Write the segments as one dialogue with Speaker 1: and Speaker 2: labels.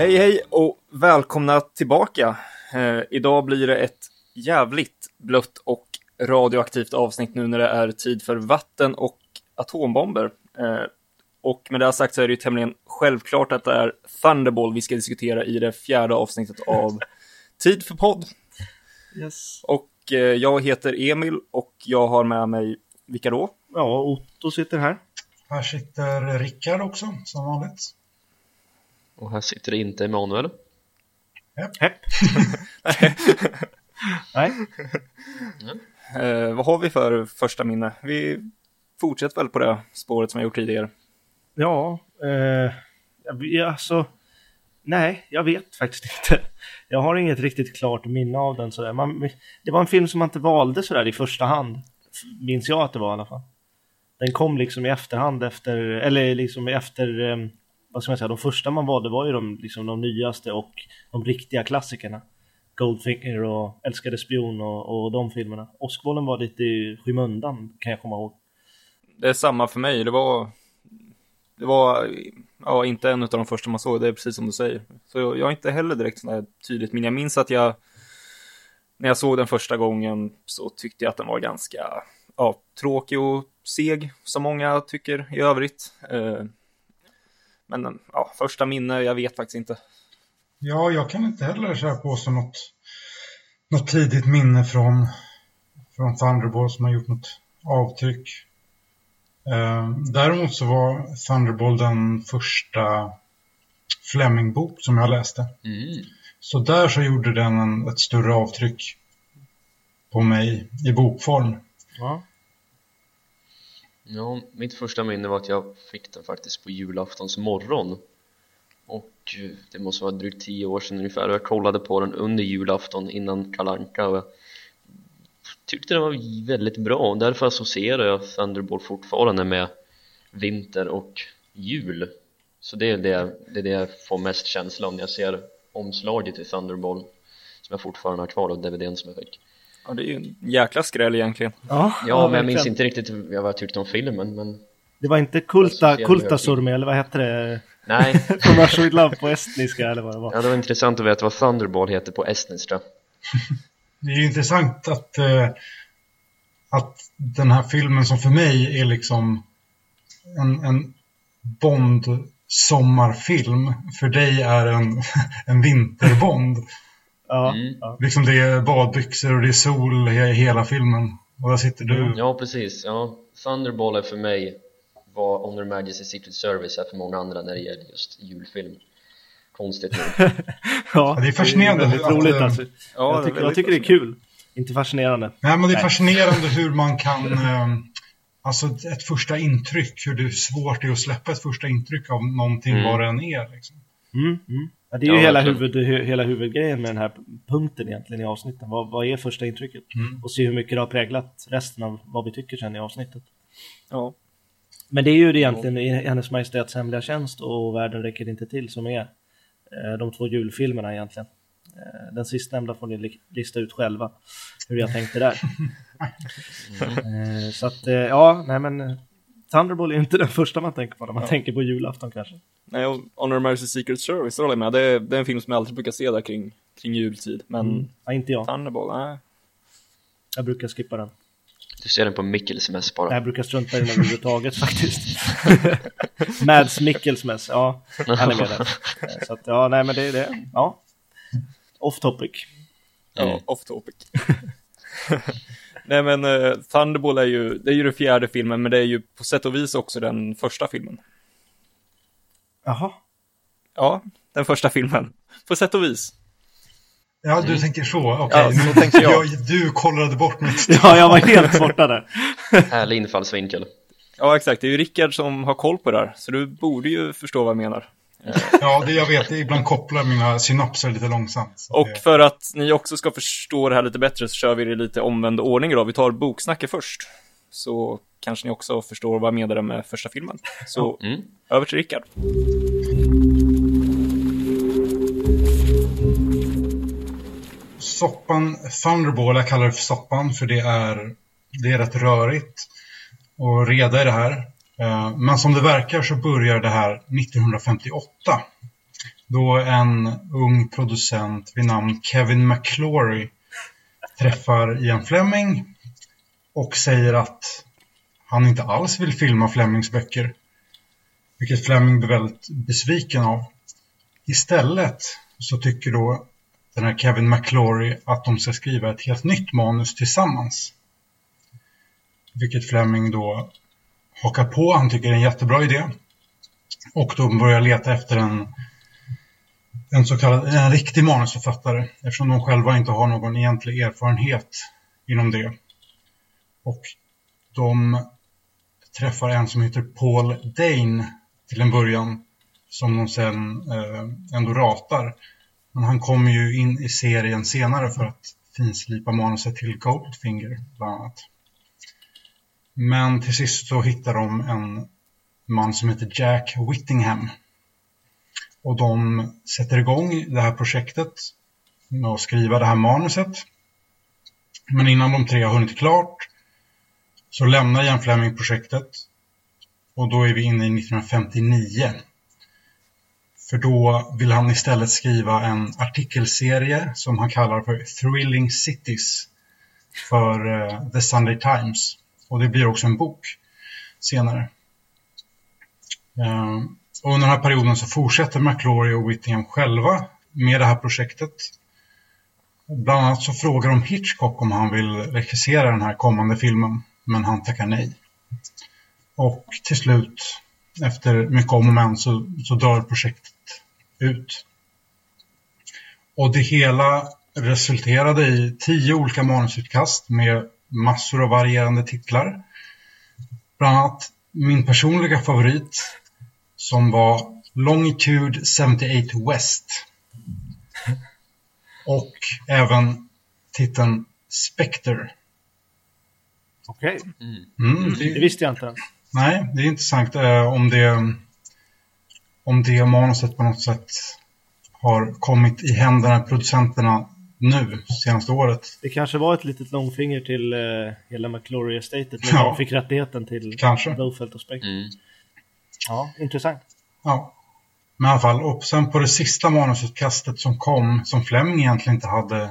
Speaker 1: Hej hej och välkomna tillbaka. Eh, idag blir det ett jävligt blött och radioaktivt avsnitt nu när det är tid för vatten och atombomber. Eh, och med det sagt så är det ju tämligen självklart att det är Thunderball vi ska diskutera i det fjärde avsnittet av Tid för podd.
Speaker 2: Yes.
Speaker 1: Och eh, jag heter Emil och jag har med mig, vilka då?
Speaker 2: Ja, Otto sitter här.
Speaker 3: Här sitter Rickard också, som vanligt.
Speaker 4: Och här sitter inte Emanuel.
Speaker 2: Hepp. Nej.
Speaker 1: Eh, vad har vi för första minne? Vi fortsätter väl på det spåret som jag gjort tidigare.
Speaker 2: Ja, eh, jag- alltså. Nej, jag vet faktiskt inte. Jag har inget riktigt klart minne av den sådär. Man, det var en film som man inte valde sådär i första hand. Minns jag att det var i alla fall. Den kom liksom i efterhand efter, eller liksom efter, eh, vad ska man säga, de första man valde var ju de, liksom de nyaste och de riktiga klassikerna. Goldfinger och Älskade spion och, och de filmerna. Åskbollen var lite i skymundan kan jag komma ihåg.
Speaker 1: Det är samma för mig. Det var, det var ja, inte en av de första man såg. Det är precis som du säger. Så jag, jag är inte heller direkt sådär tydligt. Men jag minns att jag, när jag såg den första gången så tyckte jag att den var ganska ja, tråkig och seg, som många tycker i övrigt. Eh, men ja, första minne, jag vet faktiskt inte.
Speaker 3: Ja, jag kan inte heller så här påstå något, något tidigt minne från, från Thunderball som har gjort något avtryck. Eh, däremot så var Thunderball den första Fleming-bok som jag läste.
Speaker 4: Mm.
Speaker 3: Så där så gjorde den en, ett större avtryck på mig i bokform.
Speaker 2: Ja.
Speaker 4: Ja, mitt första minne var att jag fick den faktiskt på julaftons morgon och eh, det måste vara drygt tio år sedan ungefär. Och jag kollade på den under julafton innan Kalanka och jag tyckte den var väldigt bra. Och därför associerar jag Thunderball fortfarande med vinter och jul. Så det är det, det är det jag får mest känsla av när jag ser omslaget till Thunderball som jag fortfarande har kvar av DVDn som jag fick.
Speaker 1: Ja, det är ju en jäkla skräll egentligen.
Speaker 2: Ja,
Speaker 4: Ja, men jag minns inte riktigt vad jag tyckte om filmen men
Speaker 2: Det var inte Kulta, Kultasurmi eller vad hette det?
Speaker 4: nej
Speaker 2: Commercial with Love på estniska eller vad det var.
Speaker 4: Ja, det var intressant att veta vad Thunderball heter på estniska.
Speaker 3: Det är ju intressant att, eh, att den här filmen som för mig är liksom en, en Bond-sommarfilm för dig är en, en vinterbond.
Speaker 2: Ja,
Speaker 4: Mm.
Speaker 2: ja.
Speaker 3: Liksom det är badbyxor och det är sol i hela filmen. Och där sitter du.
Speaker 4: Ja, precis. Ja, Thunderball är för mig vad Honor Majesty Secret Service är för många andra när det gäller just julfilm. Konstigt nog.
Speaker 2: ja.
Speaker 3: det är fascinerande
Speaker 2: väldigt
Speaker 3: att,
Speaker 2: roligt
Speaker 3: eh,
Speaker 2: alltså.
Speaker 1: Ja,
Speaker 2: jag, tycker, jag tycker det är kul. Inte fascinerande.
Speaker 3: Nej, men det är fascinerande hur man kan... Eh, alltså ett första intryck, hur det är svårt det är att släppa ett första intryck av någonting
Speaker 4: Mm.
Speaker 3: vad det än är. Liksom.
Speaker 2: Mm, mm. Ja, det är ju
Speaker 4: Ja,
Speaker 2: hela, huvud, hu- hela huvudgrejen med den här punkten egentligen i avsnitten. Vad, vad är första intrycket?
Speaker 3: Mm.
Speaker 2: Och se hur mycket det har präglat resten av vad vi tycker sen i avsnittet.
Speaker 1: Ja.
Speaker 2: Men det är ju det egentligen i Hennes Majestäts Hemliga Tjänst och Världen räcker inte till som är eh, de två julfilmerna egentligen. Eh, Den sistnämnda får ni li- lista ut själva hur jag tänkte där. Eh, Så att, ja, nej men Thunderball är inte den första man tänker på när man
Speaker 1: Ja.
Speaker 2: tänker på julafton kanske.
Speaker 1: Nej, och Honor Mercy Secret Service, håller jag med. Det är, det är en film som jag alltid brukar se där kring, kring jultid. Men
Speaker 2: Mm. Ja, inte jag.
Speaker 1: Thunderball, nej.
Speaker 2: Jag brukar skippa den.
Speaker 4: Du ser den på Mikkelsmäss bara.
Speaker 2: Jag brukar strunta i den överhuvudtaget faktiskt. Mads Mikkelsmäss, ja, han är med där. Så att, ja, nej men det är det. Ja. Off topic.
Speaker 1: Ja,
Speaker 4: Mm.
Speaker 1: off topic. Nej men uh, Thunderball är ju, det är ju den fjärde filmen, men det är ju på sätt och vis också den första filmen.
Speaker 2: Jaha.
Speaker 1: Ja, den första filmen. På sätt och vis.
Speaker 3: Ja, du tänker så. Okej,
Speaker 1: Ja, så
Speaker 3: nu-
Speaker 1: tänkte jag.
Speaker 3: Du kollade bort mitt...
Speaker 2: Ja, jag var helt borta där.
Speaker 4: Härlig infallsvinkel.
Speaker 1: Ja, exakt. Det är ju Rickard som har koll på det här, så du borde ju förstå vad jag menar.
Speaker 3: Ja, det jag vet. Ibland kopplar mina synapser lite långsamt.
Speaker 1: Och
Speaker 3: det-
Speaker 1: för att ni också ska förstå det här lite bättre så kör vi det i lite omvänd ordning då. Vi tar boksnacket först. Så kanske ni också förstår vad jag menade med första filmen. Så
Speaker 4: Mm.
Speaker 1: över till Rickard.
Speaker 3: Soppan Thunderball, jag kallar det för soppan för det är, det är rätt rörigt och reda i det här. Eh, men som det verkar så börjar det här 1958 då en ung producent vid namn Kevin McClory träffar Ian Fleming och säger att han inte alls vill filma Flemings böcker. Vilket Fleming blir väldigt besviken av. Istället så tycker då den här Kevin McClory att de ska skriva ett helt nytt manus tillsammans. Vilket Fleming då hakar på, han tycker det är en jättebra idé. Och då börjar leta efter en, en så kallad en riktig manusförfattare eftersom de själva inte har någon egentlig erfarenhet inom det. Och de träffar en som heter Paul Dane till en början som de sen eh, ändå ratar. Men han kommer ju in i serien senare för att finslipa manuset till Goldfinger bland annat. Men till sist så hittar de en man som heter Jack Whittingham. Och de sätter igång det här projektet med att skriva det här manuset. Men innan de tre har hunnit klart så lämnar Ian Fleming projektet och då är vi inne i 1959. För då vill han istället skriva en artikelserie som han kallar för Thrilling Cities för uh, The Sunday Times. Och det blir också en bok senare. Ehm, och under den här perioden så fortsätter McClory och Whittingham själva med det här projektet. Bland annat så frågar de Hitchcock om han vill regissera den här kommande filmen, men han tackar nej. Och till slut, efter mycket om och men, så, så dör projektet ut. Och det hela resulterade i tio olika manusutkast med massor av varierande titlar. Bland annat min personliga favorit som var Longitude 78 West. Och även titeln Spectre.
Speaker 2: Okej,
Speaker 3: Mm,
Speaker 2: det
Speaker 3: det,
Speaker 2: visste jag inte.
Speaker 3: nej, det är intressant eh, om det om det manuset på något sätt har kommit i händerna på producenterna nu, senaste året.
Speaker 2: Det kanske var ett litet långfinger till uh, hela McClory-estatet när
Speaker 3: Ja.
Speaker 2: de fick rättigheten till
Speaker 3: Kanske.
Speaker 2: Blowfelt och Spectre.
Speaker 4: Mm.
Speaker 2: Ja, intressant.
Speaker 3: Ja, men i alla fall. Och sen på det sista manusutkastet som kom, som Fleming egentligen inte hade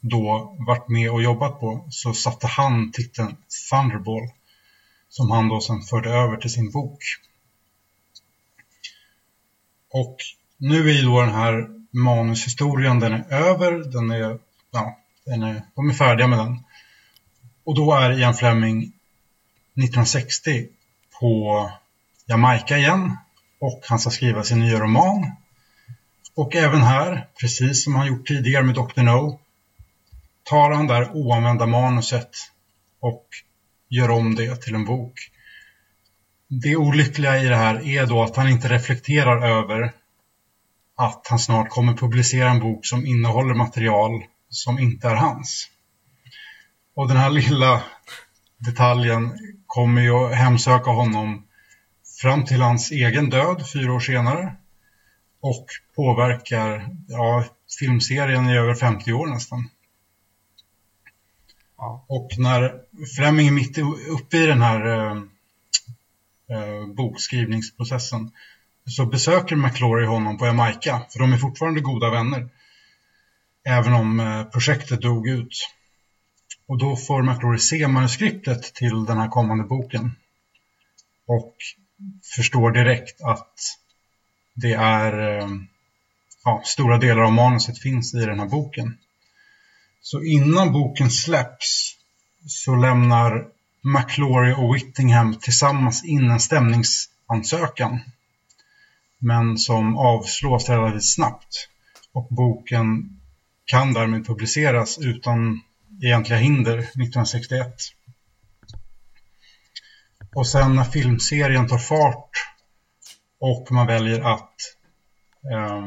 Speaker 3: då varit med och jobbat på, så satte han titeln Thunderball, som han då sen förde över till sin bok. Och nu är ju då den här manushistorien, den är över, den är, ja, den är, de är färdiga med den. Och då är Ian Fleming 1960 på Jamaica igen och han ska skriva sin nya roman. Och även här, precis som han gjort tidigare med Dr. No, tar han där oanvända manuset och gör om det till en bok. Det olyckliga i det här är då att han inte reflekterar över att han snart kommer publicera en bok som innehåller material som inte är hans. Och den här lilla detaljen kommer ju att hemsöka honom fram till hans egen död fyra år senare och påverkar ja, filmserien i över 50 år nästan.
Speaker 2: Ja.
Speaker 3: Och när Fleming är mitt uppe i den här eh, eh, bokskrivningsprocessen så besöker McClory honom på Jamaica, för de är fortfarande goda vänner. Även om eh, projektet dog ut. Och då får McClory se manuskriptet till den här kommande boken. Och förstår direkt att det är eh, ja, stora delar av manuset finns i den här boken. Så innan boken släpps så lämnar McClory och Whittingham tillsammans in en stämningsansökan. Men som avslås relativt snabbt. Och boken kan därmed publiceras utan egentliga hinder 1961. Och sen när filmserien tar fart och man väljer att eh,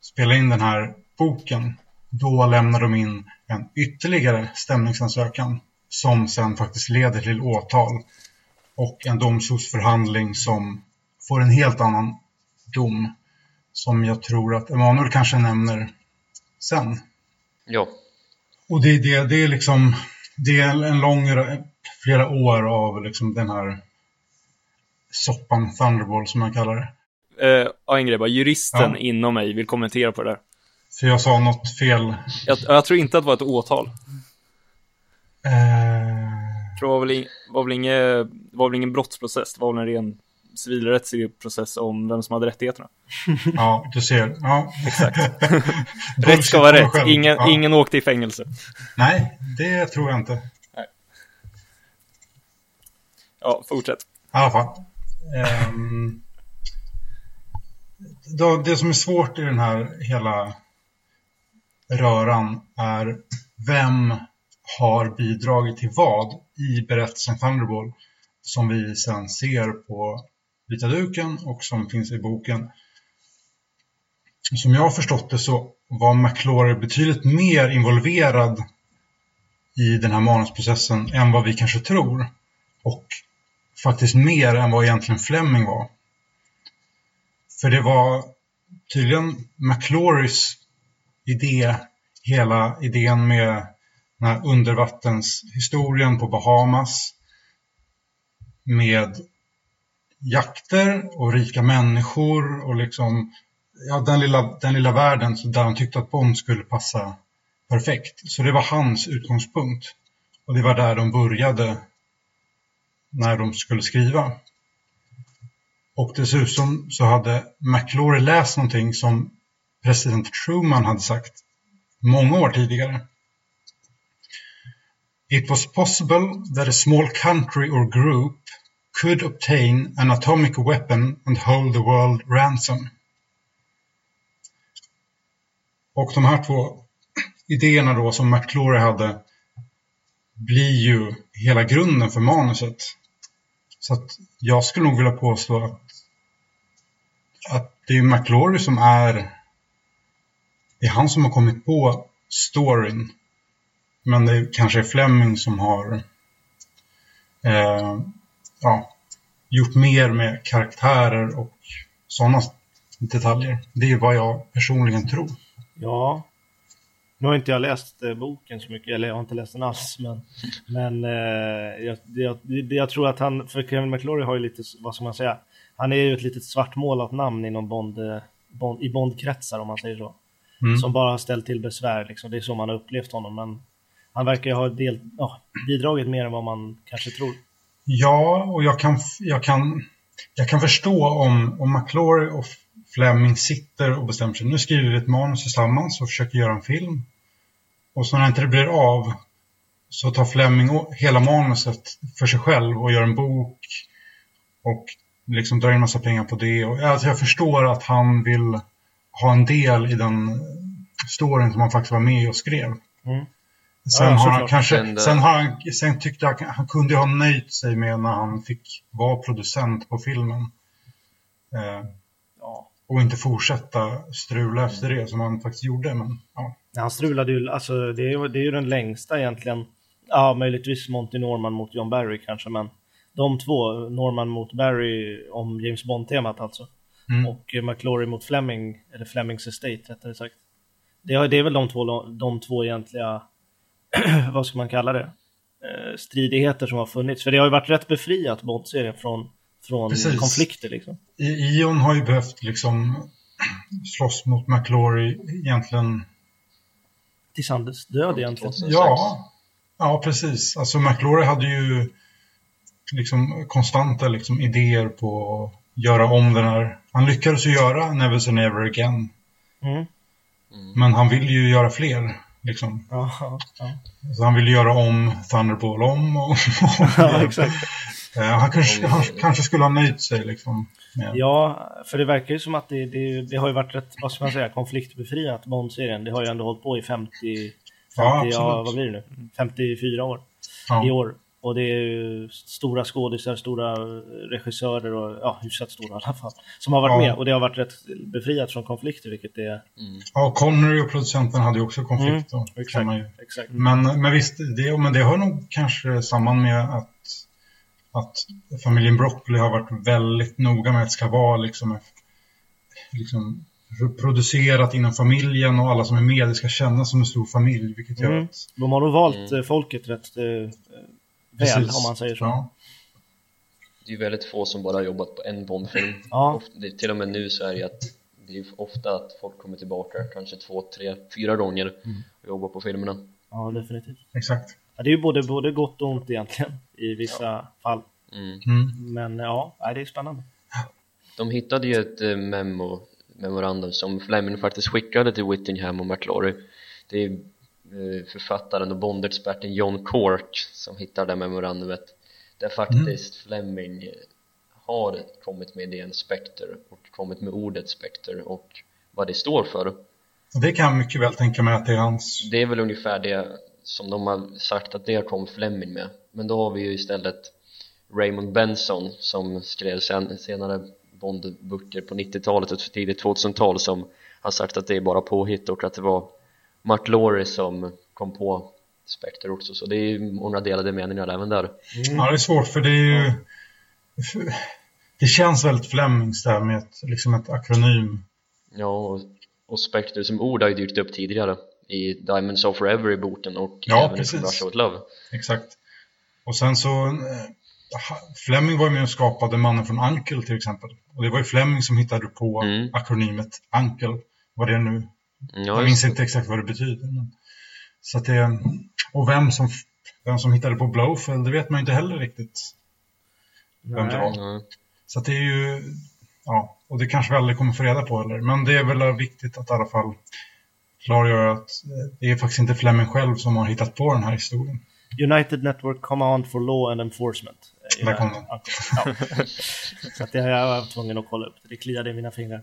Speaker 3: spela in den här boken, då lämnar de in en ytterligare stämningsansökan som sen faktiskt leder till åtal och en domstolsförhandling som får en helt annan dom som jag tror att Emanuel kanske nämner sen.
Speaker 4: Ja,
Speaker 3: Och det, det, det är liksom det är en lång, flera år av liksom den här soppan Thunderball som man kallar det.
Speaker 1: eh, ja, en grej bara, juristen
Speaker 3: Ja.
Speaker 1: inom mig vill kommentera på det där.
Speaker 3: För jag sa något fel.
Speaker 1: Jag, jag tror inte att det var ett åtal.
Speaker 3: Eh,
Speaker 1: Jag tror det var väl, in, var väl, inget, det var väl ingen brottsprocess, det var väl en ren civilrättslig process om vem som hade rättigheterna.
Speaker 3: ja, du ser. Ja.
Speaker 1: Exakt. Rätt ska vara rätt, ingen,
Speaker 3: Ja.
Speaker 1: ingen åkte i fängelse.
Speaker 3: Nej, det tror jag inte. I
Speaker 1: Ja, fortsätt.
Speaker 3: alla fall. Då, det som är svårt i den här hela röran är vem har bidragit till vad i berättelsen Thunderball som vi sen ser på vita duken och som finns i boken. Som jag har förstått det så var McClory betydligt mer involverad i den här manusprocessen än vad vi kanske tror. Och faktiskt mer än vad egentligen Fleming var. För det var tydligen McClorys idé, hela idén med den här undervattenshistorien på Bahamas med jakter och rika människor och liksom ja, den, lilla, den lilla världen där han tyckte att Bond skulle passa perfekt. Så det var hans utgångspunkt. Och det var där de började när de skulle skriva. Och dessutom så hade McLaury läst någonting som president Truman hade sagt många år tidigare. It was possible that a small country or group could obtain an atomic weapon and hold the world ransom. Och de här två idéerna då som McClory hade blir ju hela grunden för manuset. Så att jag skulle nog vilja påstå att, att det är McClory som är det är han som har kommit på storyn. Men det kanske är Fleming som har eh, ja, gjort mer med karaktärer och sådana detaljer. Det är vad jag personligen tror.
Speaker 2: Ja. Nu har inte jag läst eh, boken så mycket, eller jag har inte läst den alls, men, men eh, jag, jag, jag tror att han, för Kevin McClory har ju lite, vad ska man säga, han är ju ett litet svartmålat namn inom Bond, eh, Bond, i Bondkretsar om man säger så.
Speaker 3: Mm.
Speaker 2: Som bara har ställt till besvär, liksom. det är så man har upplevt honom, men han verkar ju ha del, ja, bidragit mer än vad man kanske tror.
Speaker 3: Ja, och jag kan, jag kan, jag kan förstå om, om McClory och Fleming sitter och bestämmer sig. Nu skriver vi ett manus tillsammans och försöker göra en film. Och så när inte det blir av så tar Fleming hela manuset för sig själv och gör en bok och liksom drar in massa pengar på det. Och, alltså jag förstår att han vill ha en del i den storyn som han faktiskt var med och skrev.
Speaker 2: Mm.
Speaker 3: Sen,
Speaker 2: Ja,
Speaker 3: har han kanske,
Speaker 4: Sen,
Speaker 3: sen, har han, sen tyckte jag han kunde ha nöjt sig med när han fick vara producent på filmen. Eh,
Speaker 2: Ja.
Speaker 3: och inte fortsätta strula efter det som han faktiskt gjorde. Men, ja.
Speaker 2: Han strulade ju, alltså det är, ju- det är ju den längsta egentligen. Ja, möjligtvis Monty Norman mot John Barry kanske, men de två, Norman mot Barry om James Bond-temat alltså.
Speaker 3: Mm.
Speaker 2: Och McClory mot Fleming, eller Flemings Estate rättare sagt. Det, är- det är väl de två, de två egentliga, vad ska man kalla det, eh, stridigheter som har funnits. För det har ju varit rätt befriat Bond-serien från, från
Speaker 3: Precis.
Speaker 2: konflikter liksom.
Speaker 3: I- Ion har ju behövt liksom slåss mot McClory egentligen.
Speaker 2: Tills hans död egentligen.
Speaker 4: 2006.
Speaker 3: Ja, ja precis. Alltså McClory hade ju liksom konstanta liksom, idéer på att göra om den här. Han lyckades ju göra Never Say Never Again.
Speaker 2: Mm.
Speaker 3: Men han vill ju göra fler. Liksom.
Speaker 2: Ja, ja.
Speaker 3: Så han vill göra om Thunderball om och om.
Speaker 2: ja, exakt.
Speaker 3: Eh, han, kanske, han kanske skulle ha nöjt sig liksom. Med.
Speaker 2: Ja, för det verkar ju som att det, det, det har ju varit rätt, vad ska man säga, konfliktbefriat Bond-serien. Det har ju ändå hållit på i 50, 50
Speaker 3: Ja,
Speaker 2: ja, vad blir det nu? 54 år i år. Och det är ju stora skådisar, stora regissörer och ja, hyfsat stora i alla fall. Som har varit
Speaker 3: Ja.
Speaker 2: med och det har varit rätt befriat från konflikter, vilket är...
Speaker 4: Mm.
Speaker 3: Ja, och Connery och producenten hade ju också konflikt.
Speaker 2: Mm, exakt.
Speaker 3: ju.
Speaker 2: Exakt.
Speaker 3: Men, men visst, det, men det har nog kanske samman med att, att familjen Broccoli har varit väldigt noga med att det ska vara liksom, liksom producerat inom familjen och alla som är med, det ska kännas som en stor familj. Vilket gör
Speaker 2: Mm.
Speaker 3: att...
Speaker 2: De har nog valt
Speaker 4: Mm.
Speaker 2: folket rätt eh, väl,
Speaker 3: Precis.
Speaker 2: om man säger så.
Speaker 3: Ja.
Speaker 4: det är ju väldigt få som bara har jobbat på en Bondfilm
Speaker 2: Ja.
Speaker 4: Ofta- det, till och med nu så är det att det är ofta att folk kommer tillbaka kanske två, tre, fyra gånger och jobbar på filmerna
Speaker 2: Ja, definitivt.
Speaker 3: Exakt.
Speaker 2: Ja, det är ju både, både gott och ont egentligen i vissa fall.
Speaker 4: mm.
Speaker 3: Mm.
Speaker 2: Men ja, det är spännande.
Speaker 4: De hittade ju ett eh, memo, memorandum som Fleming faktiskt skickade till Whittingham och McClory Det är författaren och bondexperten John Cork som hittar det memorandumet Där faktiskt Fleming eh, har kommit med idén Spectre och kommit med ordet Spectre och vad det står för.
Speaker 3: Det kan jag mycket väl tänka mig att det är hans...
Speaker 4: Det är väl ungefär det som de har sagt att det kom Fleming med. Men då har vi ju istället Raymond Benson som skrev sen, senare Bondböcker på 90-talet och tidigt 2000-tal som har sagt att det är bara påhitt och att det var McLaury som kom på Spectre också så det är ju många delade meningar även där
Speaker 3: Ja, det är svårt för det är ju... Det känns väldigt Flemings där med ett, liksom ett akronym.
Speaker 4: Ja, och, och Spectre som ord har ju dykt upp tidigare i Diamonds of Forever i boken och
Speaker 3: Ja,
Speaker 4: även
Speaker 3: precis.
Speaker 4: i Russia With Love
Speaker 3: Exakt. Och sen så... eh, Fleming var ju med och skapade Mannen från Uncle till exempel. Och det var ju Fleming som hittade på
Speaker 4: Mm.
Speaker 3: akronymet Uncle. Vad det nu.
Speaker 4: Ja,
Speaker 3: Jag minns
Speaker 4: det.
Speaker 3: inte exakt vad det betyder. Men... Så att det... Och vem som, vem som hittade på Blowfell, det vet man inte heller riktigt. Vem det
Speaker 2: Nej.
Speaker 3: var.
Speaker 4: Ja.
Speaker 3: Så att det är ju... Ja, och det kanske vi aldrig kommer få reda på heller. Men det är väl viktigt att i alla fall klargöra att eh, det är faktiskt inte Fleming själv som har hittat på den här historien.
Speaker 2: United Network Command for Law and Enforcement. är
Speaker 3: Där
Speaker 2: det-
Speaker 3: kom den.
Speaker 2: Ja. Så att det har jag varit tvungen att kolla upp. Det kliade i mina fingrar.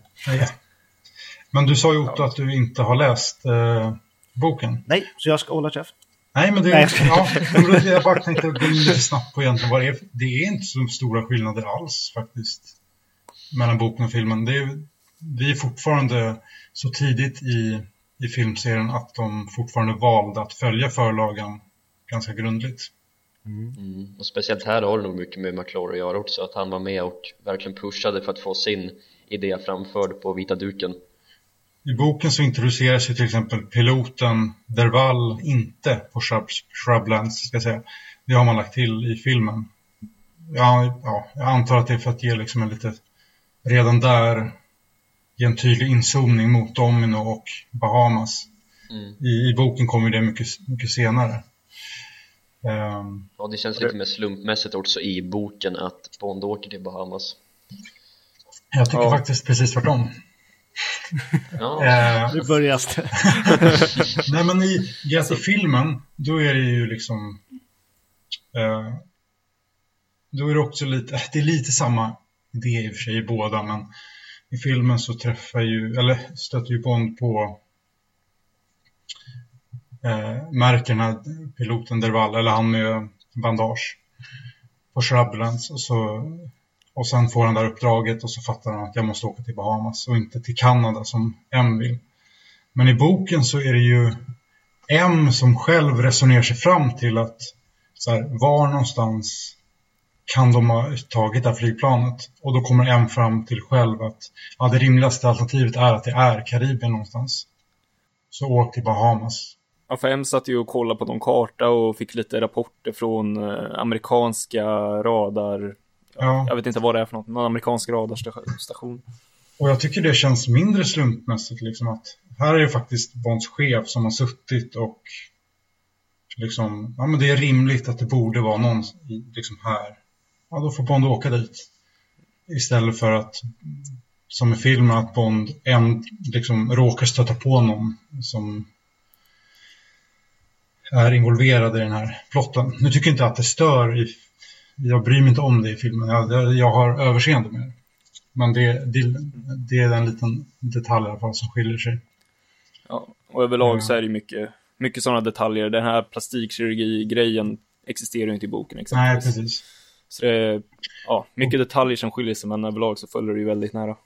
Speaker 3: Men du sa ju Otto att du inte har läst eh, boken.
Speaker 2: Nej, så jag ska hålla käft.
Speaker 3: Nej, men det,
Speaker 2: Nej.
Speaker 3: ja, jag bara tänkte gå in lite snabbt på egentligen vad det är. Det är inte så stora skillnader alls faktiskt mellan boken och filmen. Det är, vi är fortfarande så tidigt i, i filmserien att de fortfarande valde att följa förlagan ganska grundligt.
Speaker 4: Mm. Och speciellt här har det nog mycket med McClory att göra också, att han var med och verkligen pushade för att få sin idé framförd på vita duken.
Speaker 3: I boken så introduceras ju till exempel piloten Derval inte på Shrub, Shrublands, ska jag säga. Det har man lagt till i filmen. Ja, ja, jag antar att det är för att ge liksom en lite, redan där, ge en tydlig inzoomning mot Domino och Bahamas.
Speaker 4: Mm.
Speaker 3: I, I boken kommer det mycket, mycket senare. Ehm,
Speaker 4: Ja, det känns lite mer slumpmässigt också i boken att Bond åker till Bahamas.
Speaker 3: jag tycker
Speaker 1: Ja.
Speaker 3: faktiskt precis tvärtom.
Speaker 4: Ja,
Speaker 3: Ehm,
Speaker 2: Nu börjar det.
Speaker 3: Nej men i, i, alltså, i filmen, då är det ju liksom... Eh, då är det också lite, eh, det är lite samma idé i och för sig i båda, men i filmen så träffar ju, eller stöter ju Bond på eh, märker den här piloten Derval, eller han med bandage på Shrublands och så och sen får han det här uppdraget och så fattar han att jag måste åka till Bahamas och inte till Kanada som M vill. Men i boken så är det ju M som själv resonerar sig fram till att så här, var någonstans kan de ha tagit det här flygplanet? Och då kommer M fram till själv att ja, det rimligaste alternativet är att det är Karibien någonstans. Så åk till Bahamas.
Speaker 1: Ja, för M satt ju och kollade på någon karta och fick lite rapporter från eh, amerikanska radar.
Speaker 3: Ja.
Speaker 1: Jag vet inte vad det är för något, någon amerikansk radarstation.
Speaker 3: Och jag tycker det känns mindre slumpmässigt liksom att här är det faktiskt Bonds chef som har suttit och liksom, ja men det är rimligt att det borde vara någon liksom här. Ja, då får Bond åka dit. Istället för att, som i filmen, att Bond en, liksom råkar stöta på någon som är involverad i den här plotten. Nu tycker jag inte att det stör i, jag bryr mig inte om det i filmen. Jag, jag har överseende med det. Men det, det, det är en liten detalj i alla fall som skiljer sig.
Speaker 1: Ja, och överlag
Speaker 3: Ja.
Speaker 1: så är det mycket, mycket sådana detaljer. Den här plastikkirurgi-grejen existerar ju inte i boken
Speaker 3: Nej,
Speaker 1: exempelvis.
Speaker 3: precis.
Speaker 1: Så det är ja, mycket detaljer som skiljer sig, men överlag så följer det ju väldigt nära.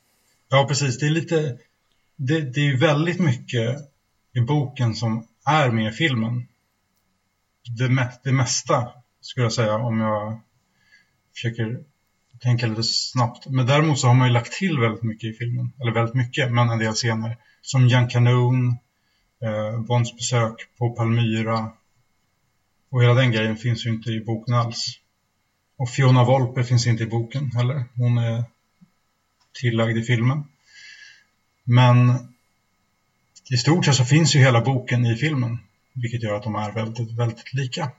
Speaker 3: Ja, precis. Det är lite... Det, det är ju väldigt mycket i boken som är med i filmen. Det, me, det mesta, skulle jag säga, om jag försöker tänka lite snabbt. Men däremot så har man ju lagt till väldigt mycket i filmen. Eller väldigt mycket, men en del scener. Som Jan Kanon, eh, Bonds besök på Palmyra. Och hela den grejen finns ju inte i boken alls. och Fiona Volpe finns inte i boken heller. Hon är tillagd i filmen. Men i stort sett så finns ju hela boken i filmen. Vilket gör att de är väldigt, väldigt lika.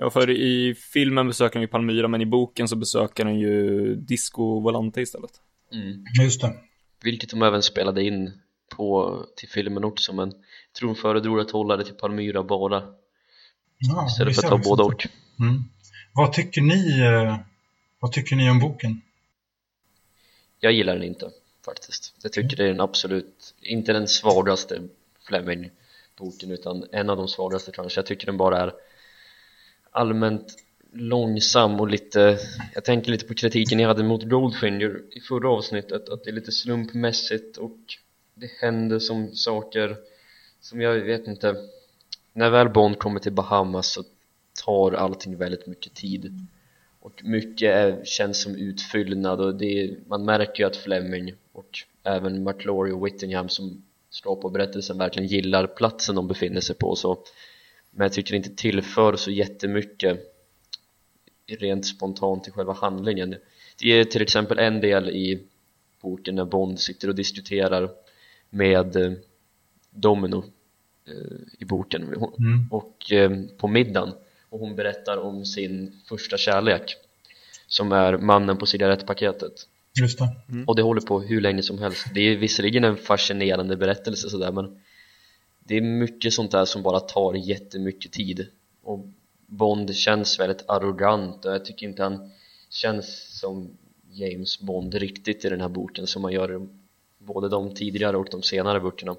Speaker 1: Ja, för i filmen besöker han ju Palmyra, men i boken så besöker han ju Disco Volante istället.
Speaker 4: Mm.
Speaker 3: Just det.
Speaker 4: Vilket de även spelade in på, till filmen också men jag tror de föredrog att hålla det till Palmyra bara
Speaker 3: Ja,
Speaker 4: istället för att ta både och
Speaker 3: Mm. Vad tycker ni eh, Vad tycker ni om boken?
Speaker 4: Jag gillar den inte faktiskt Jag tycker det är den absolut, inte den svagaste Fleming-boken utan en av de svagaste kanske Jag tycker den bara är allmänt långsam och lite Jag tänker lite på kritiken jag hade mot Goldfinger i förra avsnittet att det är lite slumpmässigt och det händer som saker som jag vet inte. När väl Bond kommer till Bahamas så tar allting väldigt mycket tid. Och mycket är, känns som utfyllnad och det är, man märker ju att Fleming och även McLaury och Whittingham som står på berättelsen verkligen gillar platsen de befinner sig på. Så men jag tycker inte tillför så jättemycket rent spontant i själva handlingen. Det är till exempel en del i boken när Bond sitter och diskuterar med eh, Domino eh, i boken.
Speaker 3: Mm.
Speaker 4: och eh, på middagen. Och hon berättar om sin första kärlek som är mannen på cigarettpaketet.
Speaker 3: Just det.
Speaker 4: och det håller på hur länge som helst. Det är visserligen en fascinerande berättelse sådär men det är mycket sånt där som bara tar jättemycket tid. Och Bond känns väldigt arrogant och jag tycker inte han känns som James Bond riktigt i den här boken som man gör i både de tidigare och de senare böckerna.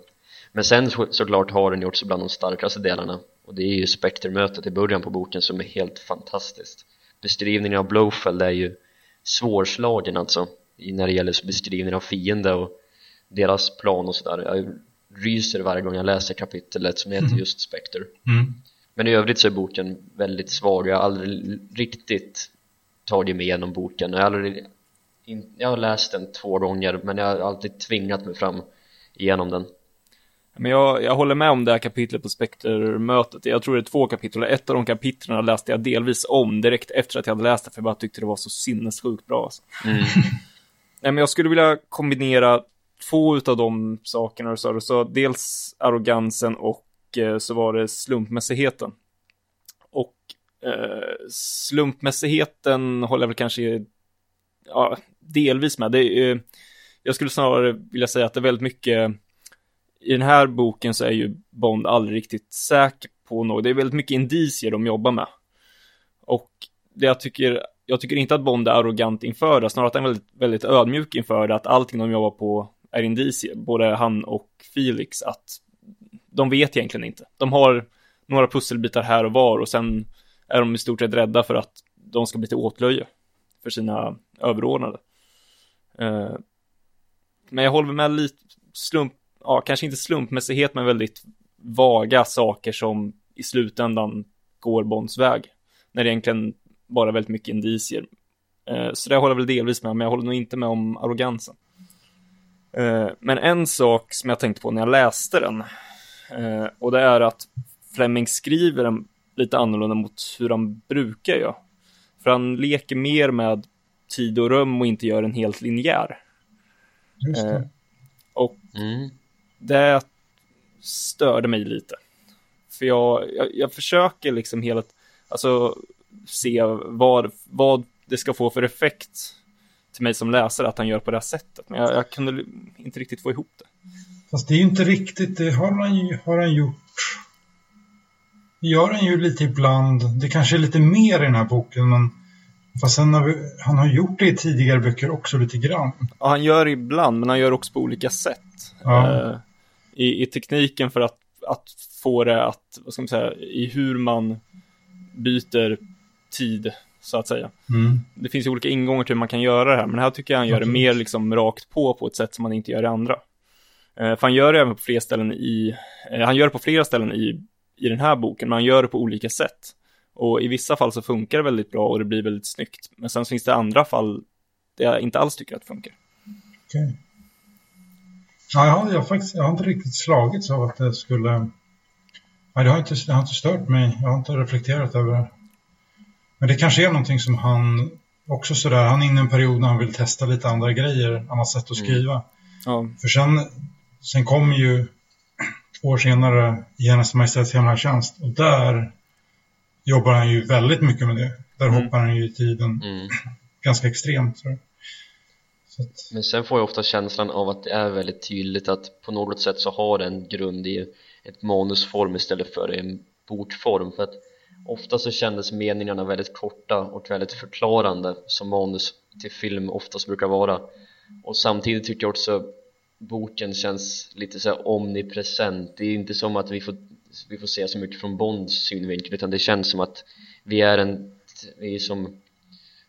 Speaker 4: Men sen så, såklart har den gjorts bland de starkaste delarna. Och det är ju Spectre-mötet i början på boken som är helt fantastiskt. Beskrivningen av Blofeld är ju svårslagen alltså när det gäller beskrivningen av fiende och deras plan och sådär. Jag ryser varje gång jag läser kapitlet som heter just Spectre
Speaker 3: Mm.
Speaker 4: men i övrigt så är boken väldigt svag jag har aldrig riktigt tagit mig igenom boken jag har, aldrig, in, jag har läst den två gånger men jag har alltid tvingat mig fram igenom den
Speaker 1: Men jag, jag håller med om det här kapitlet på Spectre-mötet. Jag tror det är två kapitel. Ett av de kapitlen läste jag delvis om direkt efter att jag hade läst det, för jag bara tyckte det var så sinnessjukt bra. Alltså.
Speaker 4: mm.
Speaker 1: Nej, men jag skulle vilja kombinera två utav de sakerna du sa. Du sa dels arrogansen och eh, så var det slumpmässigheten. Och eh, slumpmässigheten håller jag väl kanske ja, delvis med. Det eh, jag skulle snarare vilja säga att det är väldigt mycket i den här boken så är ju Bond aldrig riktigt säker på något. Det är väldigt mycket indicier de jobbar med. Och det jag tycker, jag tycker inte att Bond är arrogant inför det, snarare att han är väldigt, väldigt ödmjuk inför det, att allting de jobbar på är indicier, både han och Felix, att de vet egentligen inte. De har några pusselbitar här och var och sen är de i stort sett rädda för att de ska bli till åtlöje för sina överordnade. Eh, Men jag håller med lite slump, ja kanske inte slumpmässighet men väldigt vaga saker som i slutändan går Bonds väg. När det egentligen bara är väldigt mycket indicier. Eh, Så det håller jag väl delvis med, men jag håller nog inte med om arrogansen. Eh, Men en sak som jag tänkte på när jag läste den, eh, och det är att Fleming skriver den lite annorlunda mot hur han brukar göra. För han leker mer med tid och rum och inte gör en helt linjär.
Speaker 3: Just
Speaker 1: Eh,
Speaker 3: det.
Speaker 1: Och
Speaker 4: Mm.
Speaker 1: det störde mig lite. För jag, jag, jag försöker liksom hela, alltså se vad, vad det ska få för effekt till mig som läsare att han gör på det här sättet. Men jag, jag kunde inte riktigt få ihop det.
Speaker 3: Fast det är ju inte riktigt, det har han, har han gjort. Det gör han ju lite ibland. Det kanske är lite mer i den här boken, men fast sen har vi, han har gjort det i tidigare böcker också lite grann.
Speaker 1: Ja, han gör ibland, men han gör också på olika sätt.
Speaker 3: Ja.
Speaker 1: Eh, i, I tekniken för att, att få det att, vad ska man säga, i hur man byter tid, så att säga.
Speaker 3: Mm.
Speaker 1: det finns ju olika ingångar till hur man kan göra det här, men här tycker jag han gör det mer liksom rakt på på ett sätt som man inte gör i andra. Eh, för han gör det även på flera ställen i, eh, han gör det på flera ställen i, i den här boken, men han gör det på olika sätt. Och i vissa fall så funkar det väldigt bra och det blir väldigt snyggt, men sen finns det andra fall där jag inte alls tycker att det funkar.
Speaker 3: Okej. Ja, jag, har, jag, faktiskt, jag har inte riktigt slagits av att det skulle... Nej, det har inte, det har inte stört mig. Jag har inte reflekterat över. Men det kanske är någonting som han också sådär, han är inne i en period när han vill testa lite andra grejer, annat sätt att skriva. Mm.
Speaker 1: Ja.
Speaker 3: För sen, sen kommer ju två år senare i Hennes Majestäts Hemliga Tjänst och där jobbar han ju väldigt mycket med det. Där mm. hoppar han ju i tiden mm. ganska extremt. Så.
Speaker 4: Så att... Men sen får jag ofta känslan av att det är väldigt tydligt att på något sätt så har det en grund i ett manusform istället för en bokform för att ofta så kändes meningarna väldigt korta och väldigt förklarande som manus till film oftast brukar vara. Och samtidigt tycker jag också boken känns lite så omnipresent. Det är inte som att vi får, vi får se så mycket från Bonds synvinkel utan det känns som att vi är en vi är som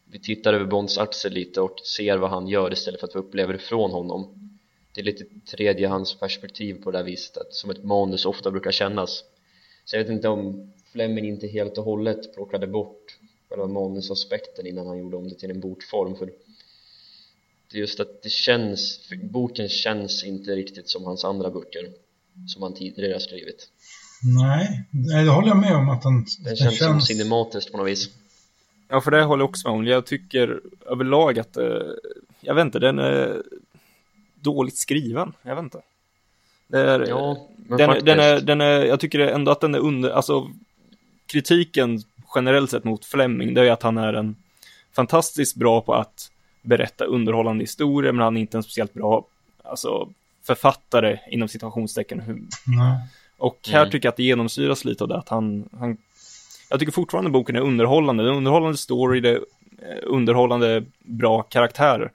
Speaker 4: vi tittar över Bonds axel lite och ser vad han gör istället för att vi upplever det från honom. Det är lite tredjehandsperspektiv på det här viset som ett manus ofta brukar kännas. Så jag vet inte om Fleming inte helt och hållet plockade bort själva manusaspekten innan han gjorde om det till en bokform för det är just att det känns, boken känns inte riktigt som hans andra böcker som han tidigare har skrivit
Speaker 3: Nej, det håller jag med om att den, den,
Speaker 4: den känns, känns som cinematiskt på något vis
Speaker 1: Ja, för det håller jag också med om. Jag tycker överlag att, eh, jag vet inte, den är dåligt skriven. Jag vet inte. Det är, ja, den, den, är, den är, jag tycker ändå att den är under, alltså kritiken generellt sett mot Fleming, det är att han är en fantastiskt bra på att berätta underhållande historier, men han är inte en speciellt bra, alltså författare inom situationstecken. Mm. Och här mm. tycker jag att det genomsyras lite av det, att han, han jag tycker fortfarande boken är underhållande. Det är en underhållande story, det är eh, underhållande bra karaktärer.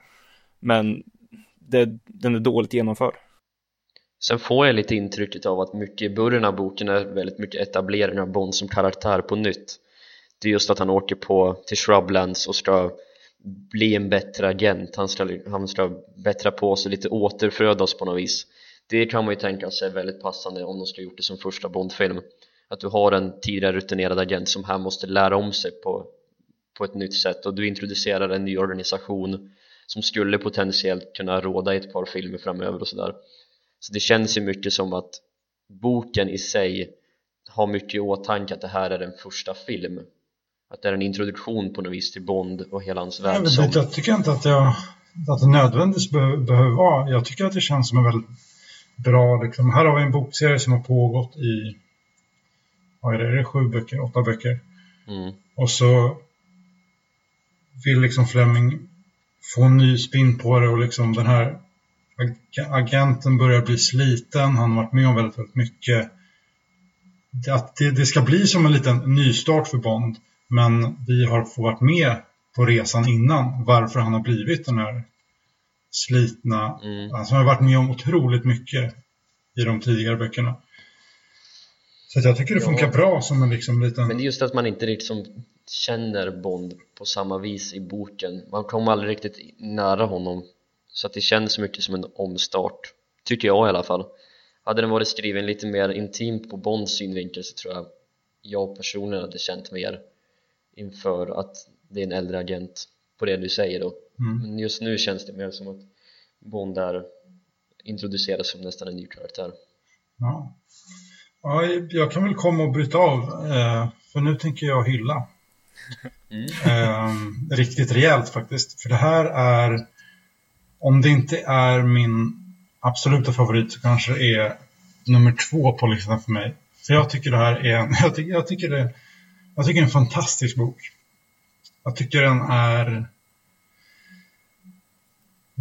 Speaker 1: Men det, den är dåligt genomförd.
Speaker 4: Sen får jag lite intrycket av att mycket i början av boken är väldigt mycket etablering av Bond som karaktär på nytt. Det är just att han åker på till Shrublands och ska bli en bättre agent, han ska, han ska bättra på sig, lite återfödas på något vis. Det kan man ju tänka sig är väldigt passande om de skulle gjort det som första Bondfilm att du har en tidigare rutinerad agent som här måste lära om sig på, på ett nytt sätt och du introducerar en ny organisation som skulle potentiellt kunna råda i ett par filmer framöver och sådär så det känns ju mycket som att boken i sig har mycket i åtanke att det här är en första film att det är en introduktion på något vis till Bond och hela hans värld
Speaker 3: jag, som... jag tycker inte att, jag, att det nödvändigtvis be behöver vara jag tycker att det känns som en väldigt bra liksom. här har vi en bokserie som har pågått i vad är det, är det sju böcker, åtta böcker. Mm. Och så vill liksom Fleming få en ny spin på det och liksom den här agenten börjar bli sliten, han har varit med om väldigt, väldigt mycket. Att det, det ska bli som en liten nystart för Bond, men vi har fått varit med på resan innan, varför han har blivit den här slitna, mm. alltså han har varit med om otroligt mycket i de tidigare böckerna. Så jag tycker det funkar ja. bra som en liksom liten...
Speaker 4: Men det är just att man inte liksom känner Bond på samma vis i boken Man kommer aldrig riktigt nära honom Så att det känns mycket som en omstart Tycker jag i alla fall Hade den varit skriven lite mer intimt på Bonds synvinkel så tror jag jag personligen hade känt mer inför att det är en äldre agent på det du säger då mm. Men just nu känns det mer som att Bond är introduceras som nästan en ny karaktär
Speaker 3: Ja Ja, jag kan väl komma och bryta av, eh, för nu tänker jag hylla. Mm. Eh, riktigt rejält faktiskt. För det här är, om det inte är min absoluta favorit så kanske det är nummer två på listan för mig. För jag tycker det här är en, jag tycker, jag tycker det, jag tycker det är en fantastisk bok. Jag tycker den är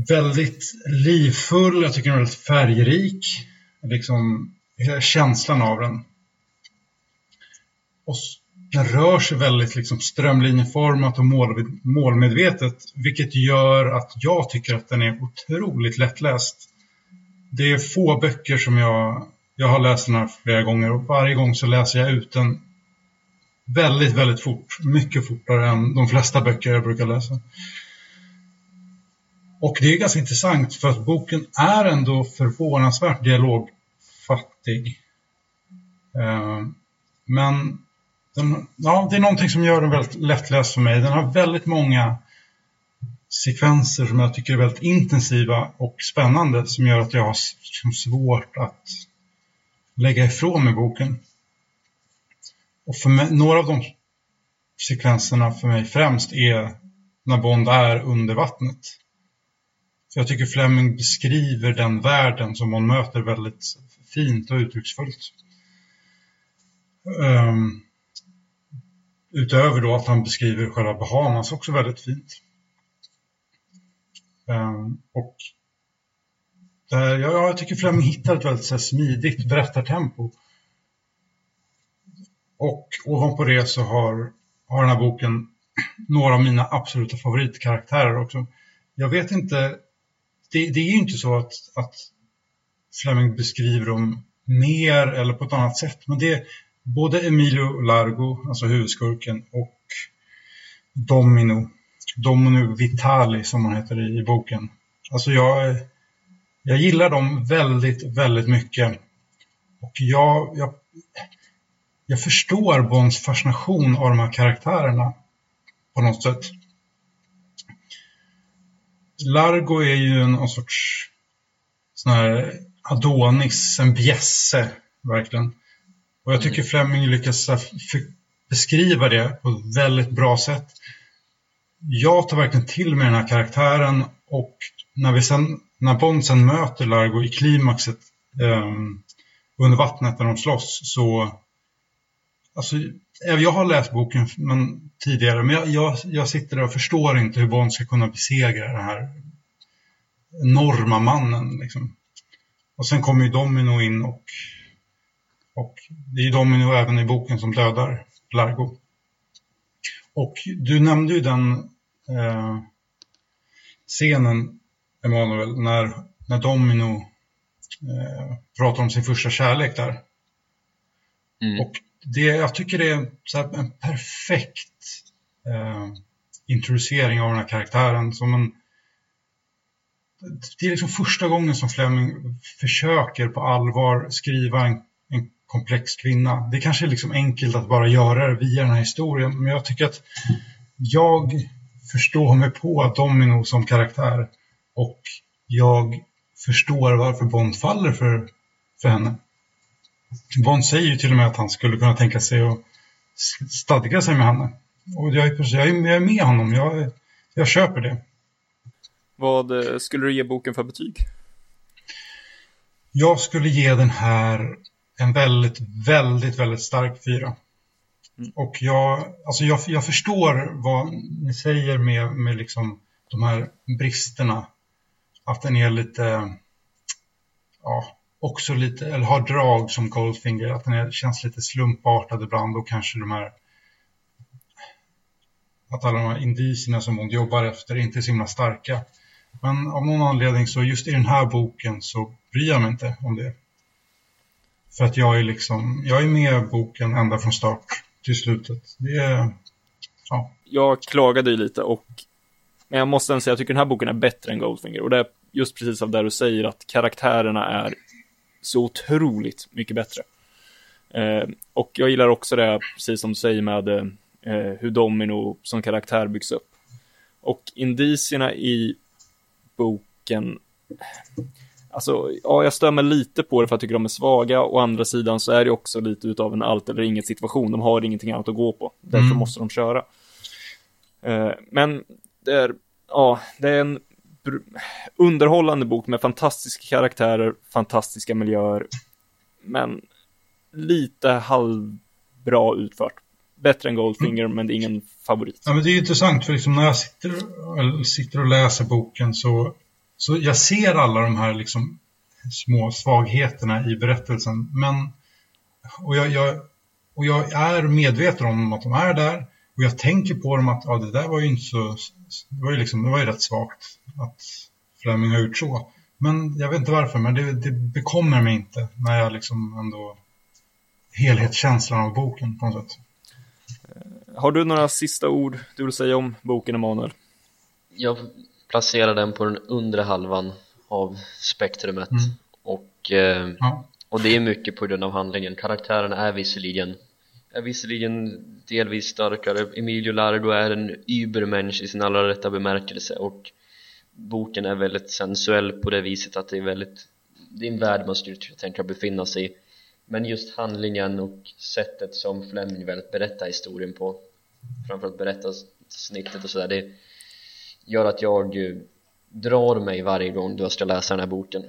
Speaker 3: väldigt livfull, jag tycker den är väldigt färgrik. Liksom känslan av den. Och den rör sig väldigt liksom strömlinjeformat och mål, målmedvetet, vilket gör att jag tycker att den är otroligt lättläst. Det är få böcker som jag, jag har läst den här flera gånger och varje gång så läser jag ut den väldigt, väldigt fort. Mycket fortare än de flesta böcker jag brukar läsa. Och det är ganska intressant för att boken är ändå förvånansvärt dialogfattig. Eh, men den, ja, det är någonting som gör den väldigt lättläst för mig. Den har väldigt många sekvenser som jag tycker är väldigt intensiva och spännande som gör att jag har liksom svårt att lägga ifrån mig boken. Och för mig, några av de sekvenserna för mig främst är när Bond är under vattnet. För jag tycker Fleming beskriver den världen som hon möter väldigt fint och uttrycksfullt. Um, utöver då att han beskriver själva Bahamas också väldigt fint. Um, och där, ja, jag tycker Fleming hittar ett väldigt så här, smidigt berättartempo. Och ovanpå det så har, har den här boken några av mina absoluta favoritkaraktärer också. Jag vet inte, det, det är ju inte så att, att Fleming beskriver dem mer eller på ett annat sätt, men det både Emilio Largo, alltså huvudskurken, och Domino, Domino Vitali som han heter i, i boken. Alltså jag, jag gillar dem väldigt, väldigt mycket. Och jag, jag, jag förstår Bonds fascination av de här karaktärerna på något sätt. Largo är ju en, sorts sån här Adonis, en bjässe, verkligen. Och jag tycker mm. Fleming lyckas beskriva det på ett väldigt bra sätt. Jag tar verkligen till mig den här karaktären och när, vi sen, när Bond sen möter Largo i klimaxet um, under vattnet när de slåss så Alltså, jag har läst boken men, tidigare, men jag, jag, jag sitter där och förstår inte hur Bond ska kunna besegra den här enorma mannen. Liksom. Och sen kommer ju Domino in och, och det är Domino även i boken som dödar Largo. Och du nämnde ju den eh, scenen, Emanuel, när, när Domino eh, pratar om sin första kärlek där. Mm. Och det, jag tycker det är en perfekt eh, introducering av den här karaktären. Som en, det är liksom första gången som Fleming försöker på allvar skriva en komplex kvinna. Det kanske är liksom enkelt att bara göra det via den här historien, men jag tycker att jag förstår mig på Domino som karaktär och jag förstår varför Bond faller för, för henne. Bond säger ju till och med att han skulle kunna tänka sig att stadga sig med henne. Och jag är, jag är med honom, jag, jag köper det.
Speaker 1: Vad eh, skulle du ge boken för betyg?
Speaker 3: Jag skulle ge den här en väldigt, väldigt, väldigt stark fyra. Mm. Och jag, alltså jag, jag förstår vad ni säger med, med liksom de här bristerna. Att den är lite, ja, också lite, eller har drag som Goldfinger, att den är, känns lite slumpartad ibland och kanske de här att alla de här indicierna som hon jobbar efter inte är så himla starka. Men av någon anledning så just i den här boken så bryr jag mig inte om det. För att jag är liksom, jag är med boken ända från start till slutet. Det är, ja.
Speaker 1: Jag klagade ju lite och men jag måste ändå säga, jag tycker den här boken är bättre än Goldfinger. Och det är just precis av det du säger, att karaktärerna är så otroligt mycket bättre. Eh, och jag gillar också det, precis som du säger, med eh, hur Domino som karaktär byggs upp. Och indicierna i boken, alltså, ja, jag stör mig lite på det för att jag tycker de är svaga. Å andra sidan så är det också lite utav en allt eller inget situation. De har ingenting annat att gå på. Därför mm. måste de köra. Eh, men det är, ja, det är en underhållande bok med fantastiska karaktärer, fantastiska miljöer, men lite halvbra utfört. Bättre än Goldfinger, men det är ingen favorit.
Speaker 3: Ja, men det är intressant, för liksom när jag sitter, sitter och läser boken så, så jag ser alla de här liksom små svagheterna i berättelsen. Men, och, jag, jag, och jag är medveten om att de är där. Och jag tänker på dem att ja, det där var ju inte så det var ju, liksom, det var ju rätt svagt att Fleming har gjort så. Men jag vet inte varför, men det, det bekommer mig inte när jag liksom ändå helhetskänslan av boken på något sätt.
Speaker 1: Har du några sista ord du vill säga om boken, Emanuel?
Speaker 4: Jag placerar den på den undre halvan av spektrumet mm. och, eh, ja. och det är mycket på grund av handlingen. Karaktärerna är visserligen är visserligen delvis starkare. Emilio Largo är en übermensch i sin allra rätta bemärkelse och boken är väldigt sensuell på det viset att det är väldigt det är en värld man skulle tänka befinna sig i men just handlingen och sättet som Fleming väldigt berättar historien på framförallt berättarsnittet och sådär det gör att jag eh, drar mig varje gång jag ska läsa den här boken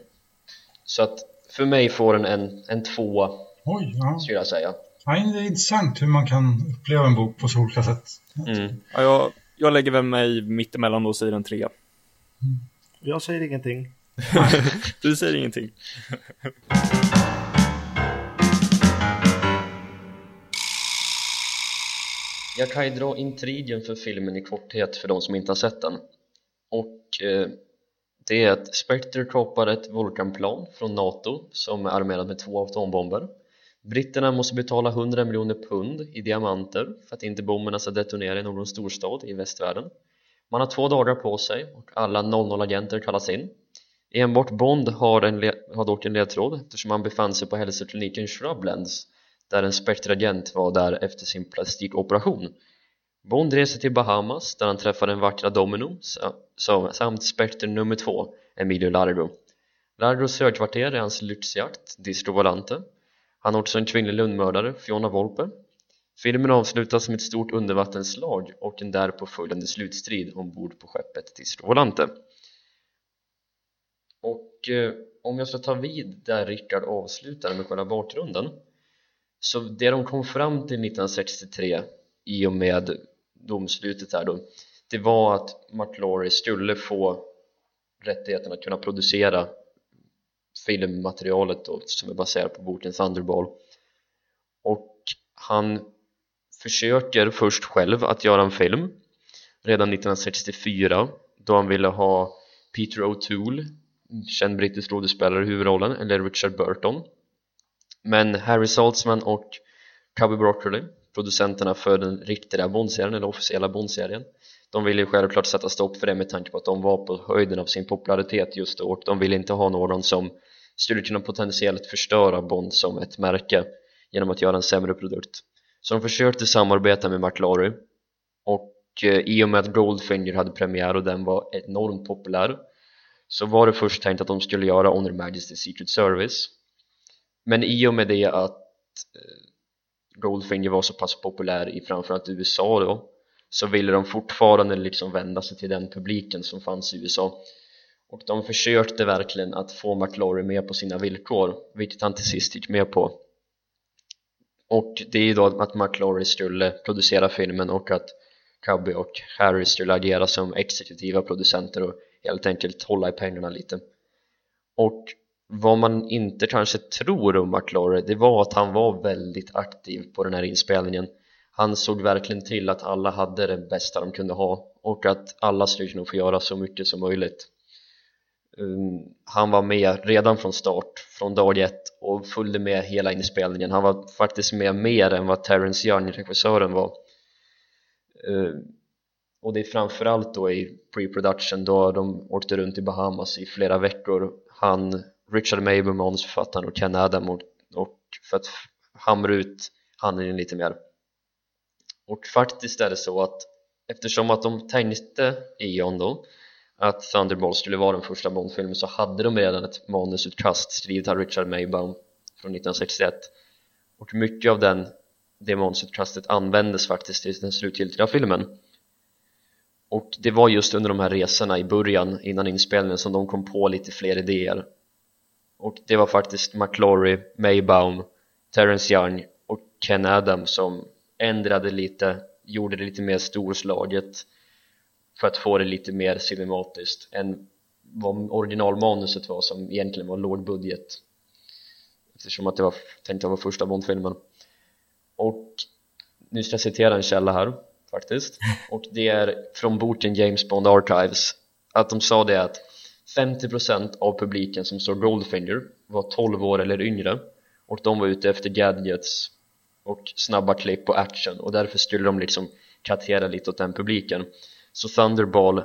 Speaker 4: så att för mig får den en, en tvåa
Speaker 3: Oj, ja.
Speaker 4: skulle jag säga
Speaker 3: ja. Det är intressant hur man kan uppleva en bok på så olika sätt.
Speaker 4: mm.
Speaker 1: Ja, jag, jag lägger väl mig mittemellan då och säger en trea.
Speaker 2: Jag säger ingenting.
Speaker 1: Du säger ingenting.
Speaker 4: Jag kan ju dra intrigen för filmen i korthet för de som inte har sett den. Och eh, det är att Spectre kroppar ett Vulcanplan från NATO som är armerat med två atombomber. Britterna måste betala 100 miljoner pund i diamanter för att inte bomberna ska detonera i någon storstad i västvärlden. Man har två dagar på sig och alla 00-agenter kallas in. Enbart Bond har, en har dock en ledtråd eftersom han befann sig på hälsokliniken Shrublands där en spektragent var där efter sin plastikoperation. Bond reser till Bahamas där han träffar den vackra Domino samt spektrum nummer två, Emilio Largo. Largos högkvarter är hans lyxjakt, Distro Volante. Han har också en kvinnlig lönnmördare, Fiona Volpe. Filmen avslutas med ett stort undervattensslag och en därpå följande slutstrid ombord på skeppet Distro Volante. Och eh, om jag ska ta vid där Rickard avslutar med själva bakgrunden så det de kom fram till 1963 i och med domslutet här då det var att McLaury skulle få rättigheten att kunna producera filmmaterialet då, som är baserat på boken Thunderball. Och han försöker först själv att göra en film redan 1964 då han ville ha Peter O'Toole känd brittisk skådespelare i huvudrollen eller Richard Burton men Harry Saltzman och Cubby Broccoli producenterna för den riktiga Bondserien eller officiella Bondserien de ville ju självklart sätta stopp för det med tanke på att de var på höjden av sin popularitet just då och de ville inte ha någon som skulle kunna potentiellt förstöra Bond som ett märke genom att göra en sämre produkt. Så de försökte samarbeta med McLaury och eh, i och med att Goldfinger hade premiär och den var enormt populär så var det först tänkt att de skulle göra On Majesty Secret Service men i och med det att eh, Goldfinger var så pass populär i framförallt USA då så ville de fortfarande liksom vända sig till den publiken som fanns i USA och de försökte verkligen att få McLaury med på sina villkor vilket han till sist gick med på. Och det är ju då att McLaury skulle producera filmen och att Cubby och Harry skulle agera som exekutiva producenter och helt enkelt hålla i pengarna lite. Och vad man inte kanske tror om McLaury det var att han var väldigt aktiv på den här inspelningen. Han såg verkligen till att alla hade det bästa de kunde ha och att alla skulle få göra så mycket som möjligt. Um, han var med redan från start, från dag ett och följde med hela inspelningen. Han var faktiskt med mer än vad Terrence Young, regissören var. Uh, och det är framförallt då i pre-production då de åkte runt i Bahamas i flera veckor. Han Richard Mabel, manusförfattaren och Ken Adam och, och för att hamra ut handlingen lite mer. Och faktiskt är det så att eftersom att de tänkte Eon då att Thunderball skulle vara den första Bondfilmen så hade de redan ett manusutkast skrivet av Richard Maybaum från 1961 och mycket av den, det manusutkastet användes faktiskt i den slutgiltiga filmen. Och det var just under de här resorna i början innan inspelningen som de kom på lite fler idéer och det var faktiskt McLaury, Maybaum, Terrence Young och Ken Adam som ändrade lite, gjorde det lite mer storslaget för att få det lite mer cinematiskt än vad originalmanuset var som egentligen var låg budget. Eftersom att det var tänkt att vara första Bondfilmen. Och nu ska jag citera en källa här faktiskt. Och det är från boken James Bond Archives. Att de sa det att 50% av publiken som såg Goldfinger var 12 år eller yngre och de var ute efter gadgets och snabba klipp och action och därför skulle de liksom katera lite åt den publiken. Så Thunderball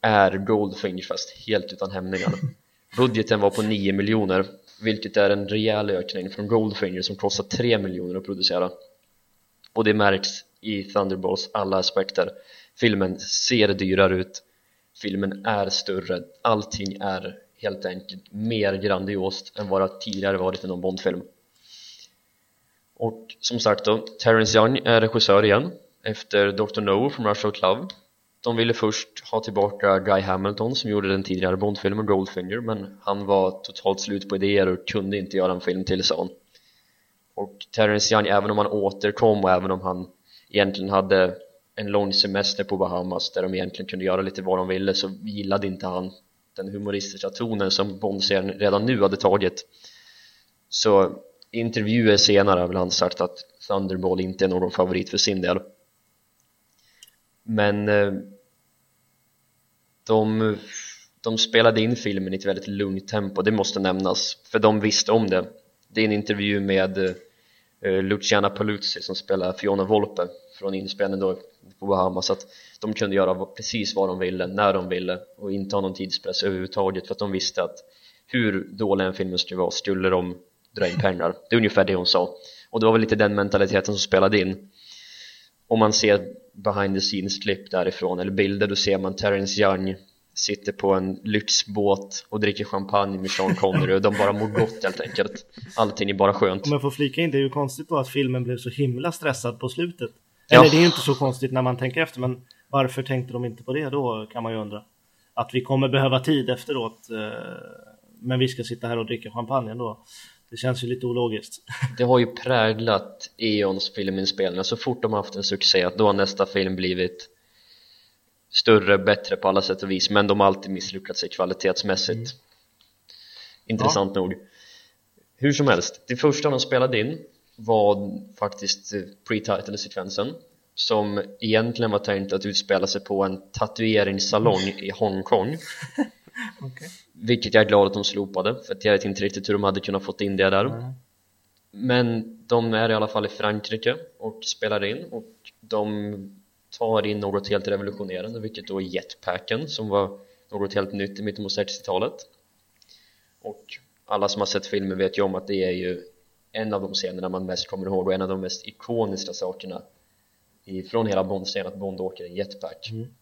Speaker 4: är Goldfinger fast helt utan hämningar. Budgeten var på 9 miljoner vilket är en rejäl ökning från Goldfinger som kostar 3 miljoner att producera. Och det märks i Thunderballs alla aspekter. Filmen ser dyrare ut filmen är större, allting är helt enkelt mer grandiost än vad det tidigare varit i någon Bondfilm. Och som sagt då, Terrence Young är regissör igen efter Dr. No från Rush of Love de ville först ha tillbaka Guy Hamilton som gjorde den tidigare Bondfilmen Goldfinger men han var totalt slut på idéer och kunde inte göra en film till sa han. Och Terrence Young, även om han återkom och även om han egentligen hade en lång semester på Bahamas där de egentligen kunde göra lite vad de ville så gillade inte han den humoristiska tonen som Bond-serien redan nu hade tagit. Så i intervjuer senare har väl han sagt att Thunderball inte är någon favorit för sin del. Men eh, de, de spelade in filmen i ett väldigt lugnt tempo, det måste nämnas för de visste om det. Det är en intervju med eh, Eh, Luciana Paluzzi som spelar Fiona Volpe från inspelningen då på Bahamas. Att de kunde göra precis vad de ville, när de ville och inte ha någon tidspress överhuvudtaget. För att de visste att hur dålig en film skulle vara skulle de dra in pengar. Det är ungefär det hon sa. Och det var väl lite den mentaliteten som spelade in. Om man ser behind the scenes klipp därifrån eller bilder då ser man Terrence Young sitter på en lyxbåt och dricker champagne med Sean Connery och de bara mår gott helt enkelt. Allting är bara skönt.
Speaker 2: Om jag får flika in, det är ju konstigt då att filmen blev så himla stressad på slutet.
Speaker 4: Ja.
Speaker 2: Eller det är ju inte så konstigt när man tänker efter men varför tänkte de inte på det då kan man ju undra. Att vi kommer behöva tid efteråt eh, men vi ska sitta här och dricka champagne då Det känns ju lite ologiskt.
Speaker 4: Det har ju präglat Eons filminspelningar så fort de har haft en succé då har nästa film blivit större, bättre på alla sätt och vis men de har alltid misslyckats sig kvalitetsmässigt. Intressant nog. Hur som helst, det första de spelade in var faktiskt eh, pre-title-sekvensen som egentligen var tänkt att utspela sig på en tatueringssalong i Hongkong vilket jag är glad att de slopade för jag vet inte riktigt hur de hade kunnat fått in det där. Men de är i alla fall i Frankrike och spelar in och de tar in något helt revolutionerande vilket då är jetpacken som var något helt nytt i mitten på 60-talet och alla som har sett filmen vet ju om att det är ju en av de scenerna man mest kommer ihåg och en av de mest ikoniska sakerna från hela Bond-scenen att Bond åker i en jetpack.
Speaker 2: Mm.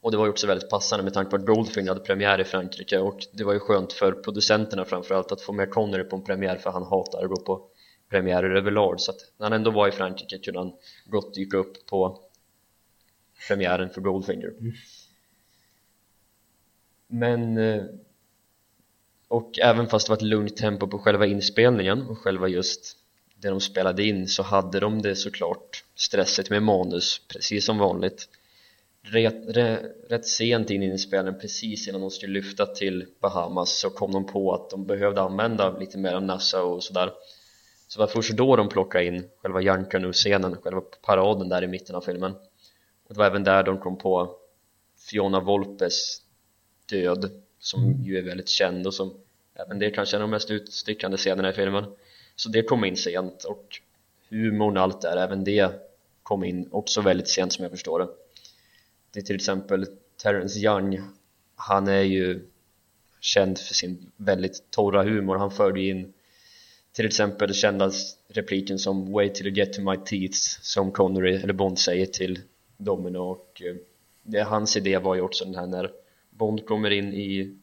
Speaker 4: och det var ju också väldigt passande med tanke på att Goldfinger hade premiär i Frankrike och det var ju skönt för producenterna framförallt att få med Connery på en premiär för han hatar att gå på premiärer överlag. Så att när han ändå var i Frankrike kunde han gott dyka upp på premiären för Goldfinger. Men eh, och även fast det var ett lugnt tempo på själva inspelningen och själva just det de spelade in så hade de det såklart stressigt med manus precis som vanligt. Rätt, rätt, sent in i inspelningen precis innan de skulle lyfta till Bahamas så kom de på att de behövde använda lite mer NASA och sådär. Så det var först då de plockade in själva Jankanu-scenen, själva paraden där i mitten av filmen och det var även där de kom på Fiona Volpes död som ju är väldigt känd och som även det kanske är de mest utstickande scenerna i filmen. Så det kom in sent och humorn och allt där, även det kom in också väldigt sent som jag förstår det. Det är till exempel Terrence Young. Han är ju känd för sin väldigt torra humor. Han förde in till exempel kända repliken som Wait till you get to my teeth som Connery eller Bond säger till Domino och eh, det, hans idé var ju också den här när Bond kommer in i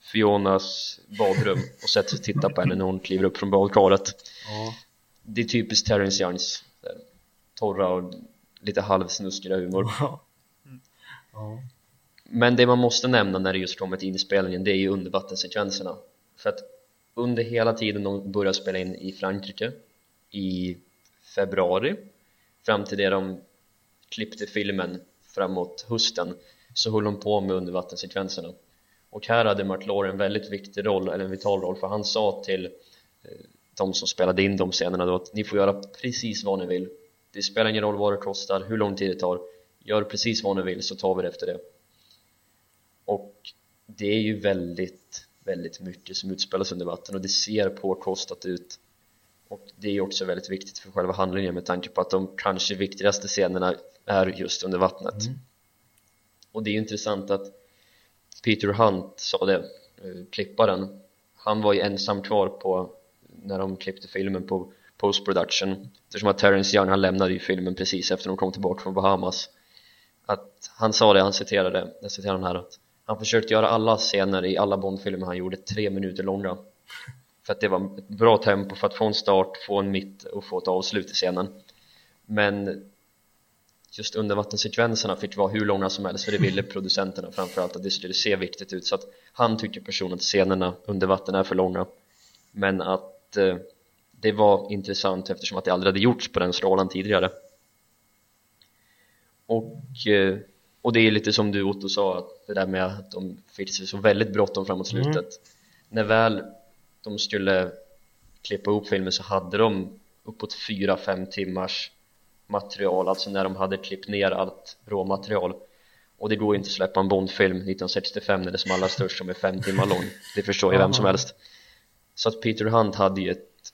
Speaker 4: Fionas badrum och sätter sig och tittar på henne när hon kliver upp från badkaret.
Speaker 2: Ja,
Speaker 4: det är typiskt Terrence Youngs där, torra och lite halvsnuskiga humor.
Speaker 2: Ja. ja.
Speaker 4: men det man måste nämna när det just kommer till inspelningen det är ju undervattenssekvenserna. För att under hela tiden de började spela in i Frankrike i februari fram till det de klippte filmen framåt hösten så höll de på med undervattenssekvenserna. Och här hade Mark Lore en väldigt viktig roll, eller en vital roll för han sa till eh, de som spelade in de scenerna då att ni får göra precis vad ni vill. Det spelar ingen roll vad det kostar, hur lång tid det tar. Gör precis vad ni vill så tar vi det efter det. Och det är ju väldigt, väldigt mycket som utspelas under vatten och det ser påkostat ut. Och det är ju också väldigt viktigt för själva handlingen med tanke på att de kanske viktigaste scenerna är just under vattnet.
Speaker 2: Mm.
Speaker 4: och det är intressant att Peter Hunt sa det, eh, klipparen. Han var ju ensam kvar på när de klippte filmen på post-production. Eftersom att Terrence Young han lämnade ju filmen precis efter de kom tillbaka från Bahamas. Att han sa det, han citerade, jag citerar den här att han försökte göra alla scener i alla Bond-filmer han gjorde tre minuter långa. För att det var ett bra tempo för att få en start, få en mitt och få ett avslut i scenen. Men just undervattenssekvenserna fick vara hur långa som helst för det ville producenterna framförallt att det skulle se viktigt ut. Så att han tycker personligen att scenerna under vatten är för långa. Men att eh, det var intressant eftersom att det aldrig hade gjorts på den skalan tidigare. Och, eh, och det är lite som du Otto sa att det där med att de fick så väldigt bråttom framåt slutet. Mm. när väl de skulle klippa ihop filmen så hade de uppåt 4-5 timmars material, alltså när de hade klippt ner allt råmaterial. Och det går inte att släppa en Bondfilm 1965 när det är som allra störst som är fem timmar lång. Det förstår ju vem som helst. Så att Peter Hunt hade ju ett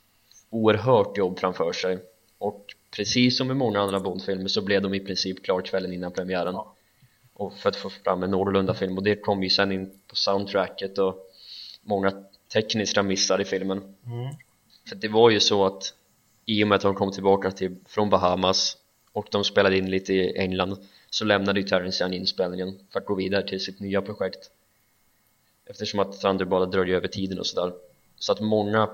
Speaker 4: oerhört jobb framför sig. Och precis som med många andra Bondfilmer så blev de i princip klar kvällen innan premiären. Och för att få fram en någorlunda film. Och det kom ju sen in på soundtracket och många tekniska missar i filmen. Mm. för det var ju så att i och med att de kom tillbaka till, från Bahamas och de spelade in lite i England så lämnade ju Terrence Young inspelningen för att gå vidare till sitt nya projekt. Eftersom att Thunderball dröjde över tiden och sådär. Så att många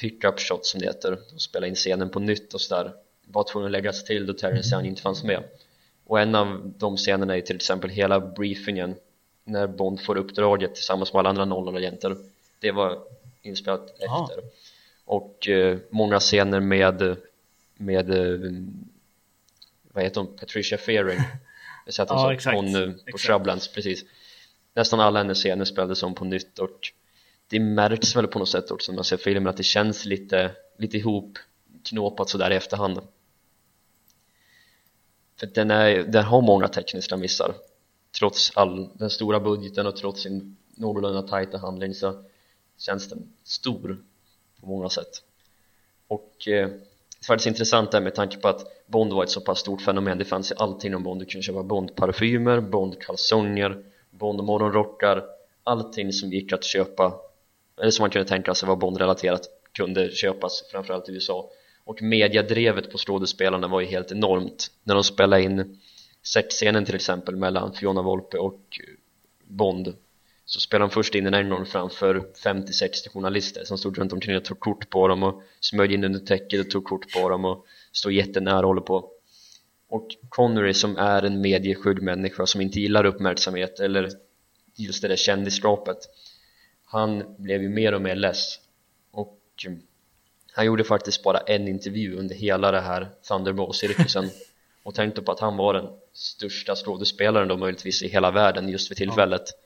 Speaker 4: pick-up shots som det heter de spelade in scenen på nytt och sådär var tvungna att läggas till då Terrence Young inte fanns med. Och en av de scenerna är till exempel hela briefingen när Bond får uppdraget tillsammans med alla andra 00-agenter det var inspelat Aha. efter och eh, många scener med med eh, vad heter hon? Patricia Fearing jag satt ja, exakt. hon eh, på. Shrublands, precis nästan alla hennes scener spelades om på nytt och det märks väl på något sätt också när man ser filmen att det känns lite, lite ihop knåpat sådär i efterhand för den, är, den har många tekniska missar trots all den stora budgeten och trots sin någorlunda tajta handling så känns den stor på många sätt. Och eh, det är faktiskt intressant där med tanke på att Bond var ett så pass stort fenomen. Det fanns ju allting inom Bond, du kunde köpa Bond-parfymer, Bond-kalsonger, Bond-morgonrockar. Allting som gick att köpa eller som man kunde tänka sig var Bond-relaterat kunde köpas framförallt i USA och mediadrevet på skådespelarna var ju helt enormt. När de spelade in sexscenen till exempel mellan Fiona Volpe och Bond så spelade de först in den en gång framför 50-60 journalister som stod runt omkring och tog kort på dem och smög in under täcket och tog kort på dem och stod jättenära och håller på. Och Connery som är en medieskygg människa som inte gillar uppmärksamhet eller just det där kändisskapet han blev ju mer och mer less. Och han gjorde faktiskt bara en intervju under hela det här Thunderball-cirkusen och tänkte på att han var den största skådespelaren då möjligtvis i hela världen just för tillfället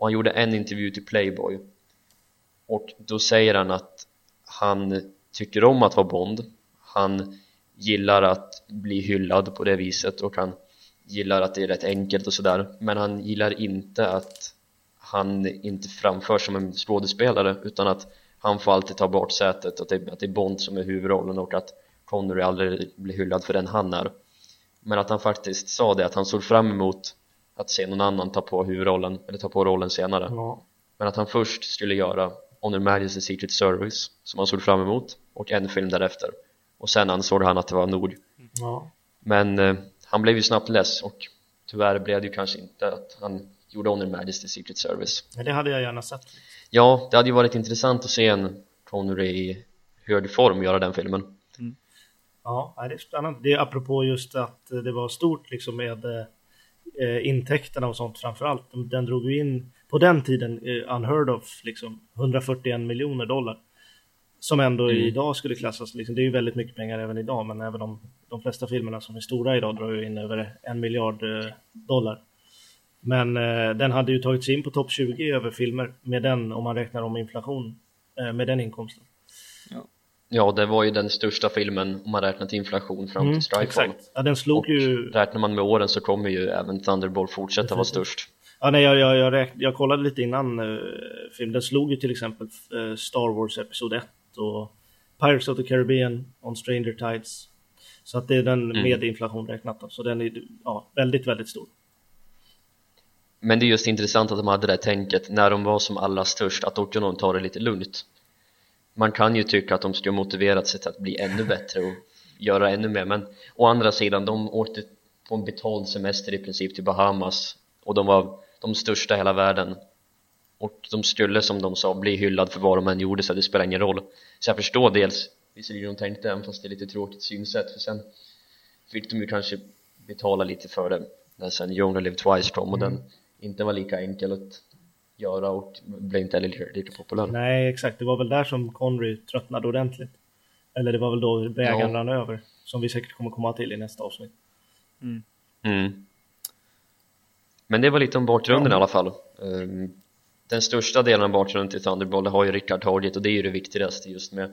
Speaker 4: och han gjorde en intervju till Playboy. Och då säger han att han tycker om att vara Bond. Han gillar att bli hyllad på det viset och han gillar att det är rätt enkelt och sådär. Men han gillar inte att han inte framförs som en skådespelare utan att han får alltid ta bort sätet att det, att det är Bond som är huvudrollen och att Connery aldrig blir hyllad för den han är. Men att han faktiskt sa det att han såg fram emot att se någon annan ta på huvudrollen eller ta på rollen senare ja. men att han först skulle göra On Her Majesty's Secret Service som han såg fram emot och en film därefter och sen ansåg han att det var nog ja. men eh, han blev ju snabbt less och tyvärr blev det ju kanske inte att han gjorde On Her Majesty's Secret Service
Speaker 2: ja, det hade jag gärna sett
Speaker 4: ja, det hade ju varit intressant att se en Connery i hög form göra den filmen.
Speaker 2: Ja, det är spännande. Det är apropå just att det var stort liksom med eh, intäkterna och sånt framförallt. Den drog ju in på den tiden eh, unheard of liksom 141 miljoner dollar. Som ändå mm. idag skulle klassas, liksom, det är ju väldigt mycket pengar även idag, men även om de flesta filmerna som är stora idag drar ju in över en miljard eh, dollar. Men eh, den hade ju tagit sig in på topp 20 över filmer med den, om man räknar om inflation, eh, med den inkomsten.
Speaker 4: Ja. Ja, det var ju den största filmen om man räknar till inflation fram till mm, Strikefall. Exakt.
Speaker 2: Ja, den slog och ju...
Speaker 4: räknar man med åren så kommer ju även Thunderball fortsätta vara störst.
Speaker 2: Ja, nej, jag, jag, jag, räk... jag kollade lite innan uh, film. Den slog ju till exempel uh, Star Wars Episod 1 och Pirates of the Caribbean on Stranger Tides. Så att det är den mm. med inflation räknat då. Så den är ja, väldigt, väldigt stor.
Speaker 4: Men det är just intressant att de hade det tänket när de var som allra störst att då kunde de ta det lite lugnt man kan ju tycka att de skulle motiverat sig till att bli ännu bättre och göra ännu mer men å andra sidan, de åkte på en betald semester i princip till Bahamas och de var de största i hela världen. Och de skulle som de sa bli hyllad för vad de än gjorde så det spelar ingen roll. Så jag förstår dels visserligen de tänkte även fast det är lite tråkigt synsätt för sen fick de ju kanske betala lite för det när sen You Only Live Twice kom och den inte var lika enkel att göra och blev inte heller lika, populär.
Speaker 2: Nej, exakt. Det var väl där som Connery tröttnade ordentligt. Eller det var väl då vägen
Speaker 4: Ja.
Speaker 2: rann över. Som vi säkert kommer komma till i nästa avsnitt.
Speaker 4: Mm. Men det var lite om bakgrunden i alla fall Ehm, Den största delen av bakgrunden till Thunderball det har ju Rickard tagit och det är ju det viktigaste just med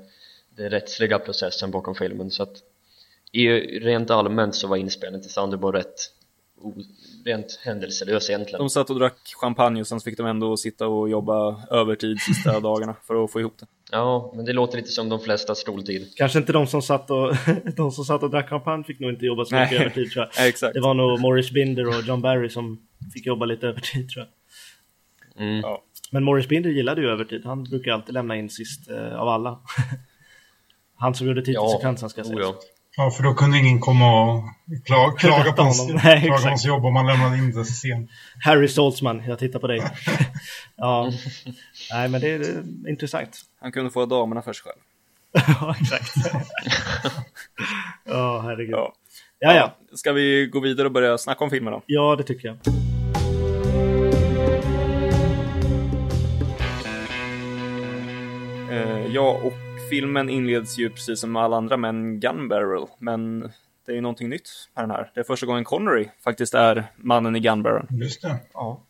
Speaker 4: den rättsliga processen bakom filmen så att i, rent allmänt så var inspelningen till Thunderball rätt rent händelselös egentligen
Speaker 1: De satt och drack champagne och sen fick de ändå sitta och jobba övertid sista dagarna för att få ihop det.
Speaker 4: Ja, men det låter lite som de flesta skoltid
Speaker 2: Kanske inte de som satt och, de som satt och drack champagne fick nog inte jobba så
Speaker 1: Nej.
Speaker 2: mycket övertid tror jag.
Speaker 1: Ja, exakt.
Speaker 2: Det var nog Morris Binder och John Barry som fick jobba lite övertid tror jag.
Speaker 4: mm.
Speaker 1: Ja.
Speaker 2: Men Morris Binder gillade ju övertid. Han brukar alltid lämna in sist eh, av alla. Han som gjorde titelsekvensen ska
Speaker 4: oh,
Speaker 2: sägas.
Speaker 4: Ja.
Speaker 3: För då kunde ingen komma och klaga, klaga, på, hans.
Speaker 2: Nej,
Speaker 3: klaga hans jobb om man lämnade in det sent.
Speaker 2: Harry Stoltzman, jag tittar på dig. ja, nej men det är, det är intressant.
Speaker 1: Han kunde få damerna för sig själv.
Speaker 2: ja, exakt. Ja, herregud.
Speaker 1: Ja.
Speaker 2: Ja, ja.
Speaker 1: Ska vi gå vidare och börja snacka om filmen då?
Speaker 2: Ja, det tycker jag.
Speaker 1: Eh, ja, och filmen inleds ju precis som alla andra med en gun barrel, men det är ju någonting nytt med den här. Det är första gången Connery faktiskt är mannen i gun barrel.
Speaker 3: Just det.
Speaker 2: Ja.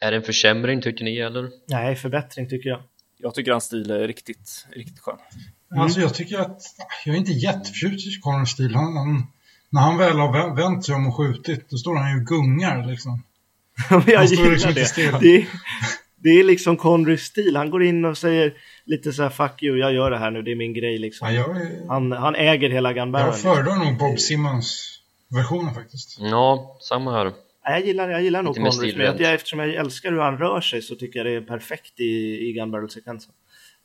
Speaker 4: Är det en försämring tycker ni eller?
Speaker 2: Nej, förbättring tycker jag.
Speaker 1: Jag tycker hans stil är riktigt, riktigt skön.
Speaker 3: Alltså jag tycker att, jag är inte jätteförtjust i Conrad stil. Han, han, när han väl har vä- vänt sig om och skjutit, då står han ju och gungar liksom.
Speaker 2: Jag
Speaker 3: Han
Speaker 2: gillar
Speaker 3: liksom inte
Speaker 2: det.
Speaker 3: still.
Speaker 2: Det är, det är liksom Conrys stil. Han går in och säger lite så här fuck you, jag gör det här nu, det är min grej
Speaker 3: Ja,
Speaker 2: liksom.
Speaker 3: jag, är-
Speaker 2: Han, han äger hela barrel.
Speaker 3: jag föredrar nog Bob Simmons versionen faktiskt.
Speaker 4: Ja, samma här
Speaker 2: Jag gillar, jag gillar nog Conrys, men jag, eftersom jag älskar hur han rör sig så tycker jag det är perfekt i, i gun barrel-sekvensen.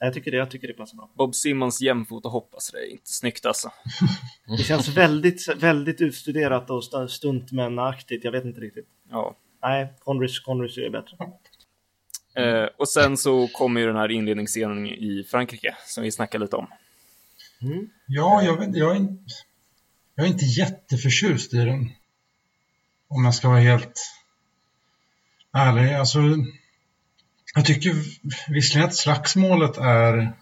Speaker 2: Jag tycker det, jag tycker det passar bra.
Speaker 1: Bob Simmons jämfota hoppas det är inte snyggt alltså.
Speaker 2: Det känns väldigt, väldigt utstuderat och st- stuntmänaktigt, jag vet inte riktigt.
Speaker 1: Ja.
Speaker 2: Nej, Conrys, Conrys är bättre.
Speaker 1: Eh, och sen så kommer ju den här inledningsscenen i Frankrike som vi snackade lite om.
Speaker 3: Ja, jag, vet, jag, är, jag är inte jätteförtjust i den. Om jag ska vara helt ärlig. Alltså, jag tycker visserligen att slagsmålet är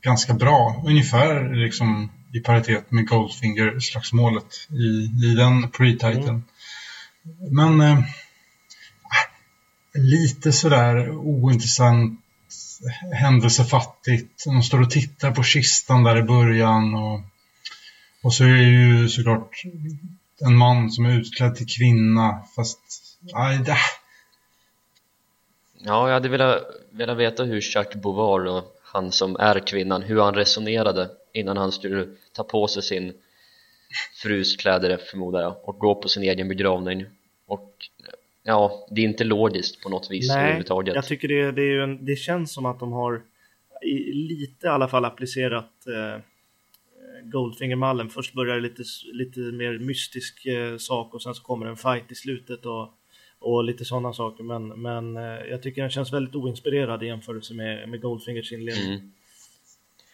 Speaker 3: ganska bra. Ungefär liksom i paritet med Goldfinger-slagsmålet i, i den pre-titeln. Men eh, lite sådär ointressant händelsefattigt. De står och tittar på kistan där i början och, och så är det ju såklart en man som är utklädd till kvinna fast aj, det,
Speaker 4: Ja, jag hade velat, velat veta hur Jacques Bouvard, och han som är kvinnan, hur han resonerade innan han skulle ta på sig sin frus kläder förmodar jag och gå på sin egen begravning och ja, det är inte logiskt på något vis
Speaker 2: Nej,
Speaker 4: överhuvudtaget
Speaker 2: jag tycker det, det, är en, det känns som att de har i, lite i alla fall applicerat eh, Goldfinger-mallen. Först börjar det lite, lite mer mystisk eh, sak och sen så kommer en fight i slutet och, och lite sådana saker. Men, men eh, jag tycker den känns väldigt oinspirerad i jämförelse med, med Goldfingers inledning.
Speaker 4: Mm.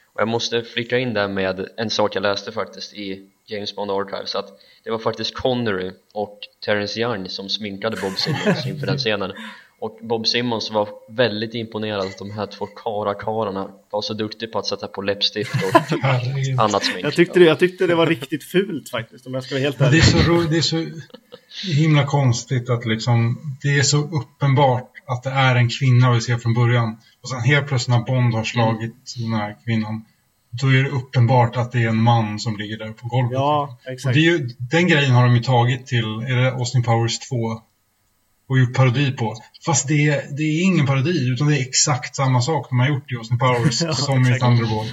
Speaker 4: Och jag måste flika in där med en sak jag läste faktiskt i James Bond Archives att det var faktiskt Connery och Terence Young som sminkade Bob Simmons inför den scenen och Bob Simmons var väldigt imponerad att de här två karakarlarna var så duktiga på att sätta på läppstift och annat smink
Speaker 2: Jag, tyckte det, jag tyckte det var riktigt fult faktiskt om jag ska vara helt
Speaker 3: Men det, är
Speaker 2: ärlig.
Speaker 3: så, ro- det är så himla konstigt att liksom, det är så uppenbart att det är en kvinna vi ser från början. Och sen helt plötsligt när Bond har slagit den här kvinnan, då är det uppenbart att det är en man som ligger där på golvet.
Speaker 2: Ja,
Speaker 3: Och
Speaker 2: exakt.
Speaker 3: det är ju, den grejen har de ju tagit till, är det Austin Powers 2? Och gjort parodi på. Fast det är, det är ingen parodi, utan det är exakt samma sak de har gjort i Austin Powers
Speaker 2: Ja,
Speaker 3: som i
Speaker 2: exakt.
Speaker 3: Thunderball.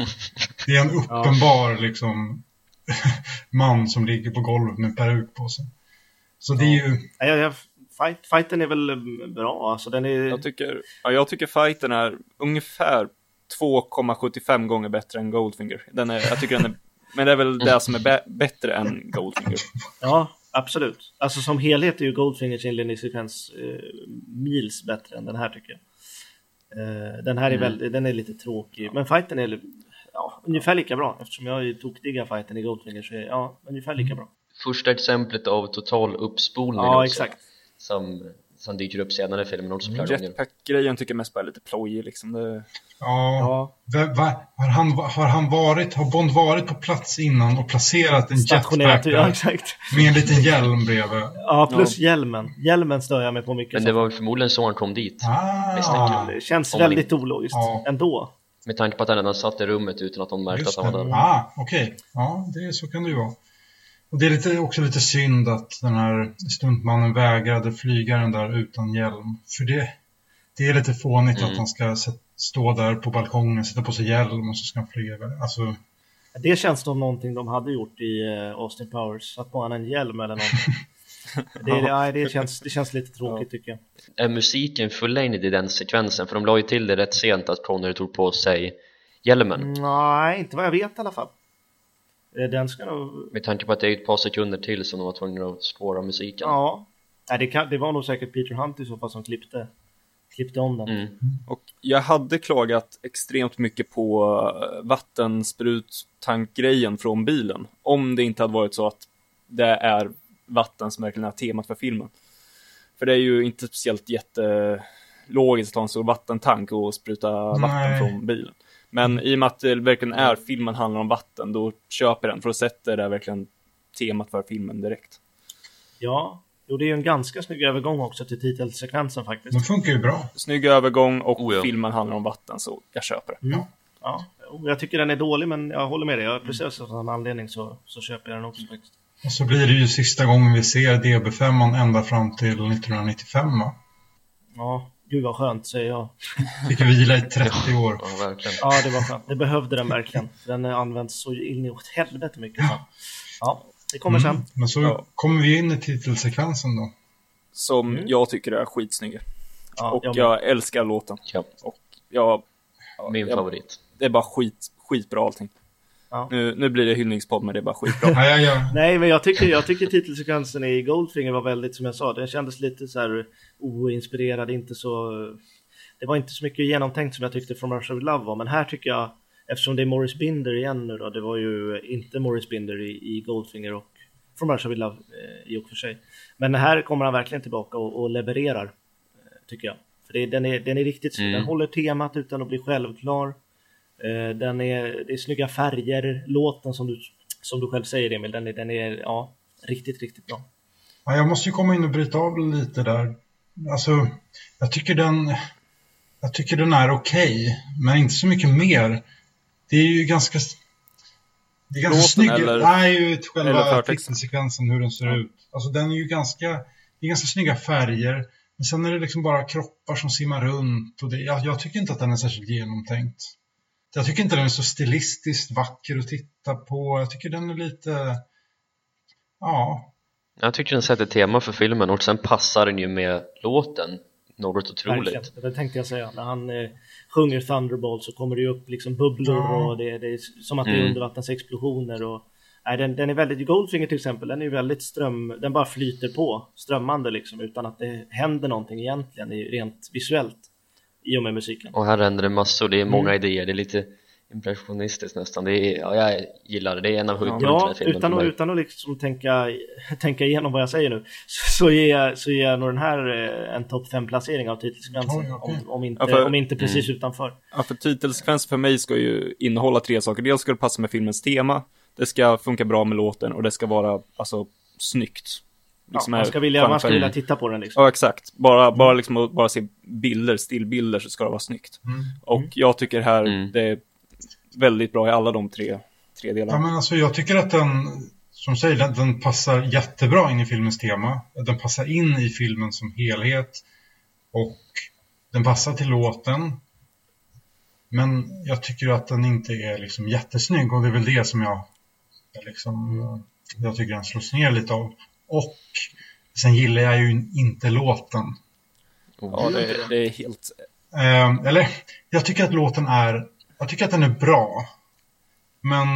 Speaker 3: Det är en uppenbar liksom man som ligger på golvet med peruk på sig. Så det är ju,
Speaker 2: Nej, jag, jag, fight, fighten är väl bra, alltså den är...
Speaker 1: Jag tycker, ja, jag tycker fighten är ungefär 2,75 gånger bättre än Goldfinger. Den är, jag tycker den är, men det är väl det som är bä- bättre än Goldfinger.
Speaker 2: Ja, absolut. Alltså som helhet är ju Goldfingers inledningssekvens eh, mils bättre än den här tycker jag. Eh, den här är väldigt, den är lite tråkig, men fighten är ja, ungefär lika bra eftersom jag är tokdigga fighten i Goldfinger så är ja, ungefär lika bra.
Speaker 4: första exemplet av total uppspolning
Speaker 2: Ja,
Speaker 4: också,
Speaker 2: exakt.
Speaker 4: Som, som dyker upp senare i filmen också flera gånger
Speaker 1: Jetpack-grejen tycker jag mest bara är lite plojig liksom. Det...
Speaker 3: Ja,
Speaker 2: Ja,
Speaker 3: Va, va, har, han, har han varit, har Bond varit på plats innan och placerat en jetpack.
Speaker 2: Ja, exakt.
Speaker 3: med en liten hjälm bredvid?
Speaker 2: Ja, plus hjälmen. Hjälmen stör jag mig på mycket.
Speaker 4: Men det var förmodligen så han kom dit
Speaker 3: Ah.
Speaker 2: Det känns väldigt ologiskt
Speaker 3: Ja.
Speaker 2: ändå.
Speaker 4: Med tanke på att han redan satt i rummet utan att någon märkte att han var där
Speaker 3: Ah, okej. Ja, det, så kan det ju vara. Och det är lite, också lite synd att den här stuntmannen vägrade flyga den där utan hjälm. För det, det är lite fånigt
Speaker 4: Mm.
Speaker 3: att han ska stå där på balkongen, sätta på sig hjälm och så ska han flyga iväg. Alltså,
Speaker 2: Det känns som någonting de hade gjort i uh, Austin Powers. Satt på han en hjälm eller någonting. det, nej, det, känns, det känns lite tråkigt tycker jag.
Speaker 4: Är musiken fullängd i den sekvensen? För de la ju till det rätt sent att Connery tog på sig hjälmen
Speaker 2: Nej, inte vad jag vet i alla fall. Eh, Den ska nog...
Speaker 4: Med tanke på att det är ett par sekunder till som de var tvungna att spåra musiken
Speaker 2: Ja. Nej, det, kan, det var nog säkert Peter Hunt i så fall som klippte, klippte om den.
Speaker 4: mm.
Speaker 1: Och jag hade klagat extremt mycket på eh, vattenspruttankgrejen från bilen. Om det inte hade varit så att det är vatten som verkligen är temat för filmen. För det är ju inte speciellt jättelogiskt att ha en stor vattentank och spruta vatten
Speaker 3: Nej.
Speaker 1: från bilen. Men i och med att det verkligen är filmen handlar om vatten, då köper jag den. För då sätter det verkligen temat för filmen direkt.
Speaker 2: Ja. Jo, det är ju en ganska snygg övergång också till titelsekvensen faktiskt.
Speaker 3: den funkar ju bra.
Speaker 1: Snygg övergång och
Speaker 4: Oh ja.
Speaker 1: filmen handlar om vatten, så jag köper det.
Speaker 2: Mm. Ja. Jag tycker den är dålig, men jag håller med dig. Jag, precis av samma anledning så, så köper jag den också faktiskt.
Speaker 3: Och så blir det ju sista gången vi ser DB5 ända fram till 1995 va?
Speaker 2: Ja, gud vad skönt säger jag.
Speaker 3: Fick vila i 30 år.
Speaker 4: Ja, verkligen
Speaker 2: Ja, det var skönt. Det behövde den verkligen. Den används så in i åt helvete mycket. Så. Ja, det kommer sen.
Speaker 3: Mm. Men så
Speaker 1: Ja.
Speaker 3: kommer vi in i titelsekvensen då.
Speaker 1: Som
Speaker 2: Mm.
Speaker 1: jag tycker är skitsnygg.
Speaker 2: Ja,
Speaker 1: och
Speaker 2: jag
Speaker 1: jag, älskar låten.
Speaker 4: ja,
Speaker 1: Och jag, ja,
Speaker 4: Min
Speaker 1: jag,
Speaker 4: favorit
Speaker 1: Det är bara skit, skitbra allting.
Speaker 2: Ja.
Speaker 1: Nu, nu blir det hyllningspodd, men det är bara skitbra.
Speaker 3: Ja, ja, ja.
Speaker 2: Nej, men jag tycker, jag tycker titelsekvensen i Goldfinger var väldigt, som jag sa, den kändes lite så här oinspirerad, inte så... Det var inte så mycket genomtänkt som jag tyckte från Russia with Love var, men här tycker jag, eftersom det är Morris Binder igen nu då, det var ju inte Morris Binder i, i Goldfinger och från Russia with Love eh, i och för sig. Men här kommer han verkligen tillbaka och, och levererar, eh, tycker jag. För det, den, är, den är riktigt
Speaker 4: Mm.
Speaker 2: den håller temat utan att bli självklar. Eh, Den är, det är snygga färger, låten som du, som du själv säger Emil, den är, den är ja, riktigt, riktigt bra.
Speaker 3: Ja, jag måste ju komma in och bryta av lite där. Alltså, jag tycker den, jag tycker den är okej, men inte så mycket mer. Det är ju ganska, det är ganska
Speaker 1: Låten
Speaker 3: snygg.
Speaker 1: eller-
Speaker 3: Nej, ju
Speaker 1: eller
Speaker 3: själva titelsekvensen, hur den ser ut. Alltså den är ju ganska, det är ganska snygga färger. Men sen är det liksom bara kroppar som simmar runt. Och det, jag, jag tycker inte att den är särskilt genomtänkt. Jag tycker inte den är så stilistiskt vacker att titta på. Jag tycker den är lite, ja,
Speaker 4: Jag tycker den sätter tema för filmen och sen passar den ju med låten något otroligt
Speaker 2: Verkligen, det tänkte jag säga. När han eh, sjunger Thunderbolt så kommer det ju upp liksom bubblor
Speaker 3: Ja.
Speaker 2: och det, det är som att det är
Speaker 4: Mm.
Speaker 2: undervattensexplosioner och nej, den, den är väldigt, Goldfinger till exempel, den är ju väldigt ström, den bara flyter på, strömmande liksom utan att det händer någonting egentligen rent visuellt i och med musiken.
Speaker 4: Och här händer det massor, det är många
Speaker 2: Mm.
Speaker 4: idéer, det är lite impressionistiskt nästan det är, ja, Jag gillar det, det är en av höjdpunkterna
Speaker 2: Ja,
Speaker 4: i filmen
Speaker 2: utan att, utan att liksom tänka, tänka igenom vad jag säger nu så, så, ger, jag, så ger jag nog den här eh, en topp 5 placering av titelsekvensen om, om, inte,
Speaker 1: Ja, för-
Speaker 2: om inte precis utanför.
Speaker 1: Ja, för titelsekvensen för mig ska ju innehålla tre saker. Dels ska det passa med filmens tema, det ska funka bra med låten och det ska vara, alltså, snyggt.
Speaker 2: Ja,
Speaker 1: Liksom
Speaker 2: man,
Speaker 1: är
Speaker 2: ska vilja, man ska vilja titta på den liksom.
Speaker 1: Ja, exakt. Bara, bara liksom bara se bilder, stillbilder så ska det vara snyggt.
Speaker 3: Mm.
Speaker 1: Och jag tycker här,
Speaker 4: Mm.
Speaker 1: det är väldigt bra i alla de tre, tre
Speaker 3: Ja,
Speaker 1: delarna.
Speaker 3: men alltså jag tycker att den, som säger, den, den passar jättebra in i filmens tema. Den passar in i filmen som helhet. Och den passar till låten. Men jag tycker att den inte är liksom jättesnygg och det är väl det som jag, jag liksom, jag tycker den slås ner lite av. Och sen gillar jag ju inte låten.
Speaker 1: Ja, det, det är helt...
Speaker 3: Eh, eller, jag tycker att låten är, jag tycker att den är bra. Men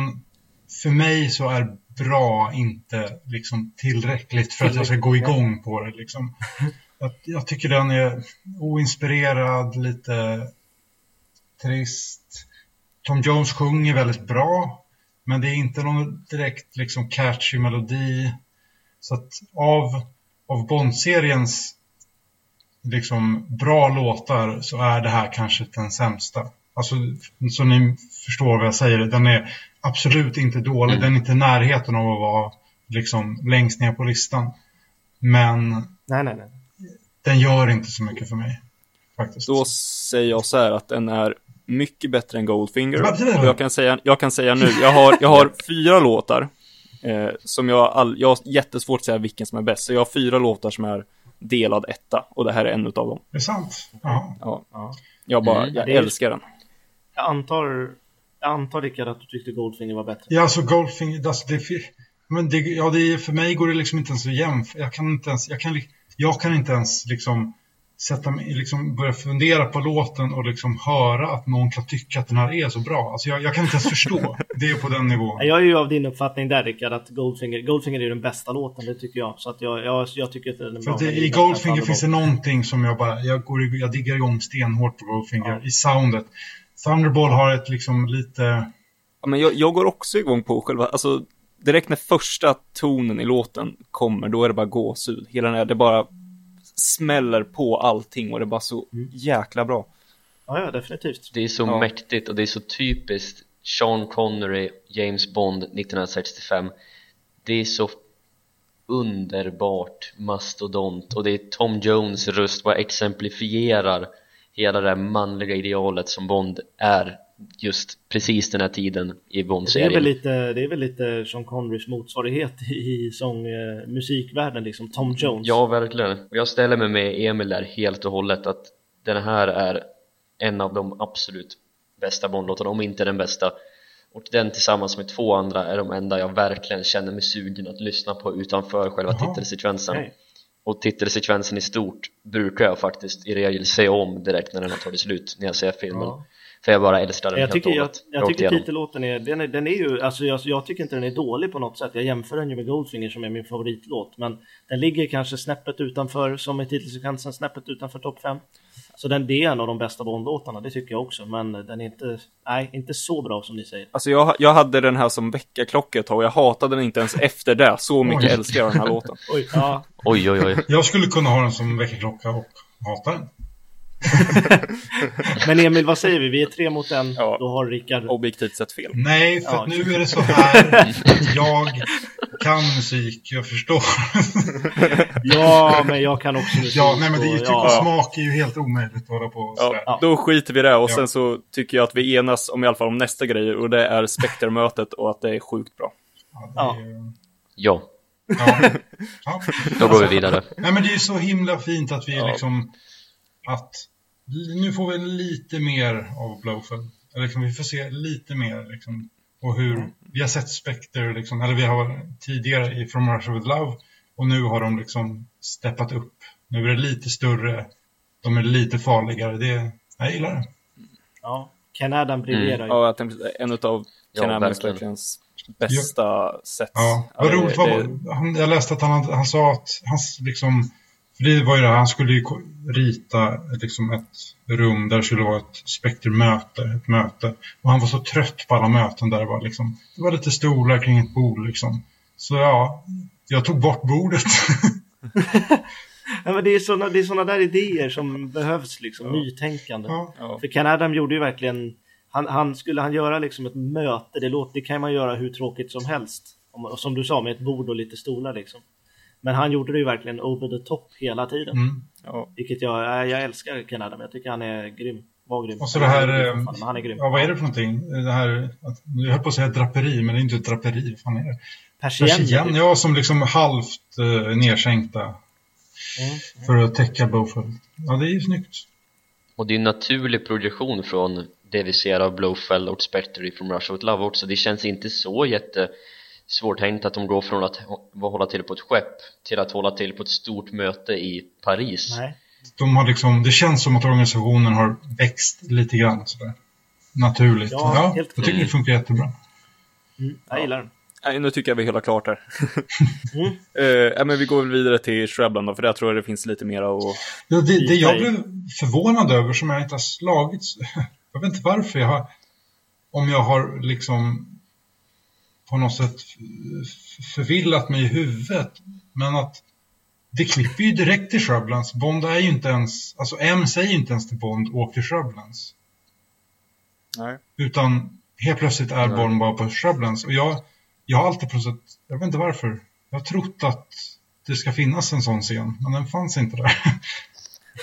Speaker 3: för mig så är bra inte liksom tillräckligt för att jag ska gå igång på det. Liksom. Jag, jag tycker den är oinspirerad, lite trist. Tom Jones sjunger väldigt bra, men det är inte någon direkt liksom catchy melodi. Så att av, av Bond-seriens liksom bra låtar så är det här kanske den sämsta. Alltså, så ni förstår vad jag säger, den är absolut inte dålig,
Speaker 4: Mm.
Speaker 3: den är inte i närheten av att vara liksom längst ner på listan. Men
Speaker 2: Nej, nej, nej.
Speaker 3: den gör inte så mycket för mig. Faktiskt.
Speaker 1: Då säger jag så här att den är mycket bättre än Goldfinger. Och jag kan säga, jag kan säga nu, jag har, jag har fyra låtar eh, som jag, all, jag har jättesvårt att säga vilken som är bäst. Så jag har fyra låtar som är delad etta och det här är en utav dem.
Speaker 3: Det är sant. Ja.
Speaker 1: Ja,
Speaker 2: Ja.
Speaker 1: jag bara,
Speaker 4: Mm,
Speaker 1: jag
Speaker 2: är-
Speaker 1: älskar den.
Speaker 2: Jag antar, jag antar Rickard att du tyckte Goldfinger var bättre.
Speaker 3: Ja, alltså Goldfinger, alltså det, men det, ja, det för mig går det liksom inte ens att jämföra. Jag kan inte ens, jag kan, jag kan inte ens liksom sätta mig, liksom börja fundera på låten och liksom höra att någon kan tycka att den här är så bra. Alltså jag, jag kan inte ens förstå. Det är på den nivån.
Speaker 2: Jag är ju av din uppfattning där Rickard, att Goldfinger, Goldfinger är den bästa låten, det tycker jag. Så att jag, jag, jag tycker att den är
Speaker 3: För
Speaker 2: bra.
Speaker 3: det, i Goldfinger finns det någonting som jag bara, jag, går, jag diggar igång stenhårt på Goldfinger.
Speaker 2: Ja.
Speaker 3: I soundet. Thunderball har ett liksom lite,
Speaker 1: Ja, men jag, jag går också igång på själva, alltså direkt när första tonen i låten kommer, då är det bara gåshud. Hela den här, det bara smäller på allting och det är bara så jäkla bra.
Speaker 2: Ja, ja, definitivt.
Speaker 4: Det är så
Speaker 1: Ja.
Speaker 4: mäktigt och det är så typiskt Sean Connery, James Bond 1965 Det är så underbart mastodont och det är Tom Jones röst vad exemplifierar hela det här manliga idealet som Bond är just precis den här tiden i
Speaker 2: Det är, väl
Speaker 4: Bond-serien
Speaker 2: lite, det är väl lite Sean Connerys motsvarighet i sång, eh, musikvärlden liksom, Tom Jones.
Speaker 4: Ja, verkligen. Och jag ställer mig med Emil där helt och hållet att den här är en av de absolut bästa Bondlåtarna, om inte den bästa. Och den tillsammans med två andra är de enda jag verkligen känner mig sugen att lyssna på utanför själva
Speaker 3: Jaha.
Speaker 4: titelsekvensen.
Speaker 2: Nej.
Speaker 4: Och titelsekvensen i stort brukar jag faktiskt i regel se om direkt när den har tagit slut, när jag ser filmen.
Speaker 2: Ja.
Speaker 4: För jag bara älskar den
Speaker 2: Jag
Speaker 4: helt
Speaker 2: tycker,
Speaker 4: och
Speaker 2: jag, jag
Speaker 4: rakt
Speaker 2: tycker
Speaker 4: igenom.
Speaker 2: titellåten är, den är, den är ju, alltså jag, jag tycker inte den är dålig på något sätt. Jag jämför den ju med Goldfinger som är min favoritlåt. Men den ligger kanske snäppet utanför, som i titelsekvensen, snäppet utanför topp 5. Så den det är en av de bästa Bond-låtarna, det tycker jag också. Men den är inte, nej, inte så bra som ni säger.
Speaker 1: Alltså jag, jag hade den här som väckarklocka ett tag och jag hatade den inte ens efter det. Så mycket
Speaker 3: Oj.
Speaker 1: älskar jag den här låten.
Speaker 2: Oj, ja.
Speaker 4: Oj, oj, oj.
Speaker 3: jag skulle kunna ha den som väckarklocka och hata den.
Speaker 2: Men Emil, vad säger vi? Vi är tre mot en.
Speaker 1: Ja.
Speaker 2: Då har Rickard...
Speaker 1: Objektivt sett fel.
Speaker 3: Nej, för
Speaker 2: Ja,
Speaker 3: att nu är det så här. Jag kan musik, jag förstår.
Speaker 2: Ja, men jag kan också musik.
Speaker 3: Ja, nej men det är ju
Speaker 2: och-
Speaker 3: typ
Speaker 2: ja.
Speaker 3: smak är ju helt omöjligt att hålla på och sådär.
Speaker 1: Ja, då skiter vi i det och
Speaker 3: Ja.
Speaker 1: sen så tycker jag att vi enas om i alla fall om nästa grejer och det är Spectre-mötet och att det är sjukt bra.
Speaker 3: Ja, är
Speaker 4: Ja,
Speaker 3: ja. ja.
Speaker 4: då går vi vidare.
Speaker 3: Nej men det är ju så himla fint att vi
Speaker 1: Ja.
Speaker 3: liksom att nu får vi lite mer av Blowfell. Eller kan vi få se lite mer liksom och hur vi har sett Spectre liksom, eller vi har tidigare i From Russia With Love och nu har de liksom steppat upp. Nu är det lite större, de är lite farligare. Det, jag gillar det.
Speaker 2: Ja. Ken Adam briljerar ju.
Speaker 1: Ja, en av
Speaker 4: Ja,
Speaker 1: Ken Adams
Speaker 4: verkligen.
Speaker 1: bästa sätt.
Speaker 3: Ja, vad
Speaker 1: det-
Speaker 3: roligt
Speaker 1: det-
Speaker 3: han, Jag läste att han, han sa att hans liksom det var ju det, han skulle ju rita liksom ett rum där det skulle vara ett spektermöte, ett möte. Och han var så trött på alla möten där det var liksom, det var lite stolar kring ett bord liksom. Så ja, jag tog bort bordet.
Speaker 2: Ja, men det är sådana det är såna där idéer som behövs, liksom, nytänkande.
Speaker 3: ja.
Speaker 1: Ja.
Speaker 2: För Ken Adam gjorde ju verkligen, han, han skulle han göra liksom ett möte, det, låter, det kan man göra hur tråkigt som helst. Om, som du sa, med ett bord och lite stolar liksom. Men han gjorde det ju verkligen over the top hela tiden.
Speaker 3: Mm.
Speaker 1: Ja.
Speaker 2: Vilket jag, äh, jag älskar Ken Adam, jag tycker han är grym. Var grym.
Speaker 3: Och så det här, eh,
Speaker 2: fan, han är grym.
Speaker 3: ja vad är det för någonting? Det här, jag höll på att säga draperi, men det är inte ett draperi, fan är det?
Speaker 2: Persienner.
Speaker 3: Persienn, ja, som liksom halvt eh, nedsänkta
Speaker 2: Mm.
Speaker 3: för att täcka Blowfell. Ja, det är ju snyggt.
Speaker 4: Och det är en naturlig progression från det vi ser av Blowfell och Spectre från Russia with Love också Det känns inte så jätte svårtänkt att de går från att hå- hålla till på ett skepp till att hålla till på ett stort möte i Paris
Speaker 2: Nej.
Speaker 3: De har liksom, det känns som att organisationen har växt lite grann sådär. Naturligt.
Speaker 2: Ja,
Speaker 3: Ja,
Speaker 2: helt
Speaker 3: jag tycker det funkar jättebra.
Speaker 2: Mm. Jag gillar den.
Speaker 1: Nej, nu tycker jag vi hela klart här.
Speaker 2: Mm.
Speaker 1: Eh, ja, men vi går väl vidare till Shrubland då, för där tror jag det finns lite mera att...
Speaker 3: Ja, det, det jag blev förvånad över som jag inte har slagits, jag vet inte varför jag har, om jag har liksom på något sätt förvillat mig i huvudet. Men att det klipper ju direkt till Shrublands. Bond är ju inte ens, alltså M säger ju inte ens till Bond, åk till Shrublands.
Speaker 1: Nej.
Speaker 3: Utan helt plötsligt är
Speaker 4: Nej.
Speaker 3: Bond bara på Shrublands. Och jag, jag har alltid på något sätt, jag vet inte varför, jag har trott att det ska finnas en sån scen, men den fanns inte där.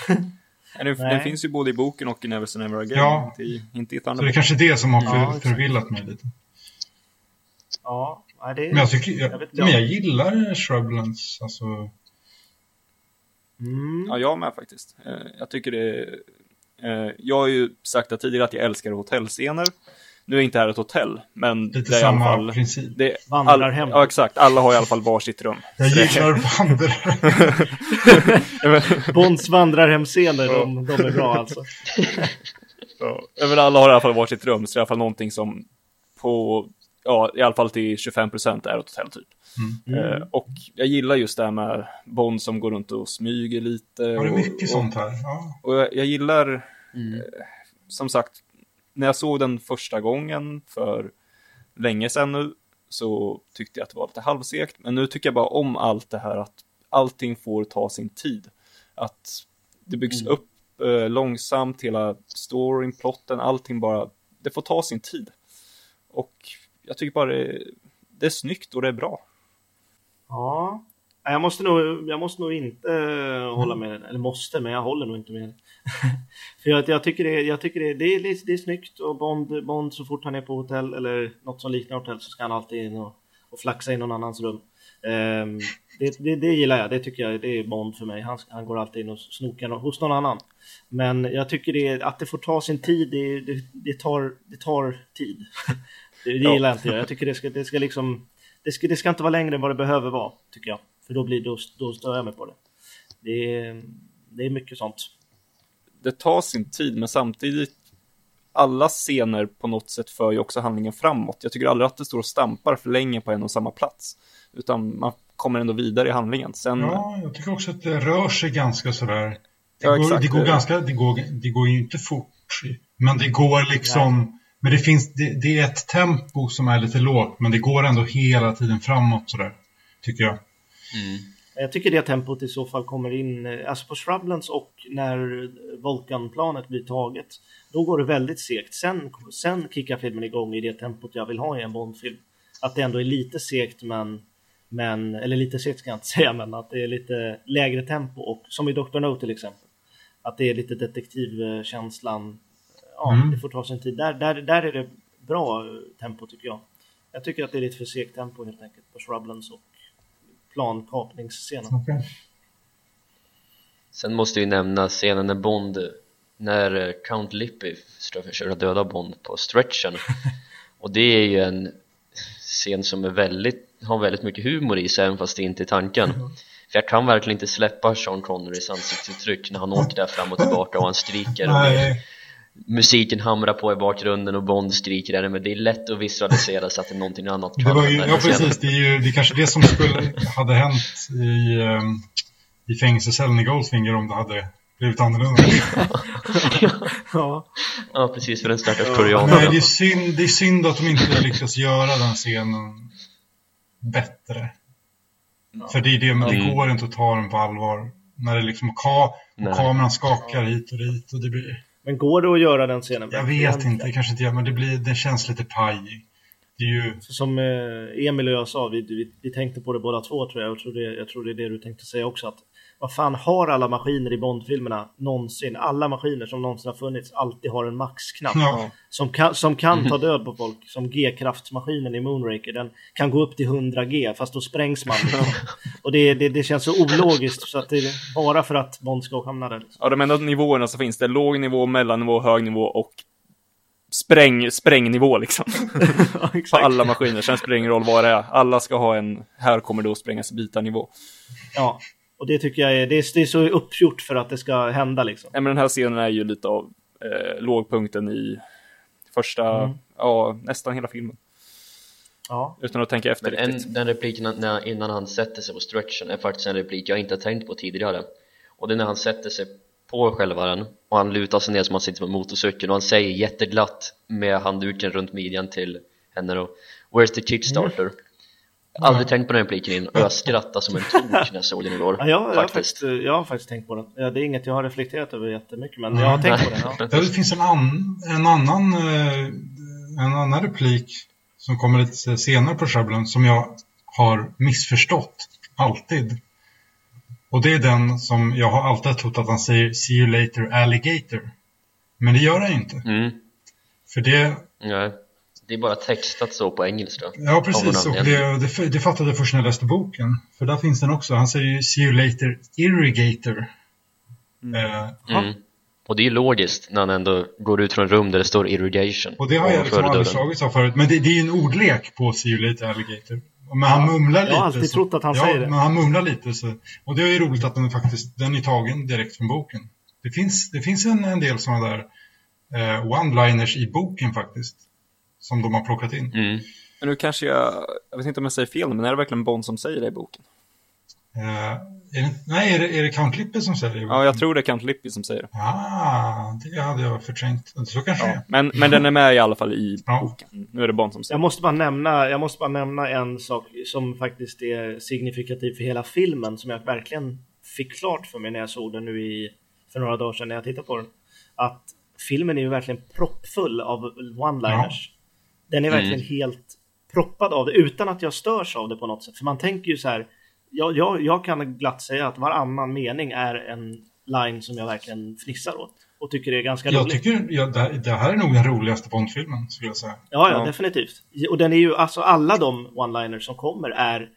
Speaker 1: Ja, Den,
Speaker 2: Nej.
Speaker 1: den finns ju både i boken och i Never Say Never Again.
Speaker 3: Ja.
Speaker 1: Inte i, inte i ett
Speaker 3: Så det är kanske är det som har
Speaker 2: Ja,
Speaker 3: för,
Speaker 2: exakt.
Speaker 3: förvillat mig lite.
Speaker 2: Ja, nej, det
Speaker 3: Men jag, tycker, jag,
Speaker 2: Jag vet inte.
Speaker 3: men jag gillar Shrublands, alltså.
Speaker 2: Mm.
Speaker 1: Ja, jag med faktiskt. Eh, Jag tycker det eh, Jag har ju sagt det tidigare att jag älskar hotellscener. Nu är inte här ett hotell, men
Speaker 3: Lite
Speaker 1: det är i alla
Speaker 3: samma
Speaker 1: fall...
Speaker 3: princip.
Speaker 1: Det,
Speaker 2: Vandrarhem.
Speaker 1: Ja, exakt. Alla har i alla fall varsitt rum.
Speaker 3: Jag gillar vandrar.
Speaker 2: Bonds vandrarhemscener, de, de är bra alltså.
Speaker 1: Ja, men alla har i alla fall varsitt rum, så det är i alla fall någonting som på, ja, i alla fall till 25% är ett hotell typ.
Speaker 2: Mm.
Speaker 1: Eh, och jag gillar just det här med Bond som går runt och smyger lite.
Speaker 3: Har det
Speaker 1: och,
Speaker 3: mycket
Speaker 1: och,
Speaker 3: sånt här? Ja.
Speaker 1: Och jag, jag gillar,
Speaker 4: Mm.
Speaker 1: som sagt, när jag såg den första gången för länge sedan nu, så tyckte jag att det var lite halvsegt. Men nu tycker jag bara om allt det här att allting får ta sin tid. Att det byggs
Speaker 2: Mm.
Speaker 1: upp eh, långsamt, hela storyn, plotten, allting bara, det får ta sin tid. Och jag tycker bara det, det är snyggt och det är bra.
Speaker 2: Ja, jag måste nog, jag måste nog inte eh, hålla med, eller måste, men jag håller nog inte med. För jag, jag tycker, det, jag tycker det, det, är, det är snyggt och Bond, Bond så fort han är på hotell eller något som liknar hotell så ska han alltid in och, och flaxa i någon annans rum. Ehm, det, det, det gillar jag, det tycker jag det är Bond för mig. Han, han går alltid in och snokar no- hos någon annan. Men jag tycker det, att det får ta sin tid, det, det, det, tar, det tar tid. det det
Speaker 1: Ja.
Speaker 2: gillar inte jag. Jag tycker det ska, det ska liksom det ska, det ska inte vara längre än vad det behöver vara, tycker jag. För då, blir, då, då stör jag mig på det. Det är, det är mycket sånt.
Speaker 1: det tar sin tid, men samtidigt alla scener på något sätt för ju också handlingen framåt. Jag tycker aldrig att det står och stampar för länge på en och samma plats, utan man kommer ändå vidare i handlingen. Sen,
Speaker 3: ja, jag tycker också att det rör sig ganska sådär. Det,
Speaker 1: Ja,
Speaker 3: går, det går ganska, det går, det går ju inte fort. Men det går liksom, men det finns, det, det är ett tempo som är lite lågt, men det går ändå hela tiden framåt sådär, tycker jag.
Speaker 4: Mm.
Speaker 2: Jag tycker det tempot i så fall kommer in, eh, alltså på Shrublands och när Vulkanplanet blir taget, då går det väldigt segt. Sen, sen kickar filmen igång i det tempot jag vill ha i en Bondfilm. Att det ändå är lite segt men, men eller lite segt ska jag inte säga, men att det är lite lägre tempo och som i Dr. No till exempel. Att det är lite detektivkänslan. Ja,
Speaker 3: Mm.
Speaker 2: det får ta sin tid. Där, där, där är det bra tempo tycker jag. Jag tycker att det är lite för segt tempo helt enkelt på Shrublands och plankapningsscenen.
Speaker 3: Okej.
Speaker 4: Sen måste vi nämna scenen när Bond, när eh, Count Lippy ska försöka döda Bond på stretchen och det är ju en scen som är väldigt, har väldigt mycket humor i sig även fast det inte är tanken för jag kan verkligen inte släppa Sean Connerys ansiktsuttryck när han åker där fram och tillbaka och han skriker och musiken hamrar på i bakgrunden och Bond skriker där men det är lätt att visualisera så att det är någonting annat
Speaker 3: det var ju, ja precis, det är ju det är kanske det som skulle hade hänt i, ehm, i fängelsecellen i Goldfinger om det hade blivit annorlunda.
Speaker 2: Ja,
Speaker 4: Ja precis, för den stackars
Speaker 3: Nej,
Speaker 4: koreanen
Speaker 3: det är, synd, det är synd att de inte lyckas göra den scenen bättre. För det, är det, men det
Speaker 4: Mm.
Speaker 3: går inte att ta den på allvar. När det liksom ka,
Speaker 4: Nej.
Speaker 3: kameran skakar hit och dit. Och det blir,
Speaker 2: men går det att göra den scenen
Speaker 3: jag vet inte, det kanske inte gör, men det, blir, det känns lite pajig. Det är ju,
Speaker 2: Som eh, Emil och jag sa, vi, vi, vi tänkte på det båda två tror jag. Jag tror, det, jag tror det är det du tänkte säga också. Att, vad fan har alla maskiner i Bondfilmerna någonsin, alla maskiner som någonsin har funnits, alltid har en maxknapp?
Speaker 3: ja,
Speaker 2: Som kan, som kan ta död på folk. Som G-kraftsmaskinen i Moonraker. Den kan gå upp till 100G fast då sprängs man. Och det, det, det känns så ologiskt så att det är bara för att Bond ska hamna där. Liksom.
Speaker 1: ja, de enda nivåerna som finns det är låg nivå, mellannivå, hög nivå och spräng, sprängnivå liksom.
Speaker 2: Ja,
Speaker 1: På alla maskiner, sen spelar det ingen roll vad det är. Alla ska ha en, här kommer det att sprängas bitar nivå.
Speaker 2: Ja. Och det tycker jag är, det är, det är så uppgjort för att det ska hända liksom.
Speaker 1: Nej, men den här scenen är ju lite av eh, lågpunkten i första,
Speaker 2: Mm.
Speaker 1: ja, nästan hela filmen.
Speaker 2: Ja.
Speaker 1: Utan att tänka efter
Speaker 4: Men
Speaker 1: riktigt.
Speaker 4: en, den repliken när, innan han sätter sig på stretchen är faktiskt en replik jag inte har tänkt på tidigare och det är när han sätter sig på själva den och han lutar sig ner som han sitter på motorcykeln och han säger jätteglatt med handduken runt midjan till henne då Where's the kickstarter? Aldrig tänkt på den repliken innan och jag skrattade som en tok när jag såg den igår.
Speaker 2: Ja, jag, jag, har
Speaker 4: faktiskt.
Speaker 2: faktiskt, jag har faktiskt tänkt på den. Ja, det är inget jag har reflekterat över jättemycket, men jag har tänkt på den. Ja.
Speaker 3: Ja, det finns en, an, en, annan, eh, en annan replik som kommer lite senare på Shubblen som jag har missförstått, alltid. Och det är den som jag har alltid trott att han säger See you later alligator. Men det gör han inte.
Speaker 4: Mm.
Speaker 3: För det,
Speaker 4: Nej. Det är bara textat så på engelska.
Speaker 3: ja precis, och det, det, det fattade jag först när jag läste boken. För där finns den också, han säger ju See you later irrigator. Eh,
Speaker 4: Mm. Och det är ju logiskt när han ändå går ut från rum där det står irrigation
Speaker 3: och det har jag liksom aldrig slagits av förut. Men det, det är ju en ordlek på See you later alligator. Men han mumlar lite.
Speaker 2: jag har alltid
Speaker 3: så-
Speaker 2: trott att han
Speaker 3: ja,
Speaker 2: säger det.
Speaker 3: men han mumlar lite. Så, och det är ju roligt att den är faktiskt den är tagen direkt från boken. Det finns, det finns en, en del sådana där eh, one-liners i boken faktiskt. Som de har plockat in.
Speaker 4: Mm.
Speaker 1: Men nu kanske jag, jag vet inte om jag säger fel, men är det verkligen Bond som säger det i boken?
Speaker 3: Eh, är det, nej, är det, är det Count Lippe som säger det? i boken?
Speaker 1: Ja, jag tror det är Count Lippy som säger det.
Speaker 3: Ah, det hade jag förträngt. Så kanske
Speaker 1: Ja. Men, men den är med i alla fall i
Speaker 3: Ja.
Speaker 1: boken. Nu är det Bond som säger
Speaker 2: Jag måste bara nämna, jag måste bara nämna en sak som faktiskt är signifikativ för hela filmen som jag verkligen fick klart för mig när jag såg den nu i, för några dagar sedan när jag tittade på den. Att filmen är ju verkligen proppfull av one-liners. Den är verkligen helt proppad av det utan att jag störs av det på något sätt. För man tänker ju så här, jag, jag, jag kan glatt säga att varannan mening är en line som jag verkligen fnissar åt och tycker det är ganska
Speaker 3: Jag
Speaker 2: roligt.
Speaker 3: tycker ja, det, här, det här är nog den roligaste Bond-filmen, skulle jag säga.
Speaker 2: Ja, ja,
Speaker 1: Ja.
Speaker 2: definitivt. Och den är ju, alltså alla de one-liners som kommer är,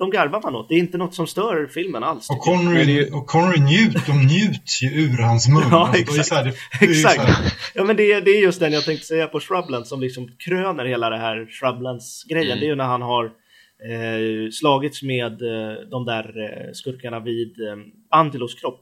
Speaker 2: de garvar man åt. Det är inte något som stör filmen alls.
Speaker 3: Och
Speaker 2: jag.
Speaker 3: Connery,
Speaker 1: ju-
Speaker 3: och Connery njut, de njuts ju ur hans mun.
Speaker 2: Ja,
Speaker 3: Alltså,
Speaker 2: exakt.
Speaker 3: här, det, är ju
Speaker 2: Exakt.
Speaker 3: Så här,
Speaker 2: Ja, men det är, det är just den jag tänkte säga på Shrubland som liksom kröner hela det här Shrublands-grejen.
Speaker 4: Mm.
Speaker 2: Det är ju när han har eh, slagits med eh, de där eh, skurkarna vid eh, Angelos kropp.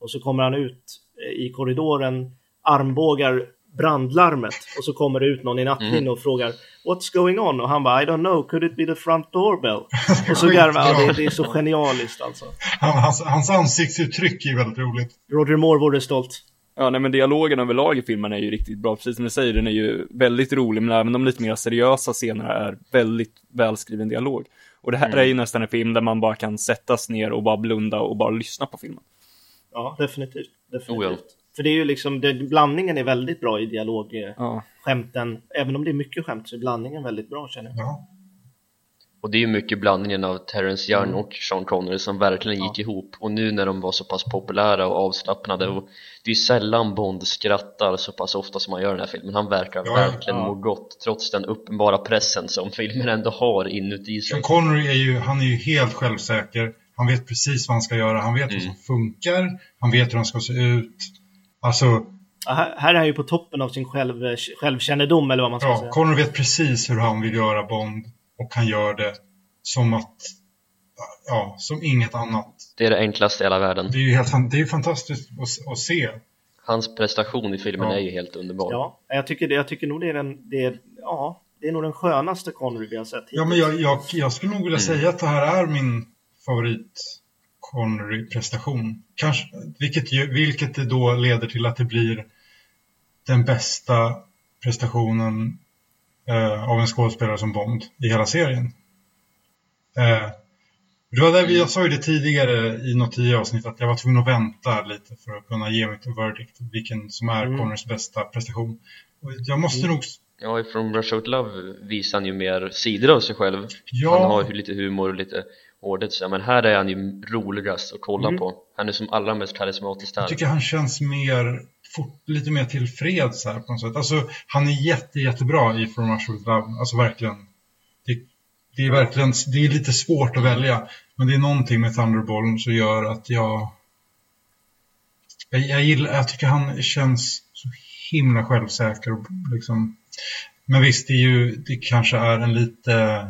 Speaker 2: Och så kommer han ut eh, i korridoren, armbågar brandlarmet och så kommer det ut någon i nattlinne
Speaker 4: Mm.
Speaker 2: och frågar What's going on? Och han bara I don't know, could it be the front doorbell? Och så garvar ja, det, det är så genialiskt alltså.
Speaker 3: han, hans, hans ansiktsuttryck är väldigt roligt.
Speaker 2: Roger Moore vore stolt.
Speaker 1: Ja, nej men dialogen överlag i filmen är ju riktigt bra. Precis som du säger, den är ju väldigt rolig, men även de lite mer seriösa scenerna är väldigt välskriven dialog. Och det här
Speaker 4: Mm.
Speaker 1: är ju nästan en film där man bara kan sättas ner och bara blunda och bara lyssna på filmen.
Speaker 2: Ja, definitivt. definitivt.
Speaker 4: Oh, ja.
Speaker 2: För det är ju liksom, det, blandningen är väldigt bra i dialogskämten.
Speaker 1: Ja.
Speaker 2: Även om det är mycket skämt så är blandningen väldigt bra känner jag.
Speaker 3: Ja.
Speaker 4: Och det är ju mycket blandningen av Terrence Young
Speaker 2: Mm.
Speaker 4: och Sean Connery som verkligen gick ihop och nu när de var så pass populära och avslappnade och det är ju sällan Bond skrattar så pass ofta som han gör i den här filmen han verkar
Speaker 3: Ja,
Speaker 4: verkligen
Speaker 2: ja.
Speaker 4: må gott trots den uppenbara pressen som filmen ändå har inuti sig
Speaker 3: Sean Connery är ju, han är ju helt självsäker. Han vet precis vad han ska göra. Han vet vad
Speaker 4: Mm.
Speaker 3: som funkar. Han vet hur han ska se ut. Alltså,
Speaker 2: Ja, här, här är han ju på toppen av sin själv, självkännedom eller vad man ska
Speaker 3: ja,
Speaker 2: säga.
Speaker 3: Connery vet precis hur han vill göra Bond. Och han gör det som att, ja, som inget annat.
Speaker 4: det är det enklaste i hela världen
Speaker 3: Det är ju helt det är fantastiskt att, att se.
Speaker 4: hans prestation i filmen
Speaker 3: Ja.
Speaker 4: är ju helt underbar
Speaker 2: Ja, jag tycker, det, jag tycker nog det är den, det är, ja, det är nog den skönaste Connery vi har sett
Speaker 3: Ja, men jag, jag, jag skulle nog vilja säga att det här är min favorit Connery-prestation. Kanske, vilket, vilket då leder till att det blir den bästa prestationen eh, av en skådespelare som Bond i hela serien. Eh, det var där vi, jag sa ju det tidigare i något tidigare avsnitt att jag var tvungen att vänta lite för att kunna ge mitt verdict vilken som är
Speaker 2: Mm.
Speaker 3: Connerys bästa prestation. Och jag måste nog
Speaker 4: Ja, From Russia With Love visar han ju mer sidor av sig själv
Speaker 3: Ja.
Speaker 4: Han har ju lite humor och lite hårdhet så, men här är han ju roligast att kolla
Speaker 2: Mm.
Speaker 4: på Han är som allra mest karismatisk här
Speaker 3: Jag tycker han känns mer, fort, lite mer tillfreds här på något sätt. Alltså, han är jätte, jättebra i From Russia With Love. Alltså verkligen. Det, det är verkligen, det är lite svårt att välja. Men det är någonting med Thunderbollen som gör att jag... Jag, jag gillar, jag tycker han känns så himla självsäker och liksom... Men visst, det är ju, det kanske är en lite...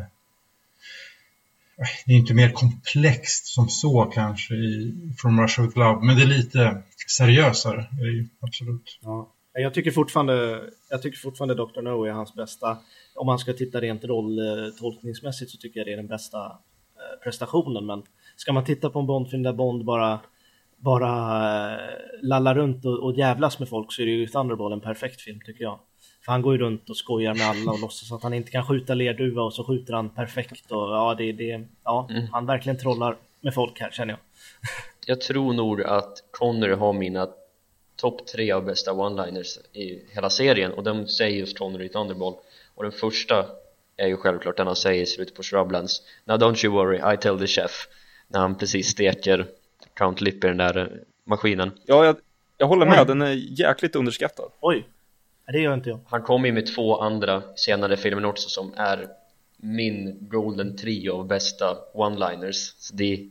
Speaker 3: Det är inte mer komplext som så kanske i From Russia With Love, men det är lite seriösare, är det ju absolut.
Speaker 2: Ja. Jag tycker fortfarande, jag tycker fortfarande Dr. No är hans bästa. Om man ska titta rent rolltolkningsmässigt så tycker jag det är den bästa eh, prestationen. Men ska man titta på en Bondfilm där Bond bara, bara eh, lallar runt och, och jävlas med folk så är det ju Thunderball en perfekt film tycker jag. För han går ju runt och skojar med alla och låtsas att han inte kan skjuta lerduva och så skjuter han perfekt och ja, det, det, ja
Speaker 4: Mm.
Speaker 2: han verkligen trollar med folk här känner jag.
Speaker 4: Jag tror nog att Connery har mina topp tre av bästa one-liners i hela serien och de säger just Connery i Thunderball och den första är ju självklart den han säger i slutet på Shrublands Now don't you worry, I tell the chef när han precis steker Count Lip i den där maskinen
Speaker 1: Ja, jag, jag håller med. Den är jäkligt underskattad.
Speaker 2: Oj, det gör inte jag.
Speaker 4: Han kommer ju med två andra senare filmer också som är min golden trio av bästa one-liners det,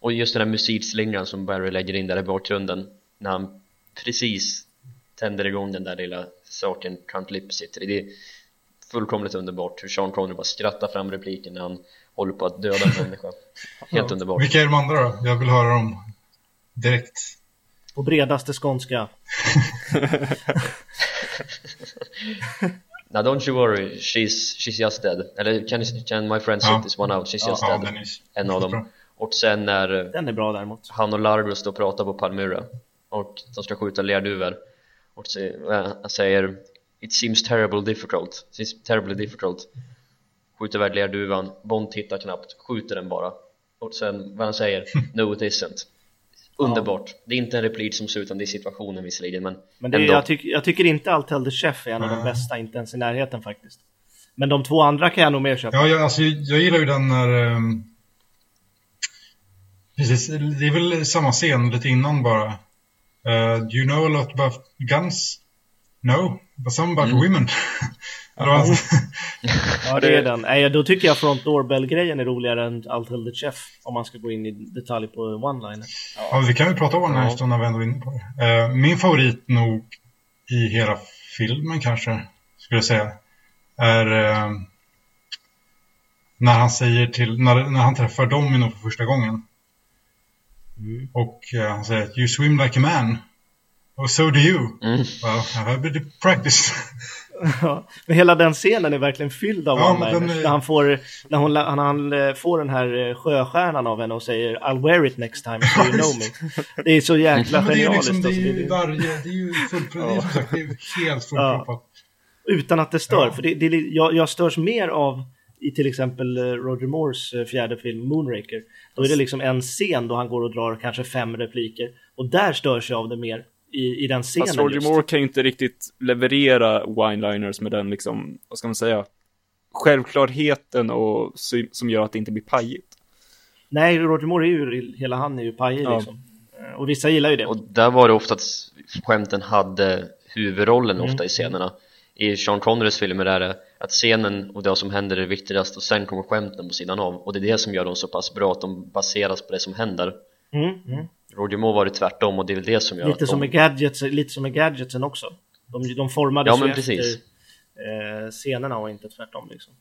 Speaker 4: och just den här musikslingan som Barry lägger in där i bakgrunden när han precis tänder igång den där lilla saken Count Lip sitter i det är fullkomligt underbart hur Sean Connery bara skrattar fram repliken när han håller på att döda en människa helt underbart
Speaker 3: Vilka är de andra då? Jag vill höra dem direkt.
Speaker 2: På bredaste skånska.
Speaker 4: Now don't you worry, she's, she's just dead. Eller can, can my friend sit
Speaker 3: Ja.
Speaker 4: this one out, she's just
Speaker 3: Ja,
Speaker 4: dead.
Speaker 3: är
Speaker 4: en av dem.
Speaker 3: bra.
Speaker 4: och sen när eh,
Speaker 2: Den är bra däremot.
Speaker 4: han och Largo står och pratar på Palmyra. Och de ska skjuta lerduvor. Och så, eh, han säger It seems terrible difficult, seems terribly difficult. Skjuter iväg lerduvan, Bond tittar knappt, skjuter den bara. Och sen vad han säger No it isn't Underbart, det är inte en replik som ser ut utan det är situationen visserligen men,
Speaker 2: Men det,
Speaker 4: ändå
Speaker 2: jag, tyck, jag tycker inte I'll tell the chef är en av de bästa, inte ens i närheten faktiskt. Men de två andra kan jag nog mer köpa.
Speaker 3: Ja, jag, alltså, jag gillar ju den när... ehm, precis, det är väl samma scen lite innan bara. Uh, do you know a lot about guns? No, but some about
Speaker 4: Mm.
Speaker 3: women.
Speaker 2: Ja, det är den. Nej, då tycker jag front doorbell-grejen är roligare än tell the chef. Om man ska gå in i detalj på one-liner.
Speaker 3: ja, vi kan väl prata om den här
Speaker 4: Ja.
Speaker 3: när vi ändå är inne på det. Eh, min favorit nog i hela filmen kanske, skulle jag säga, är eh, när han säger till, när, när han träffar Domino för första gången.
Speaker 2: Mm.
Speaker 3: Och eh, han säger You swim like a man. Och so do you.
Speaker 4: mm.
Speaker 3: Well, I have practice.
Speaker 2: Ja, men hela den scenen är verkligen fylld av
Speaker 3: Ja, den är-
Speaker 2: När han får, när hon, när han eh, får den här eh, sjöstjärnan av henne och säger I'll wear it next time so you know me. Det är så jäkla
Speaker 3: Ja, men det är
Speaker 2: genialiskt.
Speaker 3: liksom, det är
Speaker 2: alltså,
Speaker 3: ju
Speaker 2: det-
Speaker 3: varje, det är ju fullt, sagt, det är helt fullproppat.
Speaker 2: Utan att det stör.
Speaker 3: Ja.
Speaker 2: För det, det, jag, jag störs mer av i till exempel eh, Roger Moores fjärde film Moonraker. Då är det liksom en scen då han går och drar kanske fem repliker. Och där störs jag av det mer i, i den scenen
Speaker 1: Fast Roger
Speaker 2: just.
Speaker 1: Moore kan ju inte riktigt leverera wine-liners med den liksom, vad ska man säga, självklarheten och som gör att det inte blir pajigt.
Speaker 2: Nej, Roger Moore är ju, hela han är ju pajig
Speaker 1: Ja.
Speaker 2: liksom. Eh, Och vissa gillar ju det.
Speaker 4: Och där var det ofta att skämten hade huvudrollen
Speaker 2: Mm.
Speaker 4: ofta i scenerna I Sean Connerys filmer är det att scenen och det som händer är viktigast och sen kommer skämten på sidan av och det är det som gör dem så pass bra att de baseras på det som händer
Speaker 2: Mm, mm.
Speaker 4: Roger Moore var det tvärtom och det är väl det som gör
Speaker 2: Lite
Speaker 4: att
Speaker 2: som
Speaker 4: de...
Speaker 2: med gadgets, lite som med gadgetsen också. De, de formades
Speaker 4: Ja,
Speaker 2: ju efter eh, scenerna och inte tvärtom liksom.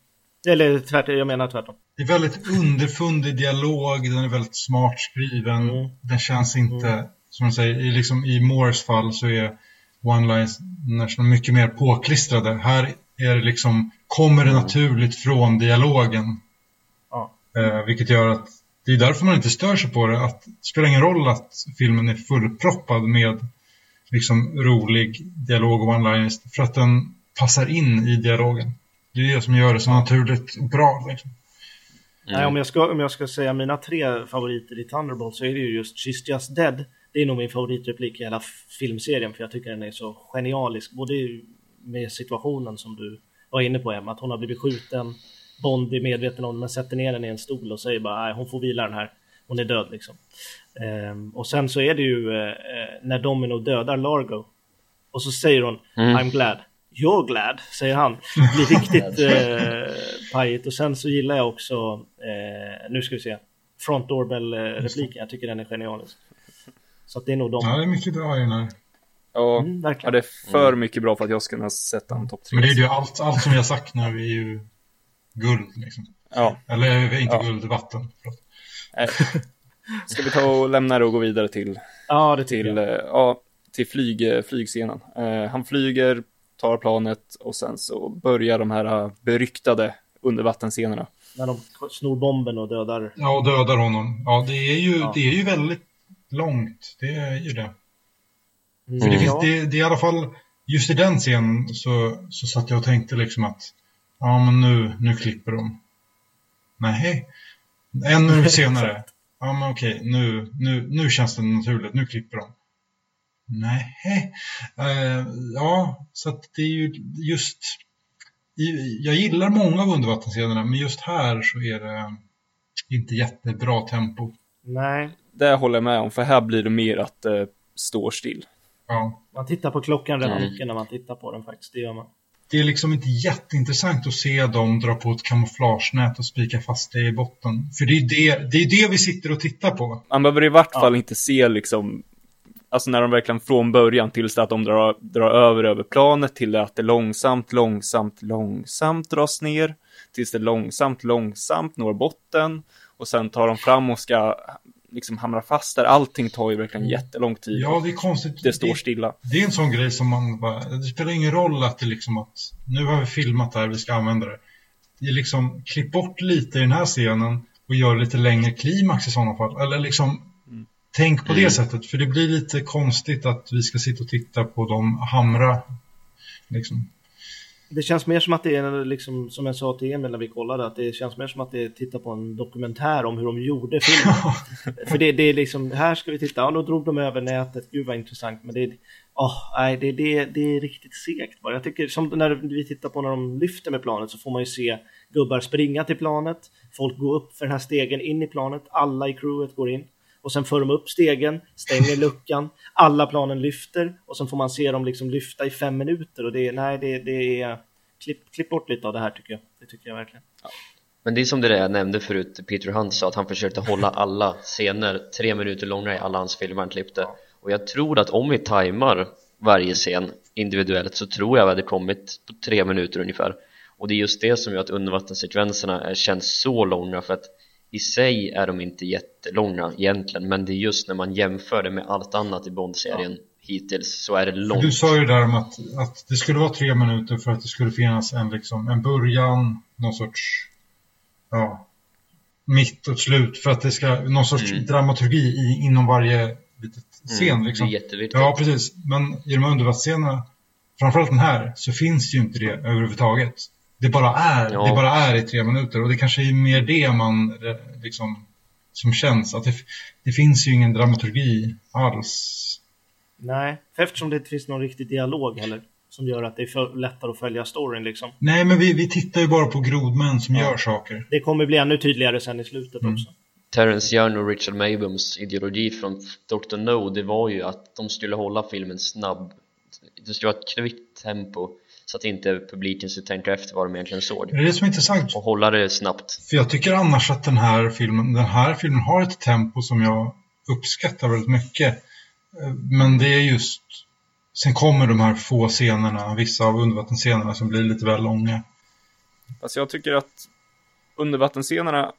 Speaker 2: Eller tvärtom, jag menar tvärtom.
Speaker 3: Det är väldigt underfundig dialog, den är väldigt smart skriven.
Speaker 2: Mm.
Speaker 3: Den känns inte, som du säger, i, liksom, i Moores fall så är one-liners mycket mer påklistrade. Här är det liksom, kommer det naturligt från dialogen.
Speaker 2: Ja.
Speaker 3: Eh, vilket gör att det är därför man inte stör sig på det. Att det spelar ingen roll att filmen är fullproppad med liksom rolig dialog och one-liners. För att den passar in i dialogen. Det är det som gör det så naturligt och bra. Liksom.
Speaker 4: Mm.
Speaker 2: Nej, om, jag ska, om jag ska säga mina tre favoriter i Thunderbolt så är det ju just She's Just Dead. Det är nog min favoritreplik i hela filmserien för jag tycker den är så genialisk. Både med situationen som du var inne på Emma, att hon har blivit skjuten. Bond är medveten om det men sätter ner den i en stol och säger bara nej, hon får vila den här. Hon är död liksom. Ehm, och sen så är det ju eh, eh, när Domino dödar Largo. Och så säger hon
Speaker 4: Mm.
Speaker 2: I'm glad. You're glad, säger han. Det blir riktigt eh, pajigt. Och sen så gillar jag också, eh, nu ska vi se, Front Doorbell-repliken. Jag tycker den är genialisk. Så att det är nog
Speaker 3: Ja,
Speaker 2: de.
Speaker 3: det är mycket bra i den här.
Speaker 1: Ja,
Speaker 2: Mm,
Speaker 1: ja det är för mycket bra för att jag ska kunna sätta en topp tre.
Speaker 3: Men det är ju allt, allt som vi har sagt nu är ju guld. Liksom.
Speaker 1: Ja,
Speaker 3: Eller inte
Speaker 1: Ja.
Speaker 3: guld, vatten.
Speaker 1: Ska vi ta och lämna det och gå vidare till,
Speaker 2: Ja, det
Speaker 1: till, eh, ja, till flyg, eh, flygscenen. Eh, han flyger, tar planet och sen så börjar de här beryktade undervattensscenerna.
Speaker 2: När de snor bomben och dödar.
Speaker 3: Ja, och dödar honom. Ja, det är ju,
Speaker 2: Ja.
Speaker 3: det är ju väldigt långt. Det är ju det.
Speaker 2: Mm.
Speaker 3: För det, finns, det, det är i alla fall just i den scenen så, så satt jag och tänkte liksom att ja men nu, nu klipper de. Nej. En minut senare. ja men okej, nu, nu, nu känns det naturligt, nu klipper de. Nej. Uh, ja, så att det är ju just jag gillar många av undervattensscenerna, men just här så är det inte jättebra tempo.
Speaker 2: Nej.
Speaker 1: Det håller jag med om, för här blir det mer att det eh, står still.
Speaker 3: Ja.
Speaker 2: Man tittar på klockan rätt mm. mycket när man tittar på den faktiskt, det gör man.
Speaker 3: Det är liksom inte jätteintressant att se dem dra på ett kamouflagenät och spika fast det i botten. För det är det, det, är det vi sitter och tittar på.
Speaker 1: Man behöver i vart fall inte se liksom Alltså när de verkligen från början tills att de drar, drar över över planet till att det långsamt, långsamt, långsamt dras ner. Tills det långsamt, långsamt når botten. Och sen tar de fram och ska liksom hamra fast där. Allting tar ju verkligen jättelång tid.
Speaker 3: Ja, det är konstigt.
Speaker 1: Det står stilla.
Speaker 3: Det, det är en sån grej som man bara, det spelar ingen roll att det liksom att nu har vi filmat det här, vi ska använda det. Det är liksom, klipp bort lite i den här scenen och gör lite längre klimax i sådana fall. Eller liksom, mm. tänk på mm. det sättet. För det blir lite konstigt att vi ska sitta och titta på dem hamra. Liksom.
Speaker 2: Det känns mer som att det är, liksom, som jag sa till Emil när vi kollade, att det känns mer som att det är titta på en dokumentär om hur de gjorde filmen. För det, det är liksom, här ska vi titta, ja då drog de över nätet, gud vad intressant, men det är, oh, nej, det, det, det är riktigt segt bara. Jag tycker, som när vi tittar på när de lyfter med planet så får man ju se gubbar springa till planet, folk gå upp för den här stegen in i planet, alla i crewet går in och sen för de upp stegen, stänger luckan, alla planen lyfter och sen får man se dem liksom lyfta i fem minuter och det är, nej, det, det är, klipp, klipp bort lite av det här tycker jag. Det tycker jag verkligen. Ja.
Speaker 4: Men det är som det där jag nämnde förut, Peter Hunt sa att han försökte hålla alla scener tre minuter långa i alla hans filmer han klippte. Och jag tror att om vi tajmar varje scen individuellt så tror jag vi hade kommit på tre minuter ungefär. Och det är just det som gör att undervattenssekvenserna känns så långa för att i sig är de inte jättelånga egentligen men det är just när man jämför det med allt annat i Bond-serien ja. hittills så är det långt.
Speaker 3: Du sa ju där om att, att det skulle vara tre minuter för att det skulle finnas en, liksom, en början, någon sorts ja, mitt och slut för att det ska, någon sorts mm. dramaturgi i, inom varje litet scen. Mm, liksom.
Speaker 4: Det är jätteviktigt.
Speaker 3: Ja, precis. Men i de undervattensscenerna, framförallt den här, så finns ju inte det överhuvudtaget det bara är, ja. det bara är i tre minuter och det kanske är mer det man eh, liksom som känns att det, det finns ju ingen dramaturgi alls.
Speaker 2: Nej, eftersom det inte finns någon riktig dialog heller som gör att det är för lättare att följa storyn liksom.
Speaker 3: Nej, men vi, vi tittar ju bara på grodmän som ja. gör saker.
Speaker 2: Det kommer bli ännu tydligare sen i slutet mm. också.
Speaker 4: Terrence Young och Richard Maybums ideologi från Dr. No det var ju att de skulle hålla filmen snabb det skulle vara ett kvickt tempo så att inte publiken skulle tänka efter vad de egentligen såg.
Speaker 3: Det är det som är intressant.
Speaker 4: Och hålla det snabbt.
Speaker 3: För jag tycker annars att den här filmen, den här filmen har ett tempo som jag uppskattar väldigt mycket. Men det är just, sen kommer de här få scenerna, vissa av undervattensscenerna som blir lite väl långa.
Speaker 1: Alltså jag tycker att undervattensscenerna,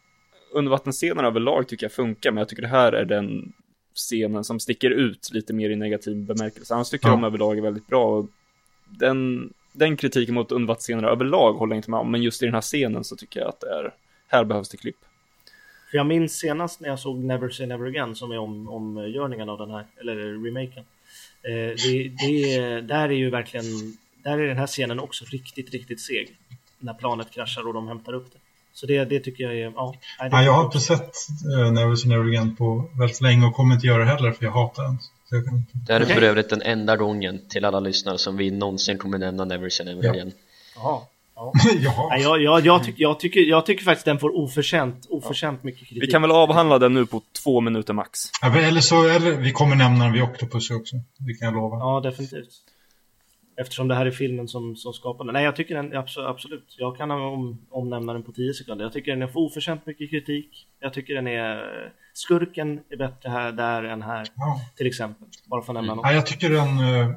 Speaker 1: undervattensscenerna överlag tycker jag funkar, men jag tycker det här är den scenen som sticker ut lite mer i negativ bemärkelse. Annars tycker jag ja. de överlag är väldigt bra. Den den kritiken mot undervattensscener överlag håller jag inte med om, men just i den här scenen så tycker jag att det är, här behövs det klipp.
Speaker 2: För jag minns senast när jag såg Never Say Never Again som är om, omgörningen av den här, eller remaken. Eh, det, det, där är ju verkligen, där är den här scenen också riktigt, riktigt seg. När planet kraschar och de hämtar upp det. Så det, det tycker jag är, ja.
Speaker 3: Nej, ja jag har inte sett uh, Never Say Never Again på väldigt länge och kommer inte göra det heller för jag hatar den.
Speaker 4: Det här är för övrigt den enda gången till alla lyssnare som vi någonsin kommer nämna Never Say Never Again.
Speaker 2: Ja. Ja. ja. Jag, jag, jag, tyck, jag, tycker, jag tycker faktiskt den får oförtjänt, oförtjänt mycket kritik.
Speaker 1: Vi kan väl avhandla den nu på två minuter max.
Speaker 3: Ja, eller så, eller vi kommer nämna den vid Octopus också. Det kan jag lova.
Speaker 2: Ja, definitivt. Eftersom det här är filmen som, som skapar den. Nej, jag tycker den, absolut. Jag kan om, omnämna den på tio sekunder. Jag tycker den får oförtjänt mycket kritik. Jag tycker den är skurken är bättre här, där än här, ja. till exempel. Bara för att nämna något.
Speaker 3: Nej, jag tycker den... Uh,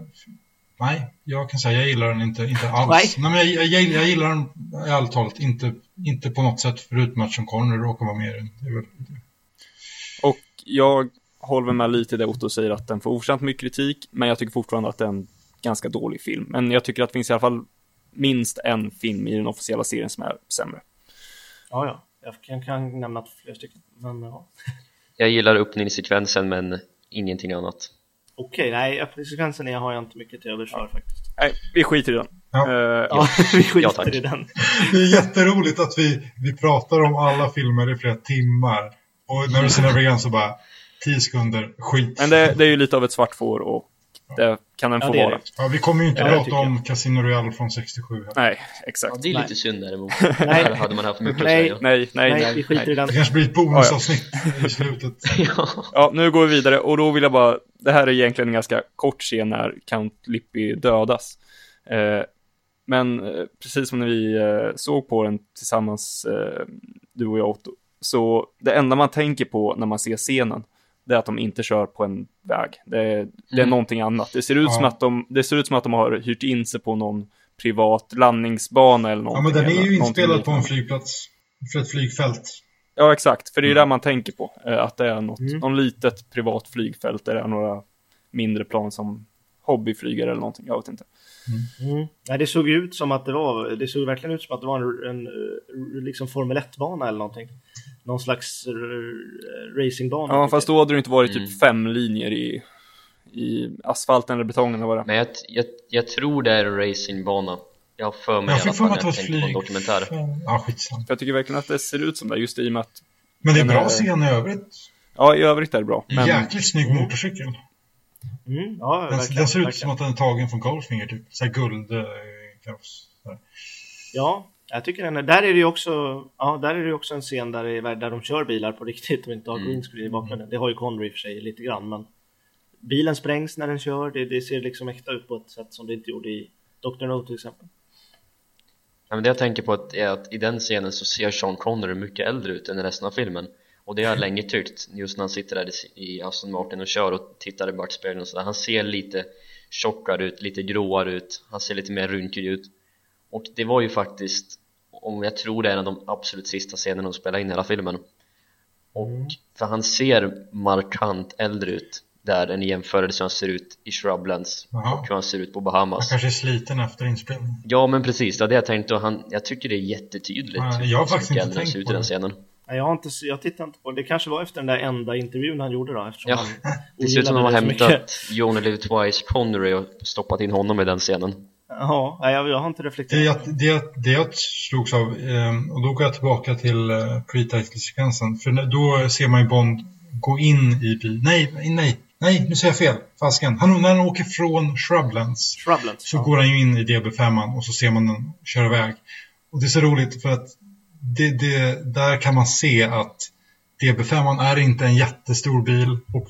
Speaker 3: nej, jag kan säga jag gillar den inte, inte alls. Nej. nej men jag, jag, jag gillar den ärligt talat inte, inte på något sätt förutom att Sean Connery råkar vara med i den. Väl...
Speaker 1: Och jag håller med lite det Otto säger att den får oförtjänt mycket kritik, men jag tycker fortfarande att det är en ganska dålig film. Men jag tycker att det finns i alla fall minst en film i den officiella serien som är sämre.
Speaker 2: Ja, ja. Jag kan, kan nämna fler stycken. Men, ja.
Speaker 4: Jag gillar öppningssekvensen men ingenting annat.
Speaker 2: Okej, okay, nej öppningssekvensen har jag inte mycket till övers för faktiskt.
Speaker 1: Nej, vi skiter i den.
Speaker 3: Ja.
Speaker 1: Eh,
Speaker 2: Ja, vi skiter
Speaker 4: Ja,
Speaker 2: i den.
Speaker 3: Det är jätteroligt att vi, vi pratar om alla filmer i flera timmar. Och när du ser över gränsen så bara 10 sekunder, skit.
Speaker 1: Men det, det är ju lite av ett svart får och det kan den
Speaker 2: Ja,
Speaker 1: få
Speaker 2: det
Speaker 1: vara.
Speaker 3: Ja, vi kommer ju inte
Speaker 2: Ja,
Speaker 3: prata om Casino Royale från 67 här.
Speaker 1: Nej,
Speaker 4: Ja,
Speaker 1: exakt.
Speaker 4: det är
Speaker 2: Nej.
Speaker 4: lite synd däremot.
Speaker 2: Nej.
Speaker 4: Här hade man haft mycket
Speaker 2: Nej.
Speaker 4: att säga.
Speaker 1: Nej, nej,
Speaker 2: Nej,
Speaker 1: nej.
Speaker 2: vi skiter i den.
Speaker 3: Det kanske blir ett bonusavsnitt i slutet.
Speaker 4: Ja.
Speaker 1: Ja, nu går vi vidare och då vill jag bara, det här är egentligen en ganska kort scen när Count Lippi dödas. Eh, men eh, precis som när vi eh, såg på den tillsammans, eh, du och jag Otto, så det enda man tänker på när man ser scenen, det är att de inte kör på en väg. Det är, det är
Speaker 4: Mm.
Speaker 1: någonting annat. Det ser, ut
Speaker 3: Ja.
Speaker 1: som att de, det ser ut som att de har hyrt in sig på någon privat landningsbana eller
Speaker 3: Ja,
Speaker 1: någonting.
Speaker 3: men den är ju inspelad på en flygplats. För ett flygfält.
Speaker 1: Ja, exakt. För det är ju det man tänker på. eh, Att det är något,
Speaker 2: Mm.
Speaker 1: någon litet privat flygfält där det är några mindre plan som hobbyflygare eller någonting. Jag vet inte.
Speaker 2: Mm. Nej, det såg ut som att det var, det såg verkligen ut som att det var en, en eh, liksom Formel 1-bana eller någonting. Någon slags eh, racingbana.
Speaker 1: Ja, fast då hade det inte varit
Speaker 4: Mm.
Speaker 1: typ fem linjer i, i asfalten eller betongen eller.
Speaker 4: Men jag, jag, jag tror det är en racingbana. Jag har för mig
Speaker 3: Jag
Speaker 4: i alla fall
Speaker 3: att det
Speaker 4: jag tänkte på en
Speaker 3: flyg.
Speaker 4: dokumentär.
Speaker 3: Ja, skitsamma.
Speaker 1: För jag tycker verkligen att det ser ut som det, just i och med att,
Speaker 3: Men det är bra
Speaker 1: här-
Speaker 3: scen i övrigt.
Speaker 1: ja i övrigt är det bra. Men,
Speaker 3: Jäkligt snygg motorcykel.
Speaker 2: Mm, ja,
Speaker 3: Den,
Speaker 2: verkligen,
Speaker 3: den ser ut som att den är tagen från Goldfinger, typ. Såhär guld eh, kaross. Så här.
Speaker 2: Ja, jag tycker den är, där är det ju också, ja, där är det också en scen där, det är, där de kör bilar på riktigt och inte har
Speaker 4: Mm.
Speaker 2: green screen i bakgrunden. Det har ju Connery i och för sig lite grann, men bilen sprängs när den kör. Det, det ser liksom äkta ut på ett sätt som det inte gjorde i Dr. No till exempel.
Speaker 4: Ja, men det jag tänker på att är att i den scenen så ser Sean Connery mycket äldre ut än i resten av filmen och det har jag länge tyckt just när han sitter där i- i Aston Martin och kör och tittar i backspegeln och sådär. Han ser lite tjockare ut, lite gråare ut. Han ser lite mer rynkig ut. Och det var ju faktiskt om jag tror det är en av de absolut sista scenerna de spelade in hela filmen. Och för han ser markant äldre ut där än i jämförelse hur han ser ut i Shrublands
Speaker 3: Jaha.
Speaker 4: och hur han ser ut på
Speaker 3: Han
Speaker 4: Bahamas
Speaker 3: kanske är sliten efter inspelningen.
Speaker 4: Ja men precis, det var det jag tänkte och han, jag tycker det är jättetydligt
Speaker 3: Ja, jag har faktiskt inte
Speaker 4: han
Speaker 3: tänkt på
Speaker 4: i den
Speaker 3: det.
Speaker 4: scenen
Speaker 2: Nej, jag, har inte, jag tittar inte på det. Det kanske var efter den där enda intervjun han gjorde då. Eftersom
Speaker 4: Ja,
Speaker 2: han
Speaker 4: Det ser ut som att de har
Speaker 2: det
Speaker 4: hämtat Only Live Twice Connery och stoppat in honom i den scenen
Speaker 2: Ja, jag, jag har inte
Speaker 3: Det,
Speaker 2: reflekterat.
Speaker 3: det, jag- det jag slogs av, eh, och då går jag tillbaka till eh, pre-title-sekvensen. För då ser man ju Bond gå in i. Nej, nej, nej, nu säger jag fel. Fasken. Han, när han åker från Shrublands
Speaker 2: Shrubland.
Speaker 3: så går han ju in i DB5 och så ser man den köra iväg. Och det är så roligt för att det, det, där kan man se att DB5 är inte en jättestor bil och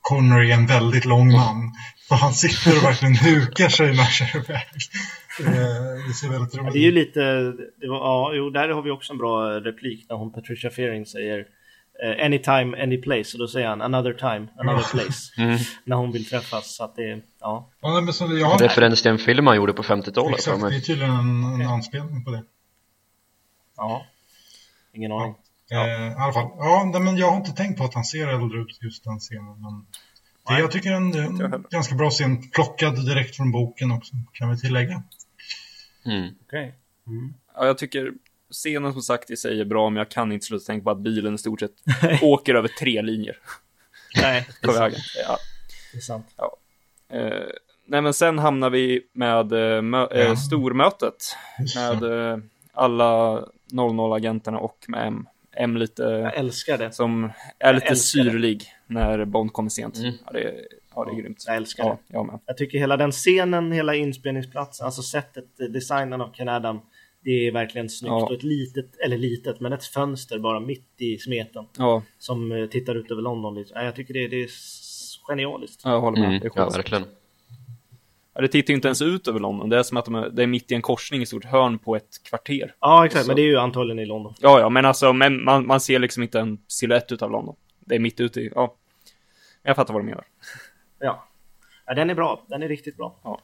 Speaker 3: Connery är en väldigt lång man. För han sitter och verkligen hukar sig när han kör iväg. Eh, Det ser väldigt roligt
Speaker 2: det är ju
Speaker 3: ut.
Speaker 2: lite, det var, ja, jo, där har vi också en bra replik när hon Patricia Fearing säger eh, anytime, any place. Och då säger han another time, another place.
Speaker 4: mm.
Speaker 2: När hon vill träffas. Så att det, ja.
Speaker 3: Ja, men så, jag har,
Speaker 4: Referens till en film han gjorde på 50-talet för
Speaker 3: exakt, det är tydligen en, en anspelning på det.
Speaker 2: Ja. Ingen aning.
Speaker 3: Eh, I alla fall. Ja, men jag har inte tänkt på att han ser äldre ut just den scenen. Men det,
Speaker 2: Nej.
Speaker 3: jag tycker en, en ganska bra scen. Plockad direkt från boken också, kan vi tillägga.
Speaker 4: mm.
Speaker 2: Okej. Mm.
Speaker 1: Ja, jag tycker scenen som sagt i sig är bra, men jag kan inte sluta tänka på att bilen i stort sett åker över tre linjer
Speaker 2: Nej,
Speaker 1: på vägen. Ja.
Speaker 2: det är sant.
Speaker 1: Eh, nej, men sen hamnar vi med eh, mö- eh,
Speaker 3: Ja.
Speaker 1: stormötet med eh, alla 00-agenterna och med M. M lite
Speaker 2: Jag älskar det.
Speaker 1: som är lite
Speaker 2: älskar det.
Speaker 1: syrlig när Bond kommer sent.
Speaker 4: Mm.
Speaker 1: Ja, det, är- ja, det är grymt.
Speaker 2: Jag älskar
Speaker 1: Ja,
Speaker 2: det.
Speaker 1: jag med.
Speaker 2: Jag tycker hela den scenen, hela inspelningsplatsen, alltså sättet, designen av Ken Adam, det är verkligen snyggt.
Speaker 1: Ja.
Speaker 2: Och ett litet, eller litet, men ett fönster bara mitt i smeten
Speaker 1: Ja,
Speaker 2: som eh, tittar ut över London. Ja, Jag tycker det, det är genialiskt.
Speaker 1: jag håller med.
Speaker 4: Mm.
Speaker 1: Det, är
Speaker 4: Ja, verkligen
Speaker 1: ja, det tittar ju inte ens ut över London. Det är som att de är, det är mitt i en korsning i stort hörn på ett kvarter.
Speaker 2: Ja, exakt,
Speaker 1: Så-
Speaker 2: men det är ju antagligen i London.
Speaker 1: Ja, ja, men alltså men man, man ser liksom inte en silhuett utav London. Det är mitt ute i, ja. Jag fattar vad du menar.
Speaker 2: Ja. ja, den är bra. Den är riktigt bra.
Speaker 1: Ja.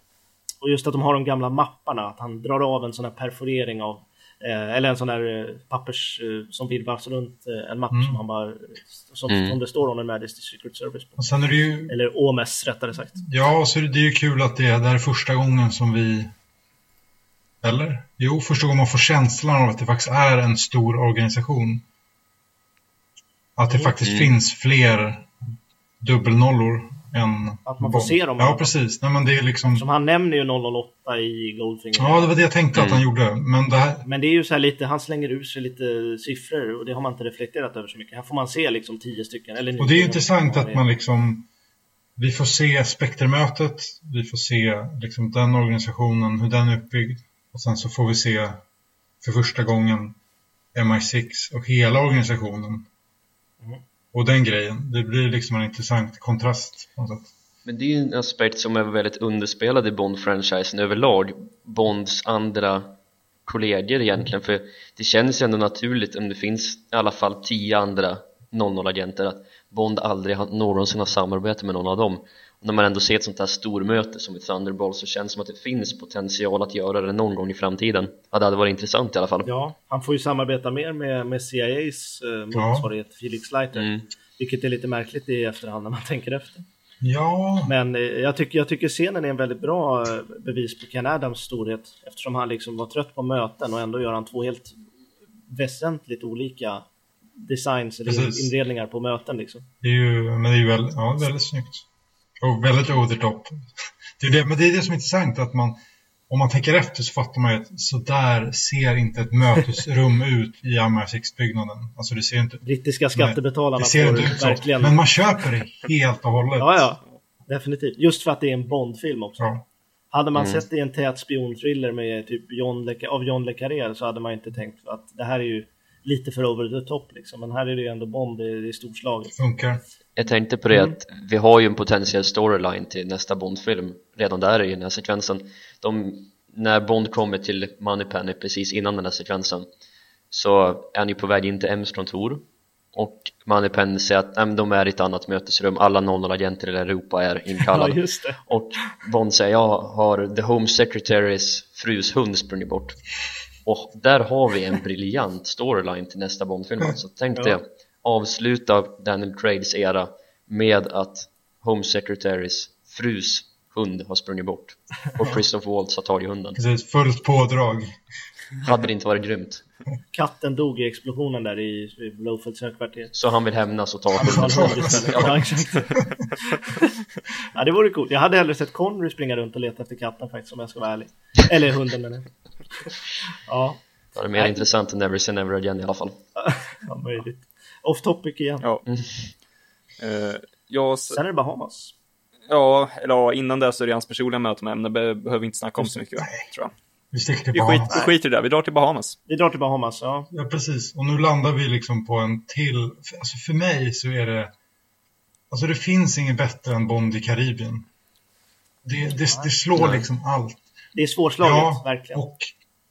Speaker 2: Och just att de har de gamla mapparna, att han drar av en sån här perforering av eller en sån där eh, pappers eh, som virvlas runt eh, en mapp
Speaker 3: Mm.
Speaker 2: som han bara som,
Speaker 4: Mm.
Speaker 2: som det står on Majesty Secret Service på.
Speaker 3: Och sen är det ju,
Speaker 2: Eller OMS rättare sagt.
Speaker 3: ja, så är det det är ju kul att det är, det här är första gången som vi, eller? Jo, första gången man får känslan av att det faktiskt är en stor organisation. Att det faktiskt
Speaker 4: Mm.
Speaker 3: finns fler dubbelnollor än
Speaker 2: Att man får se dem.
Speaker 3: Ja, precis. Nej, men det är liksom...
Speaker 2: Som han nämner ju 008 i Goldfinger.
Speaker 3: Ja, det var det jag tänkte att han
Speaker 4: Mm.
Speaker 3: gjorde. Men det här...
Speaker 2: Men det är ju så här lite, han slänger ur sig lite siffror och det har man inte reflekterat över så mycket. Här får man se liksom tio stycken. Eller
Speaker 3: Och det är ju intressant att man liksom... Vi får se Spektermötet, vi får se liksom den organisationen, hur den är uppbyggd. Och sen så får vi se för första gången MI6 och hela organisationen.
Speaker 2: Mm.
Speaker 3: Och den grejen, det blir liksom en intressant kontrast på något sätt.
Speaker 4: Men det är ju en aspekt som är väldigt underspelad i Bond-franchisen överlag Bonds andra kollegor egentligen för det känns ju ändå naturligt om det finns i alla fall tio andra 00-agenter att Bond aldrig någonsin har samarbetat med någon av dem när man ändå ser ett sånt här stormöte som ett Thunderball så känns det som att det finns potential att göra det någon gång i framtiden ja, det hade varit intressant i alla fall
Speaker 2: Ja, han får ju samarbeta mer med, med CIAs eh, motsvarighet Felix Leiter.
Speaker 4: mm.
Speaker 2: Vilket är lite märkligt i efterhand när man tänker efter.
Speaker 3: Ja,
Speaker 2: Men eh, jag, tycker, jag tycker scenen är en väldigt bra eh, bevis på Ken Adams storhet. Eftersom han liksom var trött på möten och ändå gör han två helt väsentligt olika designs eller
Speaker 3: Precis.
Speaker 2: inredningar på möten liksom.
Speaker 3: det är ju, men det är ju väldigt, ja, väldigt snyggt. Och väldigt over. Det är det, men det är det som är intressant, att man, om man tänker efter så fattar man ju att så där ser inte ett mötesrum ut i MI6-byggnaden. Alltså det ser inte,
Speaker 2: Brittiska skattebetalarna
Speaker 3: det ser inte ut så.
Speaker 2: verkligen...
Speaker 3: Men man köper det helt och hållet.
Speaker 2: Ja, ja. Definitivt. Just för att det är en Bond-film också.
Speaker 3: Ja.
Speaker 2: Hade man
Speaker 4: Mm.
Speaker 2: sett det i en tät spionthriller med typ John Le, av John Le Carré så hade man inte tänkt att det här är ju lite för over the top liksom. Men här är det ju ändå Bond, det är, det är storslaget.
Speaker 3: Funkar.
Speaker 4: Jag tänkte på det
Speaker 2: Mm.
Speaker 4: att vi har ju en potentiell storyline till nästa Bond-film redan där i den här sekvensen. De, när Bond kommer till Moneypenny precis innan den här sekvensen så är han ju på väg in till M's kontor. Och Moneypenny säger att "Nej, men de är i ett annat mötesrum, alla 00-agenter i Europa är
Speaker 2: Ja,
Speaker 4: inkallade
Speaker 2: det.
Speaker 4: och Bond säger jag har the Home Secretaries frus hund sprungit bort? Och där har vi en briljant storyline till nästa Bond-film så tänk
Speaker 2: Ja.
Speaker 4: det avsluta Daniel Craigs era med att Home Secretaries frus hund har sprungit bort och Christopher Waltz har tagit hunden
Speaker 3: Precis, fullt pådrag.
Speaker 4: hade det inte varit grymt
Speaker 2: Katten dog i explosionen där i, Blowfields högkvarter.
Speaker 4: så han vill hämnas och ta hunden.
Speaker 2: Ja, ja, det vore coolt. Jag hade hellre sett Connery springa runt och leta efter katten faktiskt, om jag ska vara ärlig. Eller hunden menar jag. Ja,
Speaker 4: det är mer intressant än Never Say Never Again i alla fall
Speaker 2: ja möjligt. Off topic igen.
Speaker 1: Ja. Eh, jag,
Speaker 2: Sen är det Bahamas.
Speaker 1: ja, eller ja, innan det så är det hans personliga möte med ämne, be- behöver vi inte snacka om så mycket, tror jag.
Speaker 3: Vi sticker till
Speaker 1: Vi, skit,
Speaker 3: Bahamas.
Speaker 1: vi skiter i det, vi drar till Bahamas.
Speaker 2: Vi drar till Bahamas, ja.
Speaker 3: Ja, precis. Och nu landar vi liksom på en till. Alltså för mig så är det... Alltså det finns inget bättre än Bond i Karibien. Det, det, det slår
Speaker 4: Nej.
Speaker 3: liksom allt.
Speaker 2: Det är svårslaget,
Speaker 3: Ja,
Speaker 2: verkligen.
Speaker 3: Och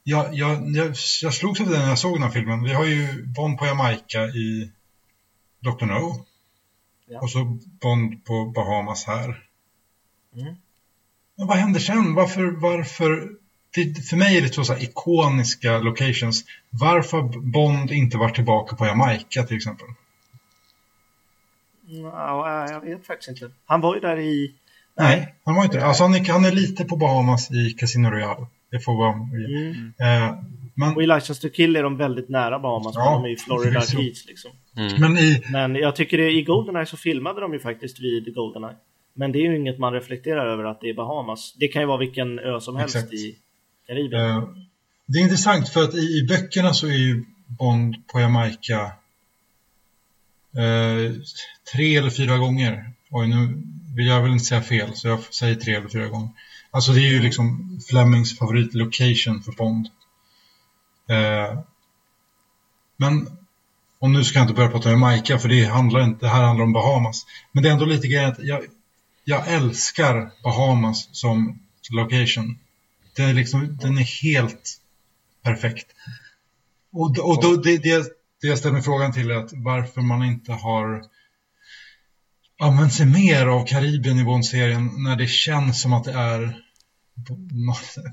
Speaker 3: jag, jag, jag, jag slogs av det när jag såg den här filmen. Vi har ju Bond på Jamaica i Dr. No.
Speaker 2: Ja.
Speaker 3: Och så Bond på Bahamas här.
Speaker 2: Mm.
Speaker 3: Men vad händer sen? Varför, varför det, för mig är det två så här ikoniska locations. Varför Bond inte varit tillbaka på Jamaica till exempel?
Speaker 2: Ja, jag vet faktiskt inte. Han var ju där i...
Speaker 3: Nej, han var inte det. Alltså han är, han är lite på Bahamas i Casino Royale. Det får vara...
Speaker 2: Mm.
Speaker 3: Eh, men,
Speaker 2: Och i License to Kill är de väldigt nära Bahamas,
Speaker 3: Ja,
Speaker 2: de är i Florida. Keys liksom.
Speaker 4: mm.
Speaker 3: men i...
Speaker 2: Men jag tycker det, i Goldeneye så filmade de ju faktiskt vid Goldeneye. Men det är ju inget man reflekterar över att det är Bahamas. Det kan ju vara vilken ö som helst
Speaker 3: Exakt.
Speaker 2: i Karibien.
Speaker 3: Eh, det är intressant för att i, i böckerna så är ju Bond på Jamaica eh, tre eller fyra gånger. Oj, nu vill jag väl inte säga fel så jag säger tre eller fyra gånger. Alltså det är ju liksom Flemings favoritlocation för Bond. Eh, men, och nu ska jag inte börja prata om Jamaica för det, handlar inte, det här handlar om Bahamas. Men det är ändå lite grejen att jag, jag älskar Bahamas som location. Den är, liksom, den är helt perfekt. Och, och då, det, det, det jag ställer mig frågan till är att varför man inte har använt sig mer av Karibien i Bond-serien när det känns som att det är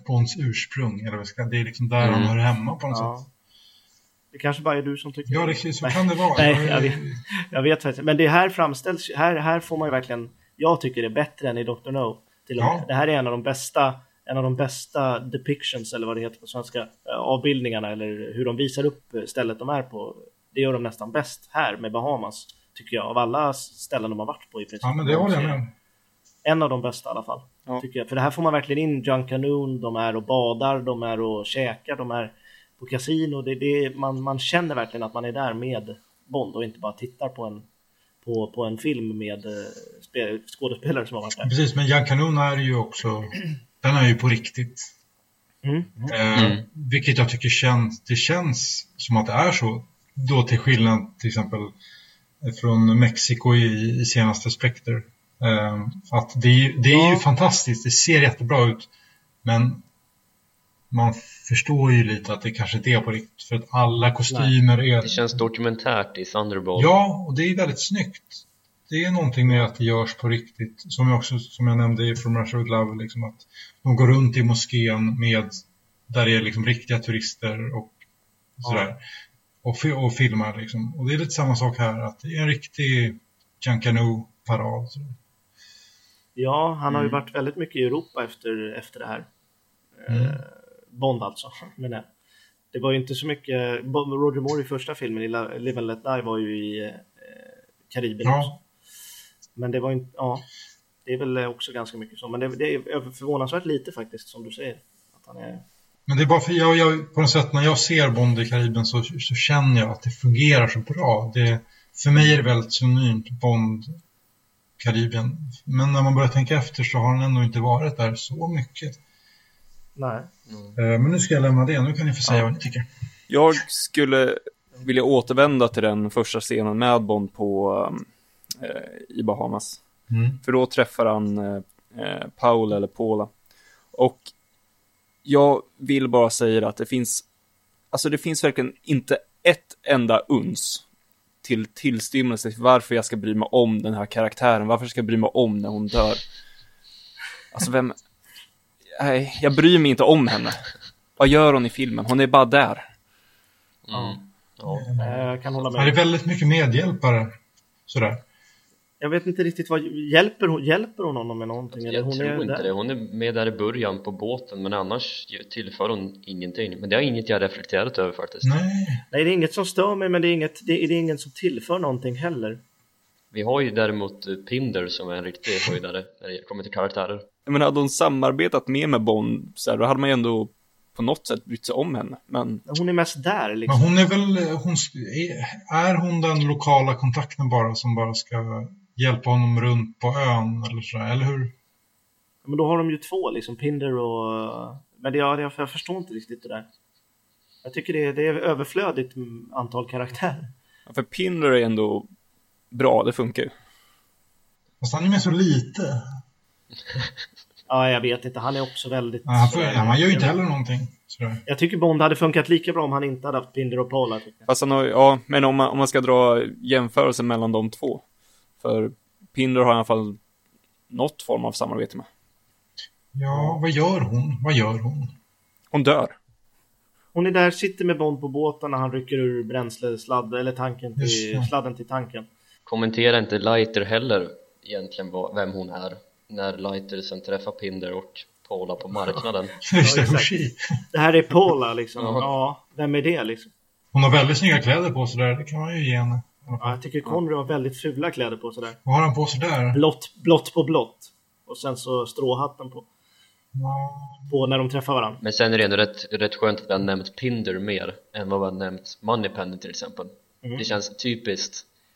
Speaker 3: Bonds ursprung. Eller vad ska, det är liksom där
Speaker 4: Mm.
Speaker 3: han hör hemma på något
Speaker 2: Ja.
Speaker 3: sätt.
Speaker 2: Det kanske bara är du som tycker
Speaker 3: Ja,
Speaker 2: det.
Speaker 3: så kan det vara.
Speaker 2: Nej,
Speaker 3: Jag
Speaker 2: vet. Jag vet faktiskt Men det här framställs här, här får man ju verkligen Jag tycker det är bättre än i Dr. No till.
Speaker 3: Ja.
Speaker 2: Det här är en av de bästa En av de bästa depictions eller vad det heter på svenska eh, Avbildningarna eller hur de visar upp eh, stället de är på Det gör de nästan bäst här med Bahamas Tycker jag av alla ställen de har varit på i princip
Speaker 3: Ja, men det håller jag med.
Speaker 2: En av de bästa i alla fall.
Speaker 1: Ja.
Speaker 2: Tycker jag. För det här får man verkligen in John Canoon, de är och badar, de är och käkar, de är på kasino. Det, det, man, man känner verkligen att man är där med Bond och inte bara tittar på en, på, på en film med eh, spe- skådespelare som har varit där.
Speaker 3: Precis, men Jan Kanon är ju också, den är ju på riktigt.
Speaker 2: Mm.
Speaker 3: Eh,
Speaker 4: Mm.
Speaker 3: Vilket jag tycker känns, det känns som att det är så. Då till skillnad till exempel från Mexiko i, i senaste Spectre. Eh, att det, är- det är ju
Speaker 2: Ja.
Speaker 3: fantastiskt, det ser jättebra ut. Men man förstår ju lite att det kanske inte är på riktigt. För att alla kostymer är...
Speaker 4: Det känns dokumentärt i Thunderball.
Speaker 3: Ja, och det är väldigt snyggt. Det är någonting med att det görs på riktigt. Som jag också som jag nämnde i From Russia With Love, liksom att de går runt i moskén med där det är liksom riktiga turister och sådär. Och, fi- och filmar liksom. Och det är lite samma sak här, att det är en riktig Jankano-parad.
Speaker 2: Ja, han har ju
Speaker 1: Mm.
Speaker 2: varit väldigt mycket i Europa efter, efter det här.
Speaker 3: Mm.
Speaker 2: Eh, Bond alltså, men nej. Det var ju inte så mycket, Roger Moore i första filmen, i Live and Let Die, var ju i eh, Karibien
Speaker 3: Ja.
Speaker 2: också. Men det var inte, ja. Det är väl också ganska mycket så, men det, det är förvånansvärt lite faktiskt, som du säger. Att han är,
Speaker 3: Men det är bara för jag, jag, på något sätt när jag ser Bond i Karibien så, så känner jag att det fungerar så bra. Det, för mig är det väldigt synonymt Bond Karibien. Men när man börjar tänka efter så har den ändå inte varit där så mycket.
Speaker 2: nej.
Speaker 3: Eh, Men nu ska jag lämna det, nu kan ni få säga
Speaker 1: Ja.
Speaker 3: vad ni tycker.
Speaker 1: Jag skulle vilja återvända till den första scenen med Bond på um, eh, i Bahamas.
Speaker 3: Mm.
Speaker 1: För då träffar han eh, eh, Paul eller Paula. Och jag vill bara säga att det finns, alltså det finns verkligen inte ett enda uns till tillstymmelse till varför jag ska bry mig om den här karaktären, varför ska jag bry mig om när hon dör. Alltså vem, nej, jag bryr mig inte om henne. Vad gör hon i filmen? Hon är bara där.
Speaker 4: Mm. Ja.
Speaker 2: Eh, Jag kan hålla
Speaker 3: Det är
Speaker 2: med.
Speaker 3: väldigt mycket medhjälpare. Sådär.
Speaker 2: Jag vet inte riktigt vad, hjälper hon, hjälper hon honom med någonting? Eller
Speaker 4: Jag
Speaker 2: hon
Speaker 4: tror
Speaker 2: är
Speaker 4: inte
Speaker 2: där?
Speaker 4: det. Hon är med där i början på båten men annars tillför hon ingenting. Men det är inget jag reflekterat över faktiskt.
Speaker 3: Nej,
Speaker 2: Nej, det är inget som stör mig, men det är, inget, det är, det är ingen som tillför någonting heller.
Speaker 4: Vi har ju däremot eh, Pinder som är en riktig höjdare när det kommer till karaktärer.
Speaker 1: Men hade hon samarbetat mer med Bond, så här, då hade man ju ändå på något sätt brytt sig om henne. Men
Speaker 2: Hon är mest där
Speaker 3: men
Speaker 2: liksom.
Speaker 3: hon är väl, hon, är- är hon den lokala kontakten bara som bara ska hjälpa honom runt på ön eller sådär, eller hur?
Speaker 2: Men då har de ju två liksom, Pinder och... Men det, ja, det, jag förstår inte riktigt det där. Jag tycker det är, det är överflödigt antal karaktärer.
Speaker 1: för Pinder är ändå bra, det funkar ju.
Speaker 3: Fast han är med så lite.
Speaker 2: Ja, jag vet inte. Han är också väldigt...
Speaker 3: Ja, han, får, ja, han gör ju inte heller någonting. Sådär.
Speaker 2: Jag tycker Bond hade funkat lika bra om han inte hade haft Pinder och Paula. tycker jag.
Speaker 1: Fast han har, ja, men om man, om man ska dra jämförelsen mellan de två. För Pinder har i alla fall något form av samarbete med.
Speaker 3: Ja, vad gör hon? Vad gör hon?
Speaker 1: Hon dör.
Speaker 2: Hon är där, sitter med Bond på båten när han rycker ur bränslesladd eller tanken till, sladden till tanken.
Speaker 4: Kommenterar inte Lighter heller egentligen vem hon är när Lighter sen träffar Pinder och Paula på marknaden.
Speaker 3: Just det,
Speaker 2: här är Paula liksom.
Speaker 4: Ja.
Speaker 2: Ja, vem är det liksom?
Speaker 3: Hon har väldigt snygga kläder på sig där, det kan man ju ge henne.
Speaker 2: Ja, jag tycker Connery har väldigt fula kläder på sig där.
Speaker 3: Vad har han på sig där?
Speaker 2: Blått, blått på blått. Och sen så stråhatten på, på när de träffar varandra.
Speaker 4: Men sen är det ändå rätt, rätt skönt att vi har nämnt Pinder mer än vad vi har nämnt Moneypenny till exempel.
Speaker 2: Mm.
Speaker 4: Det känns typiskt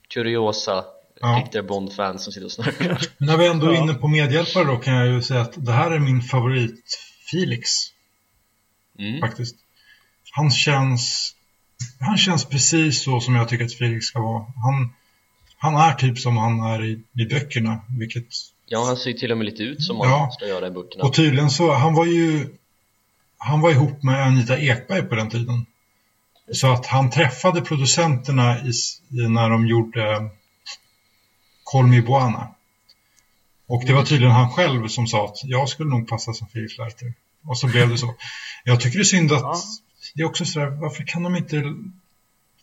Speaker 4: kuriosa
Speaker 3: Ja.
Speaker 4: riktiga Bond-fans som sitter och snackar.
Speaker 3: När vi ändå är
Speaker 2: Ja.
Speaker 3: inne på medhjälpare då kan jag ju säga att det här är min favorit Felix
Speaker 4: Mm.
Speaker 3: faktiskt. Han känns, han känns precis så som jag tycker att Felix ska vara. Han, han är typ som han är i, i böckerna, vilket
Speaker 4: Ja, han ser till och med lite ut som
Speaker 3: Ja.
Speaker 4: han ska göra i böckerna.
Speaker 3: Och tydligen så, han var ju han var ihop med Anita Ekberg på den tiden. Så att han träffade producenterna i, i, när de gjorde Call Me Buana. Och det var tydligen han själv som sa att jag skulle nog passa som Felix Leiter. Och så blev det så. Jag tycker det är synd att
Speaker 2: Ja.
Speaker 3: Det är också sådär, varför kan de inte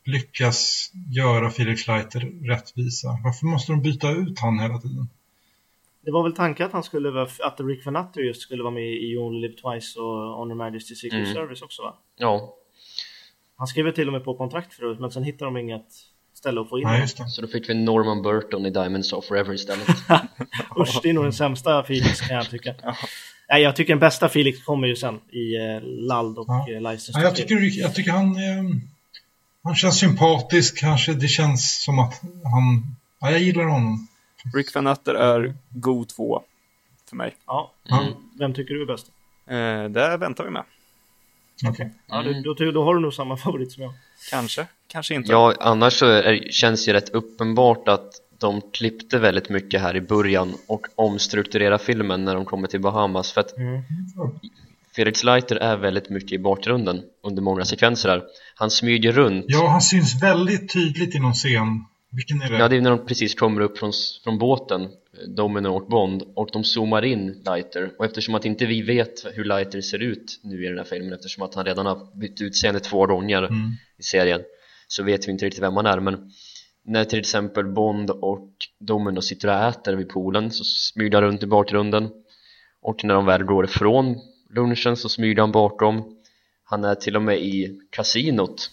Speaker 3: lyckas göra Felix Leiter rättvisa? Varför måste de byta ut han hela tiden?
Speaker 2: Det var väl tanken att han skulle vara, att Rick Van Natter just skulle vara med i You Only Live Twice och Honor Majesty Secret
Speaker 4: Mm.
Speaker 2: Service också va?
Speaker 4: Ja,
Speaker 2: Han skrev till och med på kontrakt förut men sen hittade de inget ställe att få in
Speaker 3: Nej,
Speaker 2: honom.
Speaker 3: just det.
Speaker 4: Så då fick vi Norman Burton i Diamonds of Forever istället.
Speaker 2: Usch, det är nog den sämsta Felix kan jag tycka. Nej, jag tycker den bästa Felix kommer ju sen i eh, Lald och
Speaker 3: Ja.
Speaker 2: eh, Leicester.
Speaker 3: Ja, jag, tycker, jag tycker han, eh, han känns sympatisk. Kanske det känns som att han... Ja, jag gillar honom.
Speaker 1: Rick Van Natter är god två för mig.
Speaker 2: Ja.
Speaker 3: Ja.
Speaker 2: Mm. Vem tycker du är bäst?
Speaker 1: Eh, där väntar vi med.
Speaker 3: Okej.
Speaker 2: Ja, du, då, ty- då har du nog samma favorit som jag.
Speaker 1: Kanske, kanske inte.
Speaker 4: Ja, annars så är, känns det rätt uppenbart att de klippte väldigt mycket här i början och omstrukturerade filmen när de kommer till Bahamas för att
Speaker 2: Mm.
Speaker 4: Felix Leiter är väldigt mycket i bakgrunden under många sekvenser här Han smyger runt
Speaker 3: Ja, han syns väldigt tydligt i någon scen. Vilken är det?
Speaker 4: Ja, det är när de precis kommer upp från, från båten Domino och Bond och de zoomar in Leiter och eftersom att inte vi vet hur Leiter ser ut nu i den här filmen eftersom att han redan har bytt utseende två gånger
Speaker 3: Mm.
Speaker 4: i serien så vet vi inte riktigt vem han är men när till exempel Bond och Domino sitter och äter vid poolen så smyger han runt i bakgrunden. Och när de väl går ifrån lunchen så smyger han bakom. Han är till och med i kasinot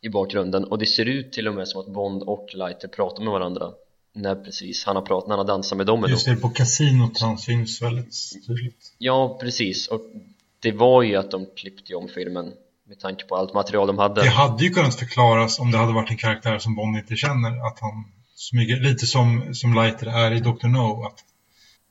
Speaker 4: i bakgrunden. Och det ser ut till och med som att Bond och Leiter pratar med varandra. När precis han har pratat när han har dansat med Domino.
Speaker 3: Just det, på kasinot han syns väldigt tydligt.
Speaker 4: ja precis. Och det var ju att de klippte om filmen med tanke på allt material de hade
Speaker 3: Det hade ju kunnat förklaras om det hade varit en karaktär som Bond inte känner. Att han smyger, lite som, som Lighter är i Dr. No. Att,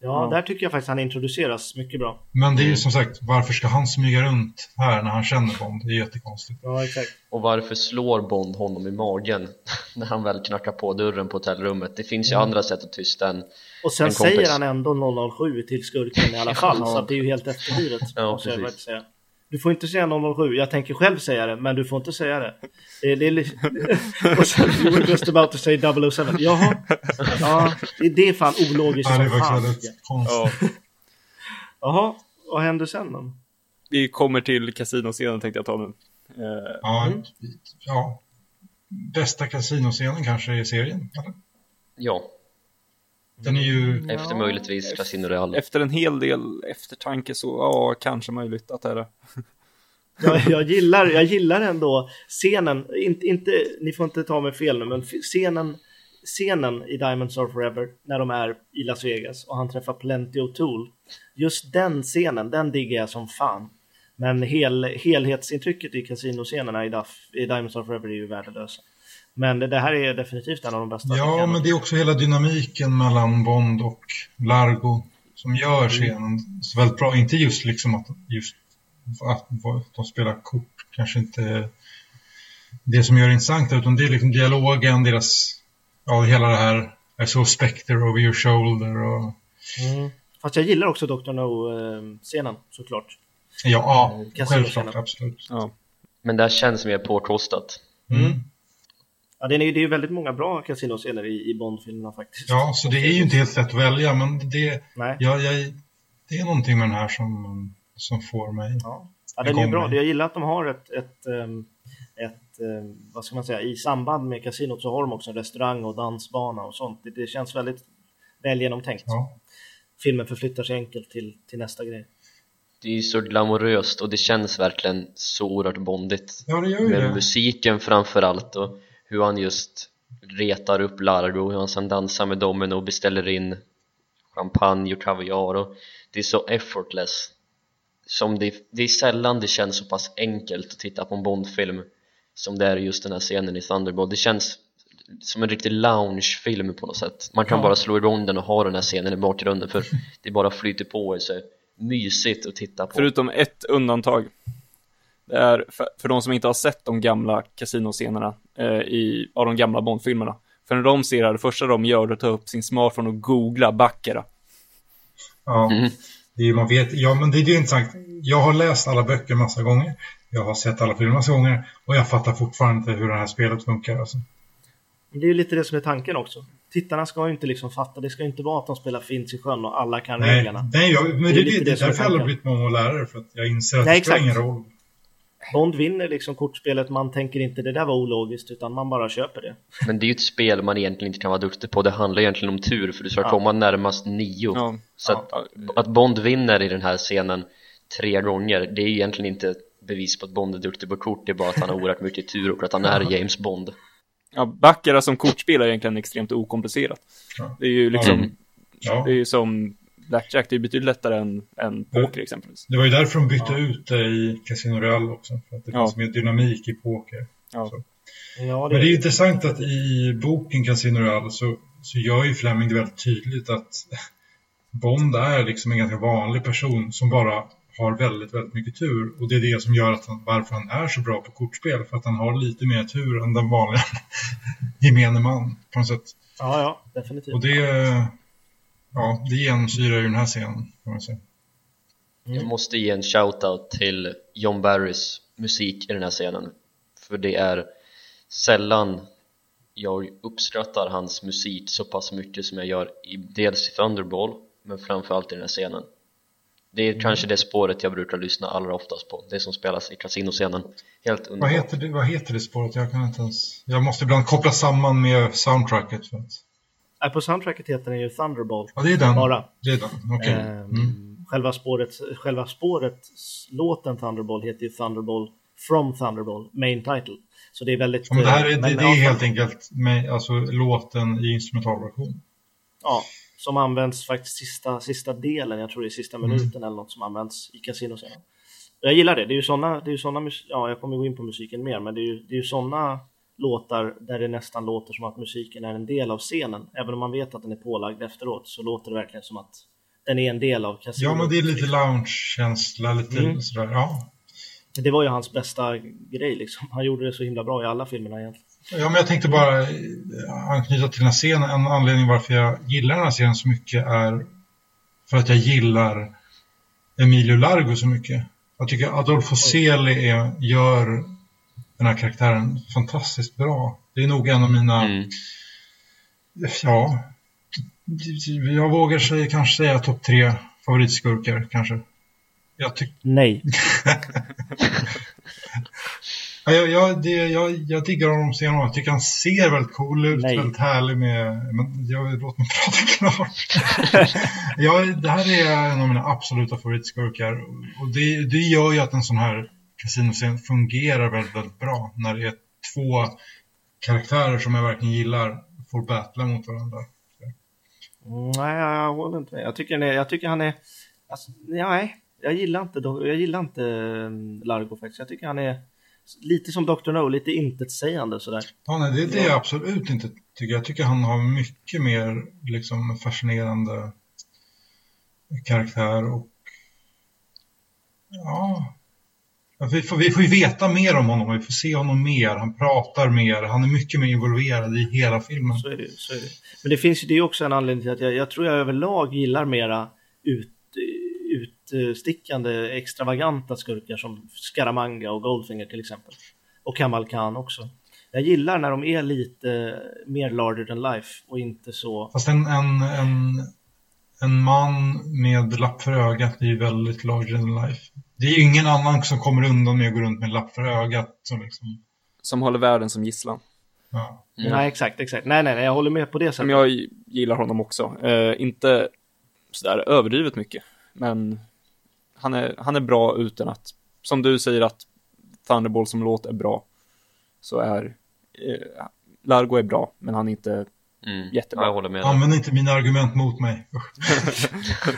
Speaker 2: Ja, där tycker jag faktiskt han introduceras mycket bra.
Speaker 3: men det är ju som sagt, varför ska han smyga runt här när han känner Bond? Det är jättekonstigt.
Speaker 2: Ja, exakt.
Speaker 4: Och varför slår Bond honom i magen när han väl knackar på dörren på hotellrummet? Det finns ju andra sätt att tysta än
Speaker 2: Och sen
Speaker 4: En
Speaker 2: säger han ändå 007 till skurken i alla fall,
Speaker 4: Ja.
Speaker 2: så att det är ju helt efterblivet.
Speaker 4: Ja, precis.
Speaker 2: Du får inte säga 007, jag tänker själv säga det, men du får inte säga det. Det, det är och sen, you were just about to say 007. Jaha, ja, det, det är fan ologiskt
Speaker 3: Ja, det
Speaker 2: som
Speaker 3: var
Speaker 2: fan.
Speaker 1: Ja,
Speaker 2: Jaha, vad händer sen då?
Speaker 1: vi kommer till kasinoscenen tänkte jag ta nu.
Speaker 3: Ja,
Speaker 2: Mm.
Speaker 3: ja. Bästa kasinoscenen kanske i serien? Eller?
Speaker 4: ja,
Speaker 3: Den är ju...
Speaker 4: efter möjligtvis Casino Real
Speaker 1: efter en hel del eftertanke så, ja, kanske möjligt att det är det.
Speaker 2: Jag, jag, gillar, jag gillar ändå scenen, inte, inte, ni får inte ta mig fel nu, men scenen, scenen i Diamonds Are Forever när de är i Las Vegas och han träffar Plenty O'Toole. Just den scenen, den diggar jag som fan. Men hel, helhetsintrycket i kasinoscenerna i, Duff, i Diamonds Are Forever är ju värdelösa. Men det, det här är definitivt en av de bästa.
Speaker 3: Ja, men det är också hela dynamiken mellan Bond och Largo som gör
Speaker 2: Mm.
Speaker 3: scenen så väldigt bra. Inte just liksom att just att de spelar kort kanske inte det som gör det intressant utan det är liksom dialogen, deras, ja hela det här I saw Spectre over your shoulder och
Speaker 2: Mm. Fast jag gillar också Dr. No-scenen såklart.
Speaker 3: ja, ja
Speaker 2: Kasinoscenen.
Speaker 3: självklart, absolut.
Speaker 1: Ja.
Speaker 4: Men det här känns mer påkostat
Speaker 3: Mm.
Speaker 2: Ja, det är, det är ju väldigt många bra kasinoscener i, i Bond-filmerna faktiskt.
Speaker 3: Ja, så det är ju inte helt lätt att välja men det,
Speaker 2: Nej.
Speaker 3: ja, jag, det är någonting med den här som, som får mig.
Speaker 2: Ja, ja den är ju bra. Jag gillar att de har ett, ett, ehm, ett ehm, vad ska man säga, i samband med kasinot så har de också en restaurang och dansbana och sånt. Det, det känns väldigt väl genomtänkt.
Speaker 3: Ja.
Speaker 2: Filmen förflyttar sig enkelt till, till nästa grej.
Speaker 4: Det är ju så glamoröst och det känns verkligen så oerhört bondigt
Speaker 3: ja, det gör ju
Speaker 4: Med
Speaker 3: det.
Speaker 4: musiken framför allt och hur han just retar upp Largo, hur han sen dansar med Domino och beställer in champagne och kaviar och det är så effortless. Som det, det är sällan det känns så pass enkelt att titta på en Bondfilm som det är just den här scenen i Thunderball. Det känns som en riktig loungefilm på något sätt. Man kan
Speaker 3: Ja.
Speaker 4: bara slå igång den och ha den här scenen i bakgrunden för det bara flyter på och är så mysigt att titta på.
Speaker 1: Förutom ett undantag. Det är för, för de som inte har sett de gamla kasinoscenerna eh, i, av de gamla Bondfilmerna. För när de ser det, det första de gör är att ta upp sin smartphone och googla Baccarat.
Speaker 3: Ja,
Speaker 4: Mm.
Speaker 3: det är, man vet, ja, men det är ju intressant. Jag har läst alla böcker massa gånger. Jag har sett alla filmer massa gånger. Och jag fattar fortfarande inte hur det här spelet funkar. Alltså.
Speaker 2: Det är ju lite det som är tanken också. Tittarna ska ju inte liksom fatta, det ska ju inte vara att de spelar Finns i sjön och alla kan
Speaker 3: Nej,
Speaker 2: reglerna.
Speaker 3: nej jag, men det,
Speaker 2: Det är
Speaker 3: det,
Speaker 2: det
Speaker 3: därför jag aldrig
Speaker 2: tanken.
Speaker 3: blivit många lärare. För att jag inser att
Speaker 2: Nej,
Speaker 3: det spelar ingen roll.
Speaker 2: Bond vinner liksom kortspelet, man tänker inte det där var ologiskt utan man bara köper det.
Speaker 4: Men det är ju ett spel man egentligen inte kan vara duktig på Det handlar egentligen om tur för du ska
Speaker 2: Ja.
Speaker 4: komma närmast nio
Speaker 1: Ja.
Speaker 4: Så att, att Bond vinner i den här scenen tre gånger Det är egentligen inte ett bevis på att Bond är duktig på kort Det är bara att han har oerhört mycket tur och att han är James Bond
Speaker 1: Ja, Baccarat som kortspel är egentligen extremt okomplicerat.
Speaker 3: Ja.
Speaker 1: Det är ju liksom,
Speaker 3: Mm. Ja.
Speaker 1: det är ju som Blackjack, det är betydligt lättare än, än poker exempelvis.
Speaker 3: Det var ju därför de bytte
Speaker 2: Ja.
Speaker 3: ut det i Casino Real också. För att det
Speaker 1: Ja.
Speaker 3: fanns mer dynamik i poker.
Speaker 1: Ja.
Speaker 3: Så.
Speaker 2: Ja,
Speaker 3: Men det är intressant att i boken Casino Real så, så gör ju Fleming det väldigt tydligt att Bond är liksom en ganska vanlig person som bara har väldigt, väldigt mycket tur. Och det är det som gör att han, varför han är så bra på kortspel. För att han har lite mer tur än den vanliga gemene man på något sätt.
Speaker 2: ja, ja, definitivt.
Speaker 3: Och det, ja, det genomsyrar ju den här scenen kan man säga.
Speaker 4: Jag måste ge en shoutout till John Barrys musik i den här scenen För det är sällan jag uppskattar hans musik så pass mycket som jag gör i dels i Thunderball men framförallt i den här scenen Det är kanske det spåret jag brukar lyssna allra oftast på, det som spelas i kasinoscenen Helt
Speaker 3: Vad
Speaker 4: underbart
Speaker 3: heter, det, vad heter det spåret? Jag kan inte ens... Jag måste ibland koppla samman med soundtracket. För att...
Speaker 2: På soundtracket heter den ju Thunderball.
Speaker 3: Ja, det är den.
Speaker 2: Bara.
Speaker 3: Det är den, okej.
Speaker 2: Ehm,
Speaker 3: Mm.
Speaker 2: Själva spåret, själva spåret, låten Thunderball heter ju Thunderball from Thunderball, main title. Så det är väldigt...
Speaker 3: Ja, men det här är,
Speaker 2: eh,
Speaker 3: det,
Speaker 2: men
Speaker 3: det
Speaker 2: ja,
Speaker 3: är helt enkelt med, alltså, låten i instrumentalversion.
Speaker 2: Ja, som används faktiskt sista, sista delen, jag tror det är sista
Speaker 3: Mm.
Speaker 2: minuten eller något som används i kasinoscenen. Jag gillar det, det är ju sådana, det är ju såna, mus- ja jag kommer gå in på musiken mer, men det är ju, det är ju sådana låtar där det nästan låter som att musiken är en del av scenen. Även om man vet att den är pålagd efteråt så låter det verkligen som att den är en del av kasinot.
Speaker 3: Ja, men det är lite lounge-känsla, lite
Speaker 2: Mm.
Speaker 3: sådär. Ja.
Speaker 2: Det var ju hans bästa grej liksom. Han gjorde det så himla bra i alla filmerna egentligen.
Speaker 3: ja, men jag tänkte bara eh, anknyta till den här scenen. En anledning varför jag gillar den här scenen så mycket är för att jag gillar Emilio Largo så mycket. Jag tycker Adolfo Celi gör den här karaktären fantastiskt bra. Det är nog en av mina
Speaker 4: mm.
Speaker 3: Ja, jag vågar säga, kanske säga topp tre favoritskurkar kanske. Jag, tyck,
Speaker 2: Nej.
Speaker 3: ja, jag, jag, det, jag, jag diggar honom sen Jag tycker han ser väldigt cool ut,
Speaker 2: Nej.
Speaker 3: väldigt härlig med... Men jag, låt mig prata klart. ja, det här är en av mina absoluta favoritskurkar. Och det, det gör ju att en sån här kasinoscen fungerar väldigt, väldigt bra. När det är två karaktärer som jag verkligen gillar får battla mot varandra.
Speaker 2: Mm, Nej, jag håller inte med. Jag tycker, han är- jag tycker han är... Alltså, nej, jag gillar inte, jag gillar inte eh, Largo faktiskt. Jag tycker han är lite som Dr. No, lite intetsägande sådär.
Speaker 3: Ja, nej, det är det jag absolut inte tycker. Jag tycker han har mycket mer liksom, fascinerande karaktär och Ja, vi får, vi får ju veta mer om honom, vi får se honom mer, han pratar mer, han är mycket mer involverad i hela filmen.
Speaker 2: Så är det, så är det. Men det finns ju, det är också en anledning till att jag, jag tror jag överlag gillar mera ut, utstickande, extravaganta skurkar som Scaramanga och Goldfinger till exempel. Och Kamal Khan också. Jag gillar när de är lite mer larger than life och inte så...
Speaker 3: Fast en, en, en, en man med lapp för ögat är ju väldigt larger than life. Det är ju ingen annan som kommer undan med att gå runt med en lapp för ögat. Liksom,
Speaker 1: Som håller världen som gisslan.
Speaker 3: ja.
Speaker 4: Mm.
Speaker 2: Nej, exakt, exakt. Nej, nej, nej, jag håller med på det sättet.
Speaker 1: Som jag gillar honom också. Eh, inte sådär överdrivet mycket. Men han är, han är bra utan att, som du säger att Thunderball som låt är bra. Så är eh, Largo är bra, men han är inte
Speaker 4: Mm.
Speaker 1: Jättebra.
Speaker 4: Ja, jag håller med.
Speaker 3: Använd inte mina argument mot mig.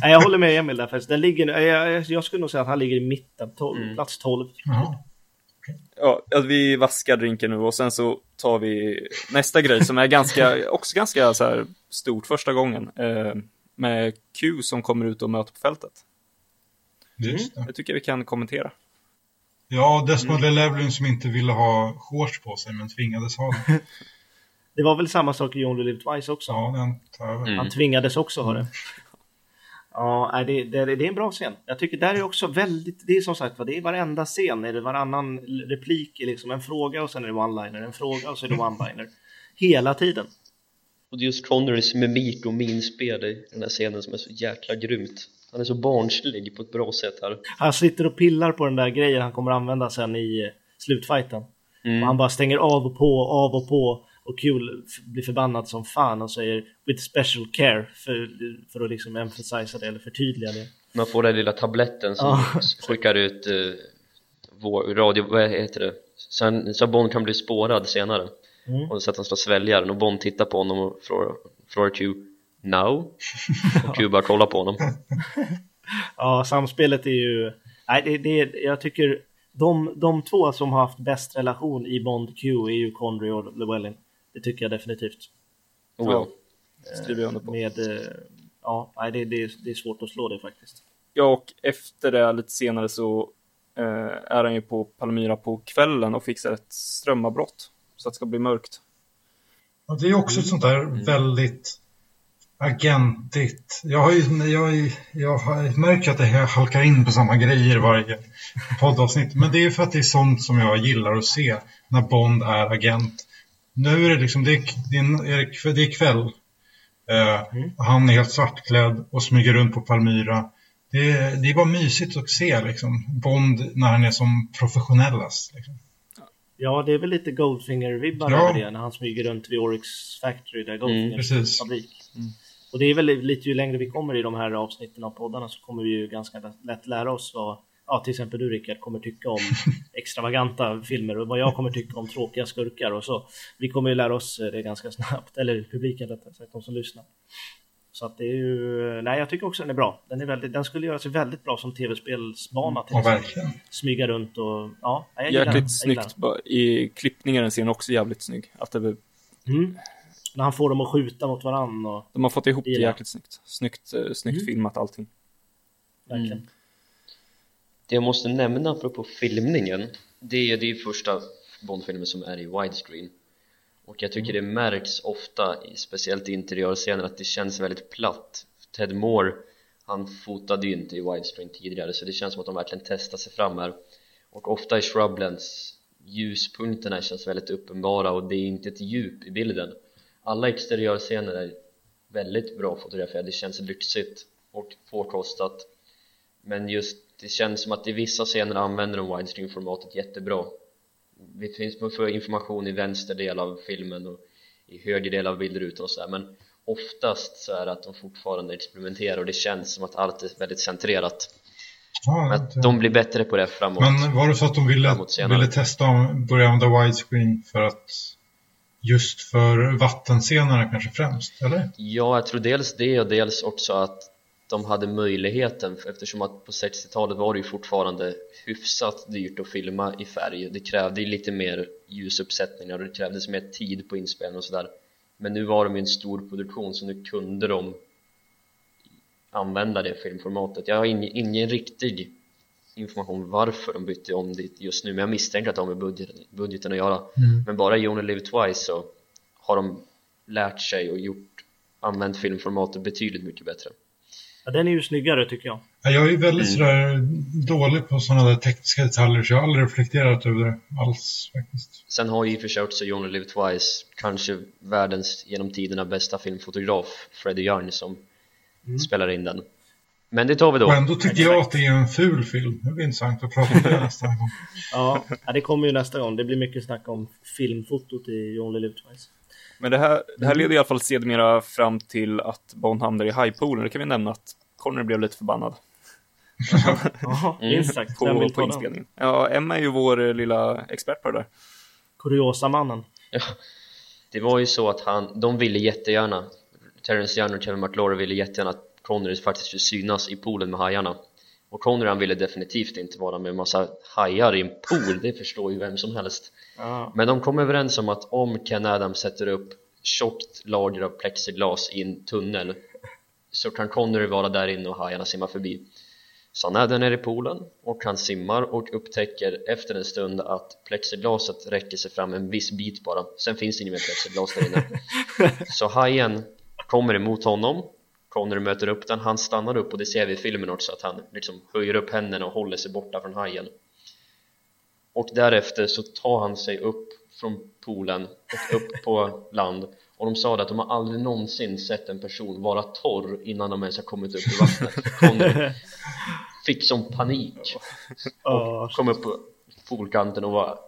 Speaker 2: Nej, jag håller med Emil där faktiskt. Den ligger, jag, jag, jag skulle nog säga att han ligger i mitten, 12,
Speaker 4: Mm.
Speaker 2: plats 12.
Speaker 3: Jaha.
Speaker 1: Ja, att vi vaskar drinken nu och sen så tar vi nästa grej som är ganska, också ganska så här stort första gången. Eh, med Q som kommer ut och möter på fältet.
Speaker 3: Just det.
Speaker 1: Det tycker jag vi kan kommentera.
Speaker 3: Ja, Desmond mm. som inte ville ha shorts på sig men tvingades ha det.
Speaker 2: Det var väl samma sak i Only Live Twice också.
Speaker 3: Ja, den tar.
Speaker 4: Mm.
Speaker 2: Han tvingades också ha det. Ja, det, det, det är en bra scen. Jag tycker där är också väldigt, det är som sagt det är varenda scen, är det varannan replik är liksom en fråga och sen är det one-liner, en fråga och så är det one-liner. Hela tiden.
Speaker 4: Och det är just Connerys mimik och minspel i den här scenen som är så jäkla grymt. Han är så barnslig på ett bra sätt här.
Speaker 2: Han sitter och pillar på den där grejen han kommer använda sen i slutfighten.
Speaker 4: Mm.
Speaker 2: Och han bara stänger av och på, av och på. Och Kul blir förbannad som fan och säger with special care för, för att liksom emphasize det eller förtydliga det.
Speaker 4: Man får den lilla tabletten som
Speaker 2: Ja.
Speaker 4: skickar ut eh, vår radio, vad heter det? Sen, så Bond kan bli spårad senare. mm. och så att han och sväljer den och Bond tittar på honom och frågar, frågar Q Now? Och Q bara kollar på honom
Speaker 2: Ja, samspelet är ju... Nej, det, det, jag tycker de, de två som har haft bäst relation i Bond Q är ju Connery och Llewellyn. Det tycker jag definitivt.
Speaker 4: Oh, ja.
Speaker 1: Skriver jag under på.
Speaker 2: Med, eh, ja, nej, det, det, det är svårt att slå det faktiskt.
Speaker 1: Ja, och efter det lite senare så eh, är han ju på Palmyra på kvällen och fixar ett strömavbrott. Så att det ska bli mörkt.
Speaker 3: Och det är också ett sånt där mm. väldigt agentigt. Jag har ju jag, jag har märkt att jag halkar in på samma grejer varje poddavsnitt. Men det är för att det är sånt som jag gillar att se när Bond är agent. Nu är det liksom, det är, det är, kväll. Uh, mm. Han är helt svartklädd och smyger runt på Palmyra. Det är, det är bara mysigt att se liksom, Bond när han är som professionellast. Liksom.
Speaker 2: Ja, det är väl lite Goldfinger-vibbar ja. över det när han smyger runt vid Oryx Factory där Goldfingers mm, fabrik. Mm. Och det är väl lite ju längre vi kommer i de här avsnitten av poddarna så kommer vi ju ganska lätt lära oss vad ja, till exempel du Rickard kommer tycka om extravaganta filmer och vad jag kommer tycka om tråkiga skurkar och så. Vi kommer ju lära oss det ganska snabbt, eller publiken rättare sagt, de som lyssnar. Så att det är ju, nej jag tycker också den är bra. Den, är väldigt, den skulle göra sig väldigt bra som tv-spelsbana till
Speaker 3: ja,
Speaker 2: exempel. Smyga runt och ja,
Speaker 1: jag Jäkligt snyggt. I klippningen är den också jävligt snygg. Att det...
Speaker 2: Mm. När han får dem att skjuta mot varandra. Och...
Speaker 1: De har fått ihop det jäkligt snyggt. Snyggt, uh, snyggt mm. filmat allting.
Speaker 2: Verkligen.
Speaker 4: Det jag måste nämna apropå filmningen Det är, det är första Bondfilmen som är i widescreen. Och jag tycker det märks ofta, speciellt i interiörscener, att det känns väldigt platt. Ted Moore, han fotade ju inte i widescreen tidigare så det känns som att de verkligen testar sig fram här. Och ofta i Shrublands ljuspunkterna känns väldigt uppenbara och det är inte ett djup i bilden. Alla exteriörscener är väldigt bra fotograferade, det känns lyxigt och påkostat. Men just det känns som att i vissa scener använder de widescreen-formatet jättebra. Det finns för information i vänster del av filmen och i höger del av bildrutan och sådär men oftast så är det att de fortfarande experimenterar och det känns som att allt är väldigt centrerat. Ja, att de blir bättre på det framåt.
Speaker 3: Men var det så att de ville, ville testa att börja använda widescreen för att just för vattenscenerna kanske främst, eller?
Speaker 4: Ja, jag tror dels det och dels också att de hade möjligheten eftersom att på 60-talet var det ju fortfarande hyfsat dyrt att filma i färg. Det krävde lite mer ljusuppsättningar och det krävdes mer tid på inspelning och sådär. Men nu var de ju en stor produktion så nu kunde de använda det filmformatet. Jag har ingen, ingen riktig information varför de bytte om det just nu men jag misstänker att de har med budgeten, budgeten att göra. Mm. men bara i Only Live Twice så har de lärt sig och gjort använt filmformatet betydligt mycket bättre
Speaker 2: Ja, den är ju snyggare tycker jag.
Speaker 3: Ja, jag är väldigt mm. sådär dålig på sådana där tekniska detaljer så jag har aldrig reflekterat över det alls faktiskt.
Speaker 4: Sen har ju för sig också Only Live Twice kanske världens genom tiderna bästa filmfotograf Freddie Young som mm. spelar in den. Men det tar vi då. Och
Speaker 3: ändå tycker jag att det är en ful film. Det blir intressant att prata om det nästa gång.
Speaker 2: ja, det kommer ju nästa gång. Det blir mycket snack om filmfotot i Only Live Twice.
Speaker 1: Men det här, det här leder i alla fall sedermera fram till att Bond hamnar i highpoolen. Det kan vi nämna att Connery blev lite förbannad.
Speaker 2: ja, minst sagt.
Speaker 1: På, på inspelningen. Ja, Emma är ju vår eh, lilla expert på det där.
Speaker 2: Kuriosa-mannen.
Speaker 4: Ja, det var ju så att han, de ville jättegärna, Terence Young och Kevin McLaurin ville jättegärna att Connery faktiskt skulle synas i poolen med hajarna. Och Connery han ville definitivt inte vara med en massa hajar i en pool, det förstår ju vem som helst. Ja. Men de kom överens om att om Ken Adams sätter upp tjockt lager av plexiglas i en tunnel så kan Connery vara där inne och hajarna simmar förbi så han är där nere i poolen och han simmar och upptäcker efter en stund att plexiglaset räcker sig fram en viss bit bara sen finns det inget mer plexiglas där inne så hajen kommer emot honom Connery möter upp den, han stannar upp och det ser vi i filmen också att han liksom höjer upp händerna och håller sig borta från hajen. Och därefter så tar han sig upp från poolen och upp på land. Och de sa att de har aldrig någonsin sett en person vara torr innan de ens har kommit upp i vattnet. Connery fick som panik. Och kom upp på poolkanten och var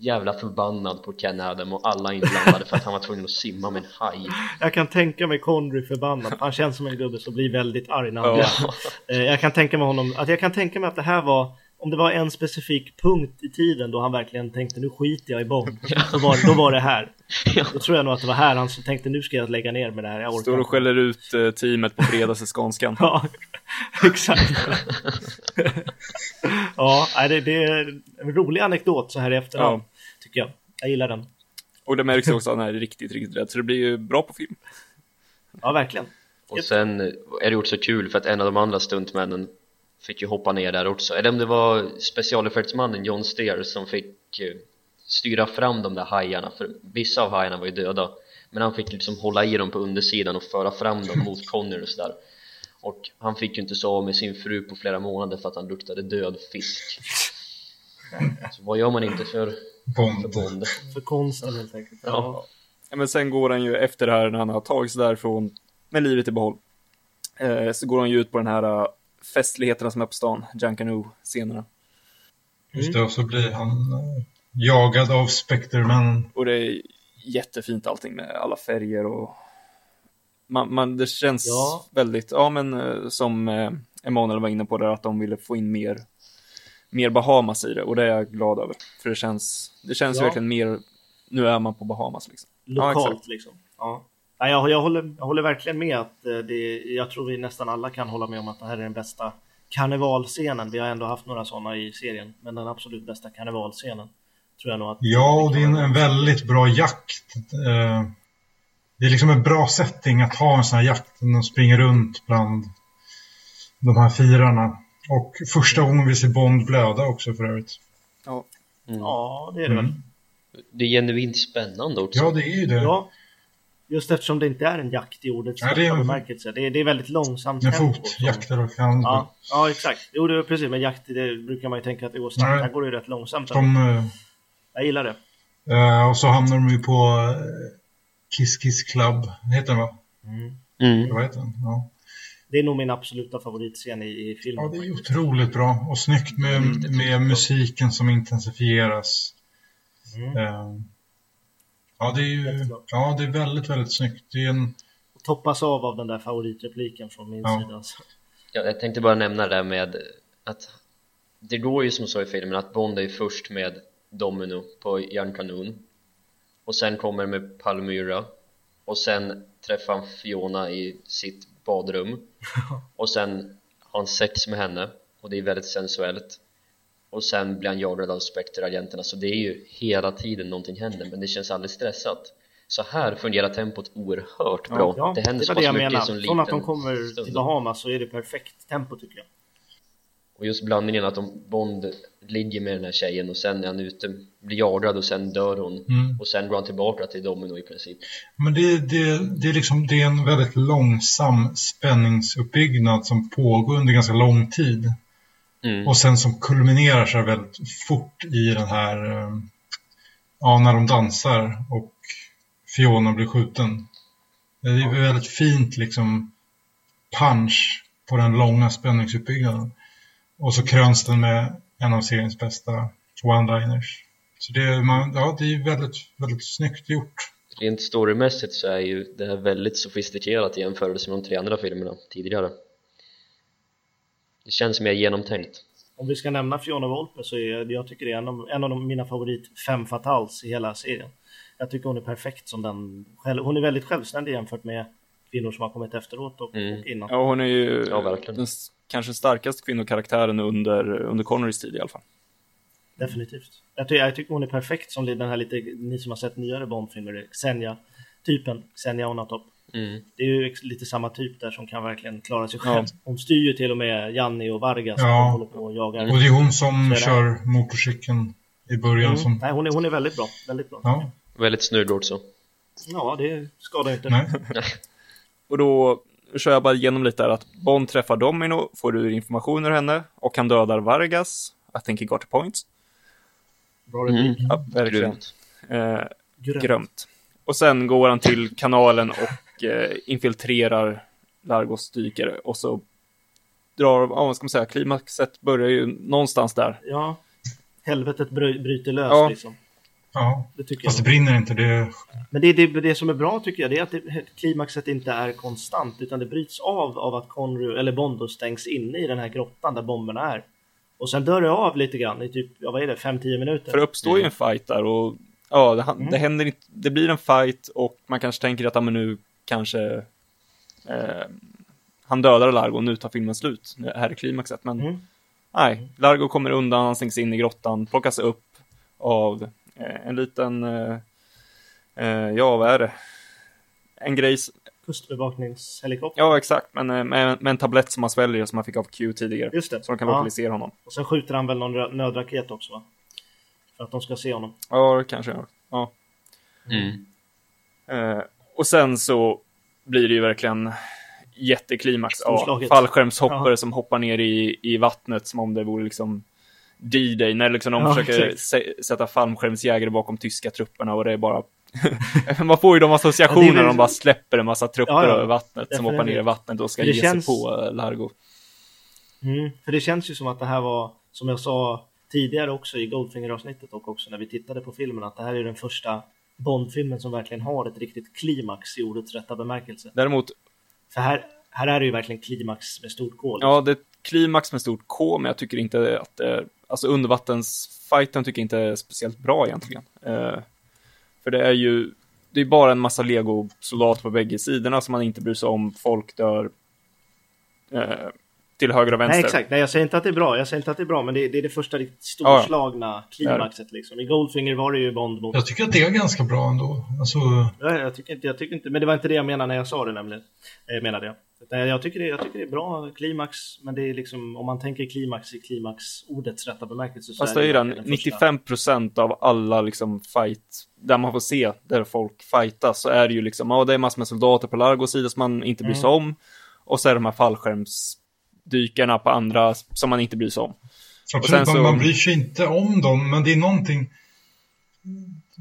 Speaker 4: jävla förbannad på Ken Adam och alla inblandade för att han var tvungen att simma med en haj
Speaker 2: Jag kan tänka mig Connery förbannad, han känns som en gubbe som blir väldigt arg när han ja. Eh, jag kan tänka mig honom, att jag kan tänka mig att det här var om det var en specifik punkt i tiden då han verkligen tänkte nu skiter jag i Bond. Då var, då var det här.
Speaker 4: Ja.
Speaker 2: Då tror jag nog att det var här han tänkte nu ska jag lägga ner med det här. Jag
Speaker 1: Står
Speaker 2: orkar
Speaker 1: och skäller ut eh, teamet på fredagsskanskan.
Speaker 2: Ja, exakt. ja, det, det är en rolig anekdot så här i efterhand. Tycker jag. Jag gillar den.
Speaker 1: Och det märks också att han är riktigt, riktigt rädd. Så det blir ju bra på film.
Speaker 2: Ja, verkligen.
Speaker 4: Och sen är det också kul för att en av de andra stuntmännen fick ju hoppa ner där också eller om det var specialeffektsmannen John Steer som fick eh, styra fram de där hajarna för vissa av hajarna var ju döda men han fick liksom hålla i dem på undersidan och föra fram dem mot Connor och sådär och han fick ju inte sova med sin fru på flera månader för att han luktade död fisk så vad gör man inte för, för
Speaker 3: Bond.
Speaker 4: Bond?
Speaker 2: För konsten helt enkelt.
Speaker 4: Ja.
Speaker 1: Ja, men sen går han ju efter det här när han har tagit sig därifrån med livet i behåll. Eh, så går han ju ut på den här eh, festligheterna som är på stan, Junkanoo-scenerna.
Speaker 3: Just det, och så blir han eh, jagad av Specterman.
Speaker 1: Och det är jättefint allting med alla färger och man, man, det känns
Speaker 2: Ja.
Speaker 1: väldigt, ja men eh, som eh, Emanuel var inne på där, att de ville få in mer, mer Bahamas i det och det är jag glad över. För det känns, det känns
Speaker 2: Ja.
Speaker 1: verkligen mer, nu är man på Bahamas liksom. Ja,
Speaker 2: Lokalt
Speaker 1: exakt.
Speaker 2: liksom. Ja. Nej, jag, jag, håller, jag håller verkligen med att eh, det, jag tror vi nästan alla kan hålla med om att det här är den bästa karnevalscenen. Vi har ändå haft några sådana i serien, men den absolut bästa karnevalscenen tror jag nog att...
Speaker 3: Ja, och det är en, en väldigt bra jakt. Eh, Det är liksom en bra setting att ha en sån här jakt. De springer runt bland de här firarna. Och första gången vi ser Bond blöda också för övrigt.
Speaker 1: Ja,
Speaker 4: Mm.
Speaker 2: Ja, det är det väl.
Speaker 3: Mm.
Speaker 4: Det är genuint spännande också
Speaker 3: Ja, det är ju det.
Speaker 2: Ja. Just eftersom det inte är en jakt i ordets
Speaker 3: det är en-
Speaker 2: bemärkelse. Det är, det är väldigt långsamt
Speaker 3: Med
Speaker 2: tempo
Speaker 3: fot,
Speaker 2: som-
Speaker 3: jakt eller vad kan
Speaker 2: Ja, ja, exakt. Jo, det är precis. Men jakt, det brukar man ju tänka att det går snabbt.
Speaker 3: Nej.
Speaker 2: Här går det ju rätt långsamt.
Speaker 3: De, eh,
Speaker 2: Jag gillar det.
Speaker 3: eh, och så hamnar de ju på eh, Kiss Kiss Club. Heter den va?
Speaker 2: Mm.
Speaker 4: mm.
Speaker 3: Vad heter den? Ja.
Speaker 2: Det är nog min absoluta favoritscen i, i filmen.
Speaker 3: ja, det är otroligt bra. Och snyggt med,
Speaker 4: Mm,
Speaker 3: med musiken som intensifieras.
Speaker 2: Mm.
Speaker 3: Eh, Ja, det är ju ja, det är väldigt, väldigt snyggt. Det är en,
Speaker 2: Toppas av av den där favoritrepliken från min
Speaker 3: Ja.
Speaker 2: sida. Alltså.
Speaker 4: Ja, jag tänkte bara nämna det där med att det går ju som så i filmen att Bond är först med Domino på järnkanon och sen kommer med Palmyra och sen träffar han Fiona i sitt badrum och sen har han sex med henne och det är väldigt sensuellt och sen blir han jagad av Spectre-agenterna så det är ju hela tiden någonting händer men det känns aldrig stressat så här fungerar tempot oerhört bra
Speaker 2: Ja,
Speaker 4: det händer
Speaker 2: det
Speaker 4: så pass mycket
Speaker 2: menar.
Speaker 4: så liten
Speaker 2: Från att de kommer
Speaker 4: stund.
Speaker 2: till Bahamas så är det perfekt tempo tycker jag.
Speaker 4: Och just blandningen att om Bond ligger med den här tjejen och sen är han ute, blir jagad och sen dör hon
Speaker 3: mm.
Speaker 4: och sen går han tillbaka till Domino i princip
Speaker 3: Men det, det, det, är liksom, det är en väldigt långsam spänningsuppbyggnad som pågår under ganska lång tid.
Speaker 4: mm.
Speaker 3: Och sen som kulminerar här väldigt fort i den här, eh, ja när de dansar och Fiona blir skjuten. Det är väldigt fint liksom punch på den långa spänningsuppbyggnaden. Och så kröns den med en av seriens bästa one-liners. Så det är, man, ja, det är väldigt, väldigt snyggt gjort.
Speaker 4: Rent storymässigt så är ju det här väldigt sofistikerat i jämförelse med de tre andra filmerna tidigare Det känns mer genomtänkt
Speaker 2: Om vi ska nämna Fiona Volpe så är det, jag tycker det är en av, en av de, mina favorit fem fatals i hela serien. Jag tycker hon är perfekt som den. Hon är väldigt självständig jämfört med kvinnor som har kommit efteråt och,
Speaker 4: Mm.
Speaker 2: och innan.
Speaker 1: ja hon är ju
Speaker 4: Ja, verkligen.
Speaker 1: den kanske starkaste kvinnokaraktären under, under Connerys tid i alla fall.
Speaker 2: Definitivt. Jag, ty jag tycker hon är perfekt som den här lite, ni som har sett nyare Bondfilmer, Xenia typen, Xenia Onatop.
Speaker 4: mm.
Speaker 2: Det är ju lite samma typ där som kan verkligen klara sig själv.
Speaker 1: Ja.
Speaker 2: Hon styr ju till och med Janni och Vargas
Speaker 3: Ja.
Speaker 2: som håller på och jagar.
Speaker 3: Och det är hon som kör motorcykeln i början.
Speaker 2: Mm.
Speaker 3: Som,
Speaker 2: Nej, hon är, hon är väldigt bra. Väldigt bra.
Speaker 3: ja,
Speaker 4: Väldigt snygg också
Speaker 2: Ja, det skadar inte.
Speaker 3: nej.
Speaker 1: Och då kör jag bara igenom lite där att Bond träffar Domino, får ur information ur henne och han dödar Vargas. I think he got a point.
Speaker 2: Bra
Speaker 4: mm.
Speaker 1: Ja, verkligen.
Speaker 4: Grymt.
Speaker 1: Eh,
Speaker 2: Grönt.
Speaker 1: grömt. Och sen går han till kanalen och eh, infiltrerar Largos dykare och så drar, ja vad ska man säga, klimaxet börjar ju någonstans där.
Speaker 2: Ja. Helvetet bry bryter lös
Speaker 1: Ja.
Speaker 2: liksom.
Speaker 3: Ja,
Speaker 2: Det tycker
Speaker 3: fast det
Speaker 2: jag.
Speaker 3: brinner inte. Det,
Speaker 2: Men det, det, det som är bra tycker jag, det är att det, klimaxet inte är konstant utan det bryts av av att Conry, eller Bond då stängs inne i den här grottan där bomberna är. Och sen dör det av lite grann i typ, ja, vad är det, 5-10 minuter.
Speaker 1: För det uppstår ju en fight där och ja, det,
Speaker 2: Mm.
Speaker 1: det händer inte, det blir en fight och man kanske tänker att, ja men nu kanske eh, han dödar Largo och nu tar filmen slut. Det här är klimaxet, men
Speaker 2: Mm.
Speaker 1: nej, Largo kommer undan, han stängs in i grottan, plockas upp av en liten, eh, eh, ja vad är det? En grej,
Speaker 2: Kustbevakningshelikopter.
Speaker 1: ja exakt, men eh, med, med en tablett som man sväljer som man fick av Q tidigare.
Speaker 2: Just det.
Speaker 1: Så de kan
Speaker 2: Ja.
Speaker 1: lokalisera honom.
Speaker 2: Och sen skjuter han väl någon nödraket också va? För att de ska se honom.
Speaker 1: Ja, kanske jag. Ja.
Speaker 4: Mm.
Speaker 1: Eh, och sen så blir det ju verkligen jätteklimax. Ja,
Speaker 2: Storslaget.
Speaker 1: fallskärmshoppare
Speaker 2: Ja.
Speaker 1: som hoppar ner i, i vattnet som om det vore liksom D-Day. När liksom de
Speaker 2: Ja,
Speaker 1: försöker
Speaker 2: exakt.
Speaker 1: sätta fallskärmsjägare bakom tyska trupperna och det är bara... Man får ju de associationer
Speaker 2: Ja, det är väl-
Speaker 1: när de bara släpper en massa trupper
Speaker 2: Ja, ja.
Speaker 1: över vattnet som hoppar ner i vattnet och ska ge
Speaker 2: känns-
Speaker 1: sig på eh, Largo.
Speaker 2: Mm. För det känns ju som att det här var, som jag sa tidigare också i Goldfinger-avsnittet och också när vi tittade på filmen, att det här är den första Bond-filmen som verkliligen har ett riktigt klimax i ordets rätta bemärkelse.
Speaker 1: Däremot,
Speaker 2: För här, här är det ju verkligen klimax med stort K. liksom.
Speaker 1: ja det är klimax med stort K, men jag tycker inte att det är... Alltså undervattensfighten tycker jag inte är speciellt bra egentligen. Eh, för det är ju... Det är bara en massa Lego-soldater på bägge sidorna som man inte bryr sig om. Folk dör eh, till höger och vänster.
Speaker 2: Nej exakt, nej jag säger inte att det är bra, jag säger inte att det är bra men det, det är det första riktigt storslagna klimaxet liksom. I Goldfinger var det ju Bond mot...
Speaker 3: Jag tycker att det är ganska bra ändå. Alltså,
Speaker 2: Ja, jag tycker inte, jag tycker inte, men det var inte det jag menade när jag sa det nämligen. Eh, menade jag. Nej, jag, tycker det, jag tycker det är bra klimax, men det är liksom, om man tänker klimax i klimaxordets rätta bemärkelse
Speaker 1: Fast det är ju den,
Speaker 2: verkligen första.
Speaker 1: 95% av alla liksom fight, där man får se där folk fightas, så är det ju liksom, ja det är massor med soldater på Largos sida som man inte bryr sig om. Och så är det de här fallskärmsdykarna på andra som man inte bryr sig om.
Speaker 3: absolut,
Speaker 1: så-
Speaker 3: man, bryr sig inte om dem, men det är någonting...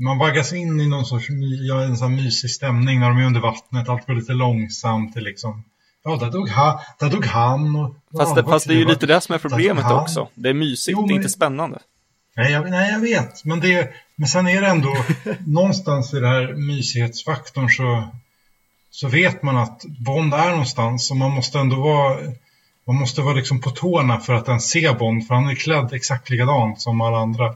Speaker 3: Man vaggas in i någon sorts ja, en sån mysig stämning när de är under vattnet. Allt går lite långsamt. Liksom, ja, där dog, ha, där dog han. Och,
Speaker 1: Fast,
Speaker 3: ja,
Speaker 1: det, fast det är ju lite det som är problemet också. Det är mysigt,
Speaker 3: Jo,
Speaker 1: det är
Speaker 3: men-
Speaker 1: inte spännande.
Speaker 3: Nej jag, nej, jag vet. Men, det, men sen är det ändå någonstans i det här mysighetsfaktorn så, så vet man att Bond är någonstans och man måste ändå vara man måste vara liksom på tårna för att ens se Bond för han är klädd exakt likadant som alla andra.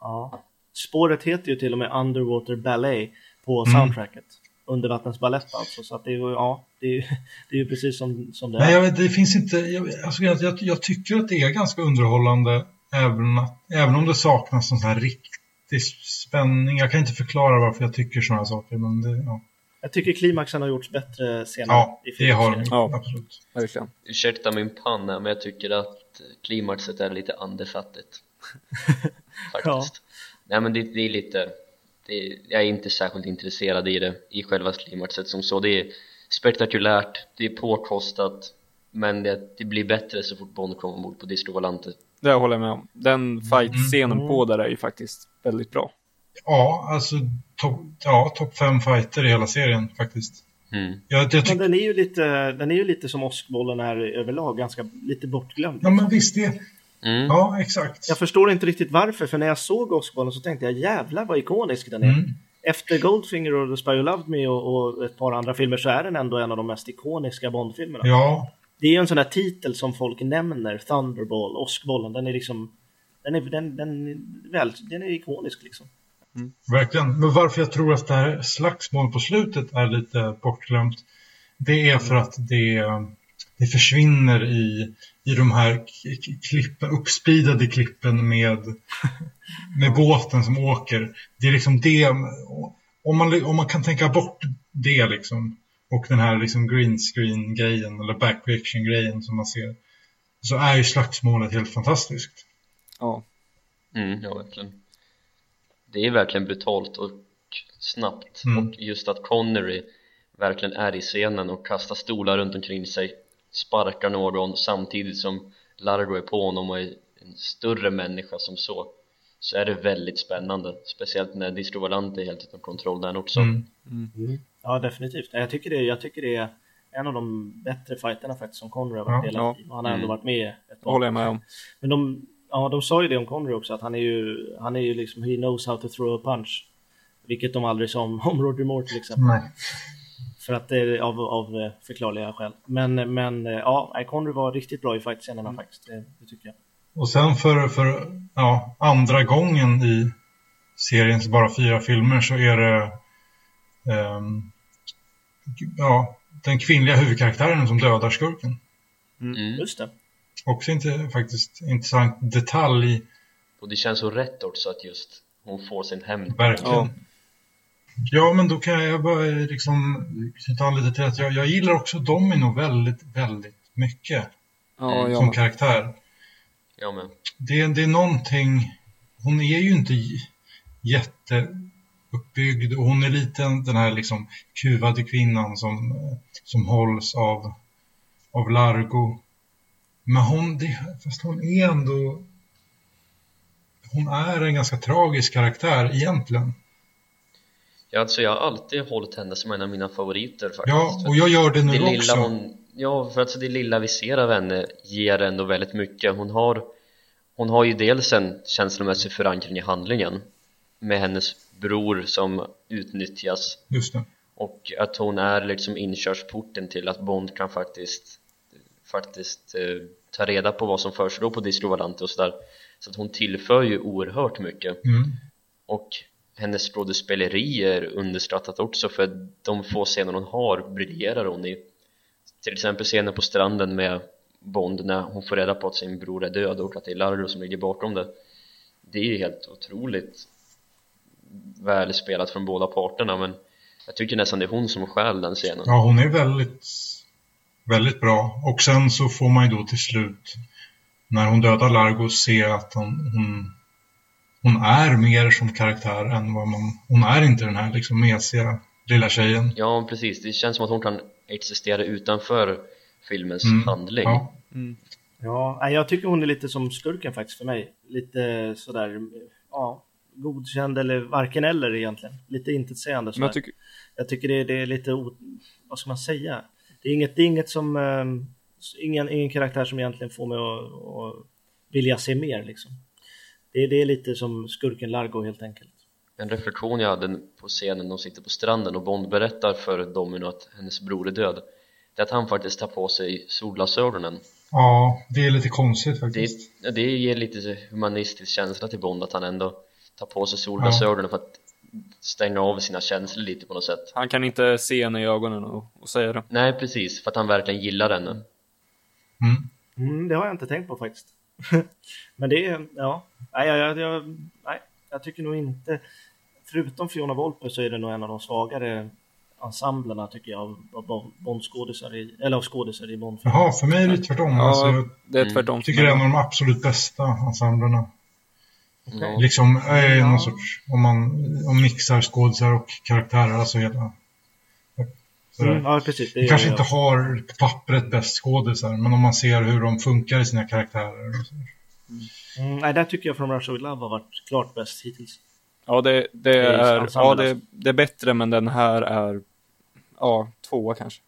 Speaker 2: Ja. Spåret heter ju till och med Underwater Ballet på
Speaker 3: Mm.
Speaker 2: soundtracket. Undervattensbalett alltså, så att det är ju, ja, det är det är ju precis som, som det
Speaker 3: Nej,
Speaker 2: är.
Speaker 3: jag vet, det finns inte, jag, alltså, jag, jag, tycker att det är ganska underhållande även, även om det saknas sån här riktig spänning. Jag kan inte förklara varför jag tycker sådana saker men det, ja,
Speaker 2: Jag tycker klimaxen har gjorts bättre senare
Speaker 3: ja
Speaker 2: i
Speaker 3: det har de
Speaker 1: Ja.
Speaker 3: absolut.
Speaker 1: Verkligen.
Speaker 4: Ursäkta min panna, men jag tycker att klimaxet är lite andefattigt Faktiskt Nej men det, det är lite det, Jag är inte särskilt intresserad i det I själva klimaxet som så Det är spektakulärt, det är påkostat Men det, det blir bättre så fort Bond kommer ombord på Disco Volante
Speaker 1: Det håller jag med om. Den fight-scenen
Speaker 2: Mm.
Speaker 1: på där är ju faktiskt väldigt bra.
Speaker 3: Ja, alltså topp ja, top fem fighter i hela serien faktiskt.
Speaker 4: mm.
Speaker 3: Jag, jag
Speaker 2: Men den är ju lite, den är ju lite som åskbollen är överlag, ganska lite bortglömd.
Speaker 3: ja men visst det,
Speaker 4: Mm.
Speaker 3: ja exakt.
Speaker 2: Jag förstår inte riktigt varför, för när jag såg åskbollen så tänkte jag jävlar vad ikonisk den är.
Speaker 3: Mm.
Speaker 2: Efter Goldfinger och The Spy Who Loved Me och, och ett par andra filmer så är den ändå en av de mest ikoniska Bondfilmerna.
Speaker 3: Ja,
Speaker 2: Det är ju en sån där titel som folk nämner, Thunderball, åskbollen. Den är liksom, den är, den, den, väl, den är ikonisk liksom.
Speaker 3: Verkligen. Men varför jag tror att det här slagsmål på slutet är lite bortglömt, det är för att det, det försvinner i, i de här klippen, uppspeedade klippen med, med båten som åker. Det är liksom det, om man, om man kan tänka bort det liksom, och den här liksom green screen grejen eller back reaction grejen som man ser, så är ju slagsmålet helt fantastiskt.
Speaker 1: Ja.
Speaker 4: Mm, ja verkligen Det är verkligen brutalt och snabbt
Speaker 3: Mm.
Speaker 4: och just att Connery verkligen är i scenen och kastar stolar runt omkring sig sparkar någon samtidigt som Largo är på honom och är en större människa som så så är det väldigt spännande speciellt när Disco Volante är helt utan kontroll där också
Speaker 3: Mm.
Speaker 2: Ja, definitivt. Jag tycker det, jag tycker det är en av de bättre fighterna faktiskt som Connery har varit
Speaker 3: Ja,
Speaker 2: hela
Speaker 1: ja.
Speaker 2: tiden. Han har ändå
Speaker 4: Mm.
Speaker 2: varit med ett par.
Speaker 1: håller jag med om.
Speaker 2: Men de, ja, de sa ju det om Connery också, att han är ju, han är ju liksom, he knows how to throw a punch. Vilket de aldrig sa om, om Roger Moore till exempel.
Speaker 3: Nej.
Speaker 2: För att det är av, av eh, förklarliga skäl. Men, men eh, ja, nej, Connery var riktigt bra i fightscenerna faktiskt. Det, det tycker jag.
Speaker 3: och sen för, för ja, andra gången i seriens bara fyra filmer så är det ehm, ja, den kvinnliga huvudkaraktären som dödar skurken.
Speaker 4: Mm.
Speaker 2: Just det.
Speaker 3: Också inte faktiskt intressant detalj,
Speaker 4: Och det känns så rätt också att just hon får sin hämnd.
Speaker 3: verkligen.
Speaker 1: Ja.
Speaker 3: Ja. men då kan jag bara liksom knyta an lite till att jag, jag gillar också Domino väldigt, väldigt mycket
Speaker 1: Ja,
Speaker 4: Mm.
Speaker 1: jag
Speaker 3: som karaktär.
Speaker 4: Jag med.
Speaker 3: Det, det är någonting, hon är ju inte jätteuppbyggd och hon är lite den här liksom kuvade kvinnan som, som hålls av, av Largo. Men hon, det, fast hon är ändå, hon är en ganska tragisk karaktär egentligen.
Speaker 4: Ja, alltså jag har alltid hållit henne som en av mina favoriter faktiskt.
Speaker 3: Ja, och jag gör det nu
Speaker 4: det lilla
Speaker 3: också.
Speaker 4: hon, ja, för alltså det lilla vi ser av henne ger ändå väldigt mycket. Hon har, hon har ju dels en känslomässig förankring i handlingen med hennes bror som utnyttjas
Speaker 3: Just det.
Speaker 4: och att hon är liksom inkörsporten till att Bond kan faktiskt faktiskt eh, ta reda på vad som försiggår på Disco Valante och sådär. Så att hon tillför ju oerhört mycket.
Speaker 3: Mm.
Speaker 4: och hennes skådespeleri är underskattat också för de få scener hon har briljerar hon i. Till exempel scenen på stranden med Bond när hon får reda på att sin bror är död och att det är Largo som ligger bakom det. Det är ju helt otroligt välspelat från båda parterna men jag tycker nästan det är hon som stjäl den scenen.
Speaker 3: Ja, hon är väldigt, väldigt bra. Och sen så får man ju då till slut, när hon dödar Largo, se att hon, hon, hon är mer som karaktär än vad man... Hon är inte den här liksom mesiga lilla tjejen.
Speaker 4: Ja precis, det känns som att hon kan existera utanför filmens
Speaker 3: Mm,
Speaker 4: handling
Speaker 3: Ja,
Speaker 1: Mm.
Speaker 2: Ja, jag tycker hon är lite som skurken faktiskt för mig. Lite sådär, ja, godkänd eller varken eller egentligen. Lite intetsägande
Speaker 1: jag tycker,
Speaker 2: Jag tycker det, det är lite, o- vad ska man säga? Det är inget, det är inget som, eh, ingen, ingen karaktär som egentligen får mig att, att vilja se mer liksom. Det, det är lite som skurken Largo helt enkelt.
Speaker 4: En reflektion jag hade på scenen de sitter på stranden och Bond berättar för Domino att hennes bror är död det är att han faktiskt tar på sig solglasögonen
Speaker 3: ja, det är lite konstigt
Speaker 4: det,
Speaker 3: faktiskt.
Speaker 4: det ger lite så humanistisk känsla till Bond att han ändå tar på sig solglasögonen för att stänga av sina känslor lite på något sätt
Speaker 1: han kan inte se henne i ögonen och, och säga det.
Speaker 4: Nej precis, för att han verkligen gillar henne
Speaker 3: Mm.
Speaker 2: Mm, det har jag inte tänkt på faktiskt. Men det är, ja, nej jag, jag, jag, nej, jag tycker nog inte, förutom Fiona Volpe så är det nog en av de svagare ensemblerna tycker jag av, Bondskådisar i, eller av skådisar i Bond.
Speaker 3: Jaha, för mig är det tvärtom.
Speaker 1: Ja,
Speaker 3: Alltså, jag
Speaker 1: det är tvärtom. för
Speaker 3: tycker det är en av de absolut bästa ensemblerna.
Speaker 4: Ja.
Speaker 3: Liksom, är
Speaker 2: Ja.
Speaker 3: någon sorts, om man om mixar skådisar och karaktärer, alltså hela...
Speaker 2: Mm, ja, precis. Är-
Speaker 3: kanske inte har på pappret bäst skådisar, men om man ser hur de funkar i sina karaktärer. Och så.
Speaker 2: Mm, nej, där tycker jag From Russia With Love har varit klart bäst hittills.
Speaker 1: Ja, det, det
Speaker 2: är
Speaker 1: är, ja det,
Speaker 2: alltså.
Speaker 1: det är bättre, men den här är, ja, tvåa kanske.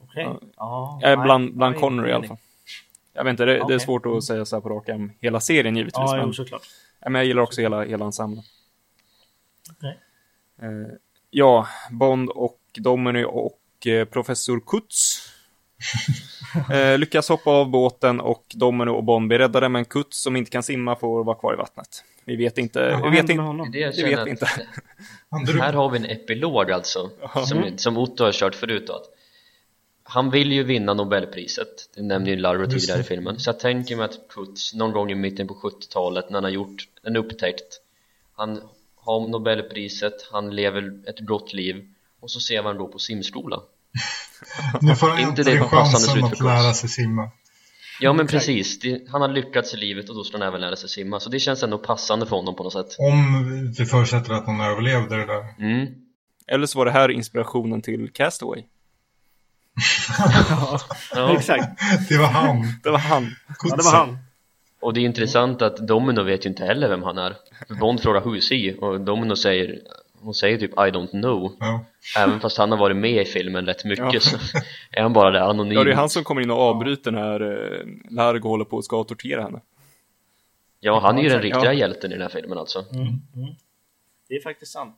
Speaker 2: Okej.
Speaker 1: Ja.
Speaker 2: Ja,
Speaker 1: Ja,
Speaker 2: nej,
Speaker 1: bland bland Connery i alla fall. Jag vet inte, det, det är svårt att säga så här på rak arm. Hela serien givetvis,
Speaker 2: Ja,
Speaker 1: men,
Speaker 2: jo, såklart.
Speaker 1: ja, men jag gillar också hela, hela ensemblen.
Speaker 2: Okej.
Speaker 1: Eh, ja, Bond och Domino och eh, Professor Kutz eh, lyckas hoppa av båten och Domino och Bond blir räddade, men Kutz som inte kan simma får vara kvar i vattnet. Vi vet inte,
Speaker 2: Vad
Speaker 1: vi vet
Speaker 4: det känner
Speaker 1: vet vi inte.
Speaker 4: Här har vi en epilog alltså som, som Otto har kört förut då, att Han vill ju vinna Nobelpriset Det nämner ju
Speaker 3: Just
Speaker 4: tidigare i
Speaker 3: det.
Speaker 4: filmen Så jag tänker mig att Kutz någon gång i mitten på 70-talet när han har gjort en upptäckt Han har Nobelpriset, han lever ett gott liv och så ser man då på simskola
Speaker 3: Nu får han
Speaker 4: Inte det
Speaker 3: chansen att lära sig simma.
Speaker 4: Ja men precis, det, han har lyckats i livet och då ska han även lära sig simma Så det känns ändå passande för honom på något sätt
Speaker 3: Om vi förutsätter att han överlevde det där.
Speaker 4: mm.
Speaker 1: Eller så var det här inspirationen till Castaway.
Speaker 4: Ja.
Speaker 2: Exakt.
Speaker 3: Det var han.
Speaker 1: Det var han.
Speaker 2: Ja, det var han.
Speaker 4: Och det är intressant att Domino vet ju inte heller vem han är För Bond frågar who is he och Domino säger Hon säger typ I don't know
Speaker 3: Ja.
Speaker 4: Även fast han har varit med i filmen rätt mycket
Speaker 1: Ja.
Speaker 4: så är han bara där anonym
Speaker 1: Ja, det är han som kommer in och avbryter när eh, Largo håller på och ska tortera henne.
Speaker 4: Ja, han är ju den
Speaker 1: Ja.
Speaker 4: riktiga hjälten i den här filmen alltså
Speaker 2: Mm. Mm. Det är faktiskt sant.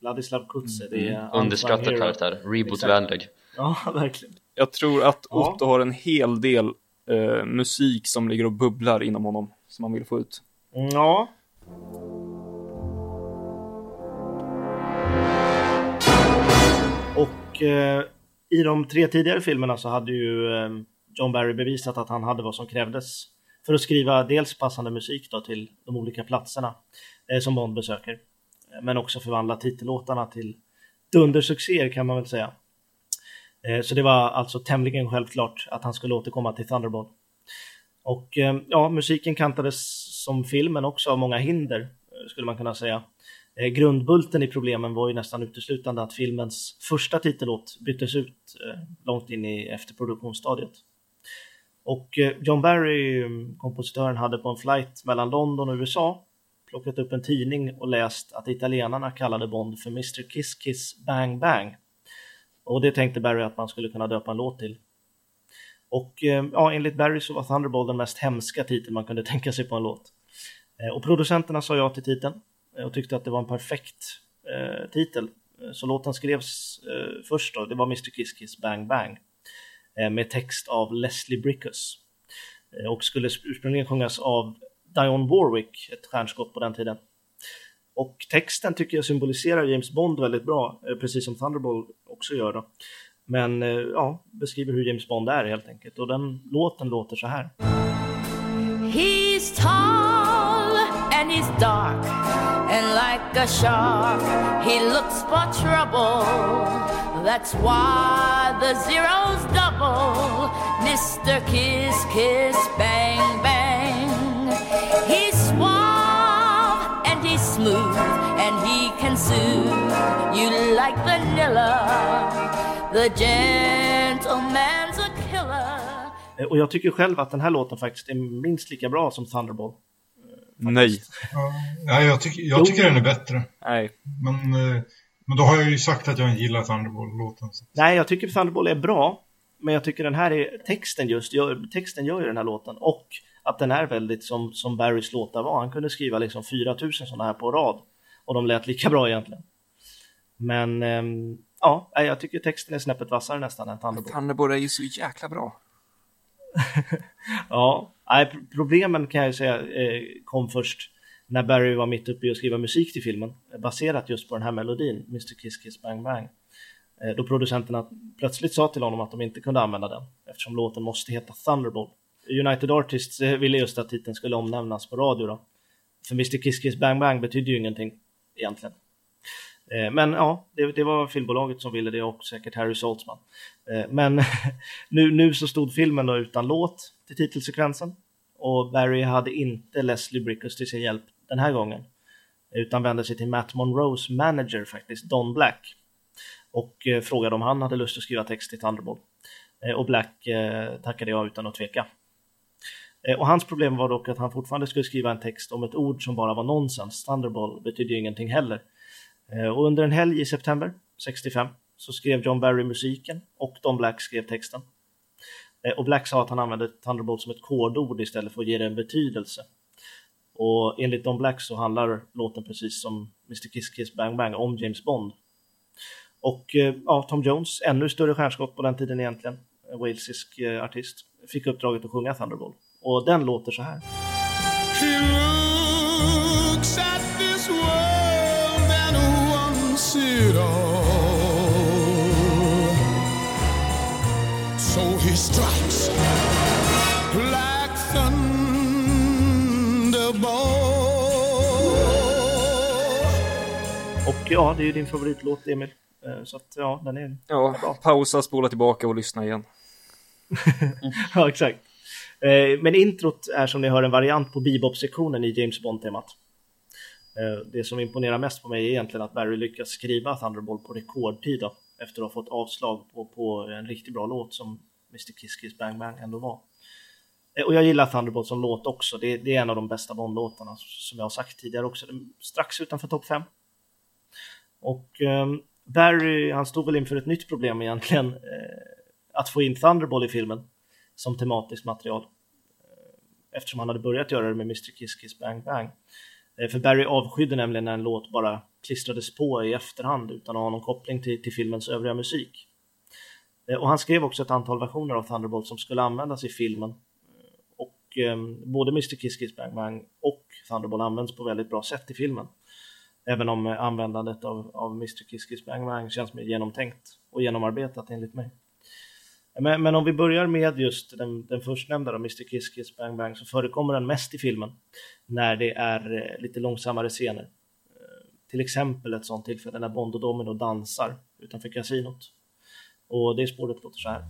Speaker 2: Ladislav Kutze, det är
Speaker 4: Mm. Underskattad karaktär, reboot-vänlig
Speaker 2: Ja, verkligen.
Speaker 1: Jag tror att
Speaker 2: Ja.
Speaker 1: Otto har en hel del eh, musik som ligger och bubblar inom honom, som man vill få ut.
Speaker 2: Ja. Och eh, i de tre tidigare filmerna så hade ju eh, John Barry bevisat att han hade vad som krävdes för att skriva dels passande musik då till de olika platserna eh, som Bond besöker, men också förvandla titellåtarna till dundersuccéer kan man väl säga. Eh, så det var alltså tämligen självklart att han skulle återkomma till Thunderball. Och eh, ja, musiken kantades som filmen också av många hinder, eh, skulle man kunna säga. Grundbulten i problemen var ju nästan uteslutande att filmens första titellåt byttes ut långt in i efterproduktionsstadiet. Och John Barry, mm, kompositören, hade på en flight mellan London och USA plockat upp en tidning och läst att italienarna kallade Bond för Mr Kiss Kiss Bang Bang. Och det tänkte Barry att man skulle kunna döpa en låt till. Och eh, ja, enligt Barry så var Thunderball den mest hemska titeln man kunde tänka sig på en låt. Eh, och producenterna sa ja till titeln eh, och tyckte att det var en perfekt eh, titel. Så låten skrevs eh, först då, det var Mr Kiss Kiss Bang Bang eh, med text av Leslie Brickus och skulle ursprungligen sjungas av Dionne Warwick, ett stjärnskott på den tiden. Och texten tycker jag symboliserar James Bond väldigt bra, eh, precis som Thunderball också gör. Då. Men eh, ja, beskriver hur James Bond är helt enkelt. Och den låten låter så här. He's tall and he's dark and like a shark he looks for trouble That's why the zeros double Mr. Kiss Kiss Bang smooth and he can soothe you like vanilla. The gentleman's a killer. Eh, och jag tycker själv att den här låten faktiskt är minst lika bra som Thunderball.
Speaker 1: Nej.
Speaker 3: Ja, jag, tycker, jag tycker den är bättre.
Speaker 1: Nej.
Speaker 3: Men, eh, men då har jag ju sagt att jag inte gillar Thunderball-låten.
Speaker 2: Nej, jag tycker Thunderball är bra. Men jag tycker den här är, texten just, gör, texten gör ju den här låten. Och att den är väldigt som, som Barrys låtar var. Han kunde skriva liksom 4000 sådana här på rad och de lät lika bra egentligen. Men ähm, ja, jag tycker texten är snäppet vassare nästan än Thunderbolt.
Speaker 1: Thunderbolt är ju så jäkla bra.
Speaker 2: ja, nej, problemen kan jag ju säga eh, kom först när Barry var mitt uppe i att skriva musik till filmen baserat just på den här melodin, Mr Kiss Kiss Bang Bang. Eh, då producenterna plötsligt sa till honom att de inte kunde använda den eftersom låten måste heta Thunderbolt United Artists eh, ville just att titeln skulle omnämnas på radio då. För Mr Kiss Kiss Bang Bang betyder ju ingenting egentligen. Eh, men ja, det, det, var filmbolaget som ville det och säkert Harry Saltzman. Eh, men nu, nu så stod filmen då utan låt till titelsekvensen och Barry hade inte Leslie Brickus till sin hjälp den här gången utan vände sig till Matt Monroes manager faktiskt, Don Black och frågade om han hade lust att skriva text till Thunderbolt. Och Black tackade ja utan att tveka. Eh, och hans problem var dock att han fortfarande skulle skriva en text om ett ord som bara var nonsens. Thunderball betydde ju ingenting heller. Eh, och under en helg i september 65 så skrev John Barry musiken och Don Black skrev texten. Eh, och Black sa att han använde Thunderbolt som ett kodord istället för att ge det en betydelse. Och enligt Don Black så handlar låten precis som Mr Kiss Kiss Bang Bang om James Bond. Och ja, Tom Jones, ännu större stjärnskott på den tiden egentligen, walesisk artist, fick uppdraget att sjunga Thunderbolt. Och den låter så här. So he strikes like Och ja, det är ju din favoritlåt Emil. Eh, så att ja, den är
Speaker 1: Ja, bra. pausa, spola tillbaka och lyssna igen.
Speaker 2: ja, exakt. Eh, men introt är som ni hör en variant på bebop-sektionen i James Bond-temat. Eh, det som imponerar mest på mig är egentligen att Barry lyckas skriva Thunderbolt på rekordtid då, efter att ha fått avslag på, på en riktigt bra låt som Mr Kiss Kiss Bang Bang ändå var. Eh, och jag gillar Thunderbolt som låt också. Det, det är en av de bästa Bond-låtarna som jag har sagt tidigare också. Strax utanför topp 5. Och eh, Barry, han stod väl inför ett nytt problem egentligen. Eh, att få in Thunderbolt i filmen som tematiskt material. Eh, eftersom han hade börjat göra det med Mr Kiss Kiss Bang Bang. Eh, för Barry avskydde nämligen när en låt bara klistrades på i efterhand utan att ha någon koppling till, till filmens övriga musik. Eh, och han skrev också ett antal versioner av Thunderbolt som skulle användas i filmen och eh, både Mr Kiss Kiss Bang Bang och Thunderball används på väldigt bra sätt i filmen. Även om användandet av, av Mr Kiss Kiss Bang Bang känns mer genomtänkt och genomarbetat enligt mig. Men, men om vi börjar med just den, den förstnämnda, då, Mr Kiss Kiss Bang Bang, så förekommer den mest i filmen när det är eh, lite långsammare scener. Eh, till exempel ett sånt tillfälle när Bond och Domino dansar utanför kasinot. Och det spåret låter så här.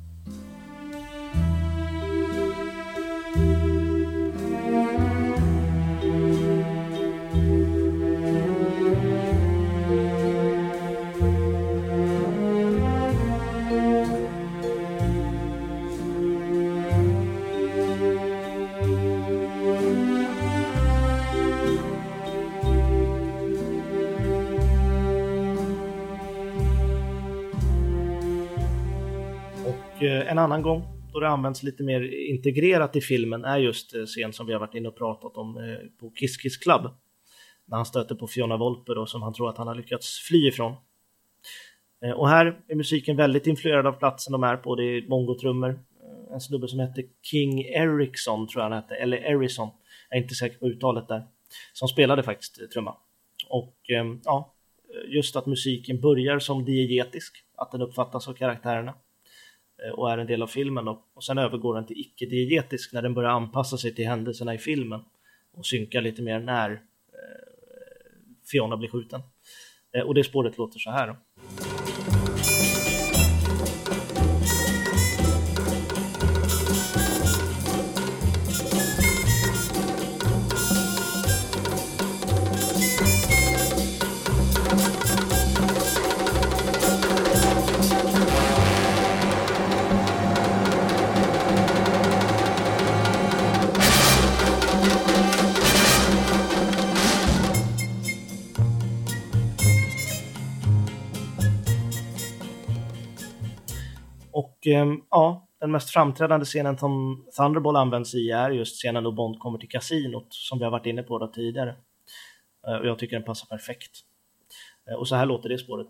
Speaker 2: En annan gång då det används lite mer integrerat i filmen är just eh, scen som vi har varit inne och pratat om eh, på Kiss Kiss Club. När han stöter på Fiona Volpe då, som han tror att han har lyckats fly ifrån. Eh, och här är musiken väldigt influerad av platsen de är på. Det är mongotrummor. En snubbe som heter King Ericsson tror jag han hette, eller Erison. Jag är inte säker på uttalet där. Som spelade faktiskt trumma. Och ja, just att musiken börjar som diegetisk, att den uppfattas av karaktärerna Eh, och är en del av filmen och, och sen övergår den till icke-diegetisk när den börjar anpassa sig till händelserna i filmen och synka lite mer när eh, Fiona blir skjuten. Eh, och det spåret låter så här. Då. Ehm, ja, den mest framträdande scenen som Thunderball används i är just scenen då Bond kommer till kasinot som vi har varit inne på då tidigare. Eh, och jag tycker den passar perfekt. Eh, och så här låter det spåret.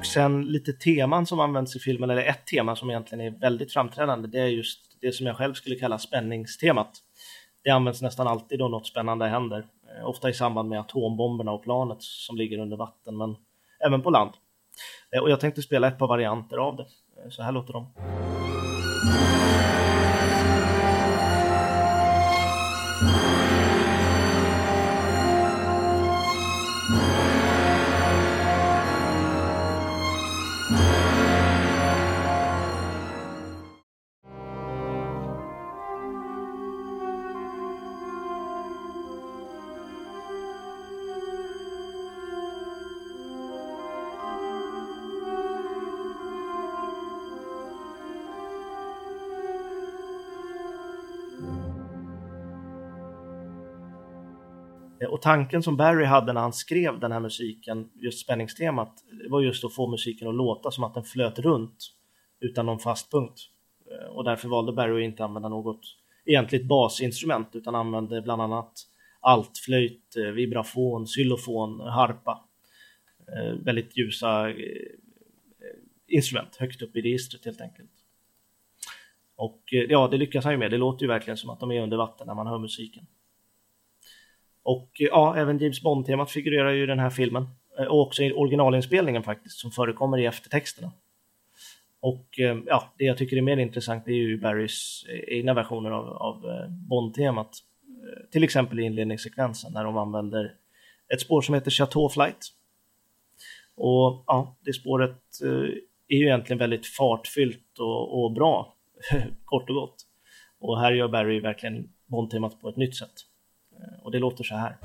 Speaker 2: Och sen lite teman som används i filmen, eller ett tema som egentligen är väldigt framträdande, det är just det som jag själv skulle kalla spänningstemat. Det används nästan alltid då något spännande händer, eh, ofta i samband med atombomberna och planet som ligger under vatten, men även på land. Eh, och jag tänkte spela ett par varianter av det. Eh, så här låter de. Och tanken som Barry hade när han skrev den här musiken, just spänningstemat, var just att få musiken att låta som att den flöt runt utan någon fast punkt. Eh, och därför valde Barry att inte använda något egentligt basinstrument utan använde bland annat altflöjt, eh, vibrafon, xylofon, harpa. Eh, väldigt ljusa instrument högt upp i registret helt enkelt. Och ja, det lyckas han ju med. Det låter ju verkligen som att de är under vatten när man hör musiken. Och eh, ja, även James Bond-temat figurerar ju i den här filmen. Eh, och också i originalinspelningen faktiskt, som förekommer i eftertexterna. Och eh, ja, det jag tycker är mer intressant är ju Barrys egna versioner av, av Bond-temat. Till exempel i inledningssekvensen när de använder ett spår som heter Chateau Flight. Och ja, det spåret är ju egentligen väldigt fartfyllt och, och bra, kort och gott. Och här gör Barry verkligen Bond-temat på ett nytt sätt. Eh, och det låter så här.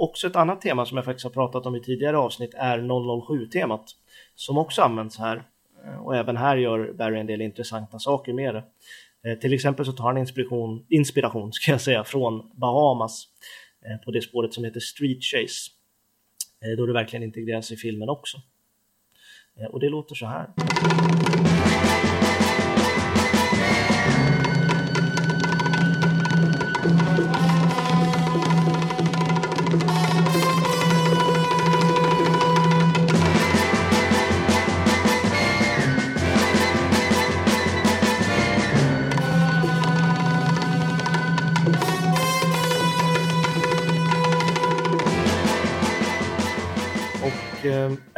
Speaker 2: Också ett annat tema som jag faktiskt har pratat om i tidigare avsnitt är 007-temat som också används här. Eh, och även här gör Barry en del intressanta saker med det. Eh, till exempel så tar han inspiration, inspiration ska jag säga, från Bahamas eh, på det spåret som heter Street Chase. Då det verkligen integreras i filmen också. Och det låter så här.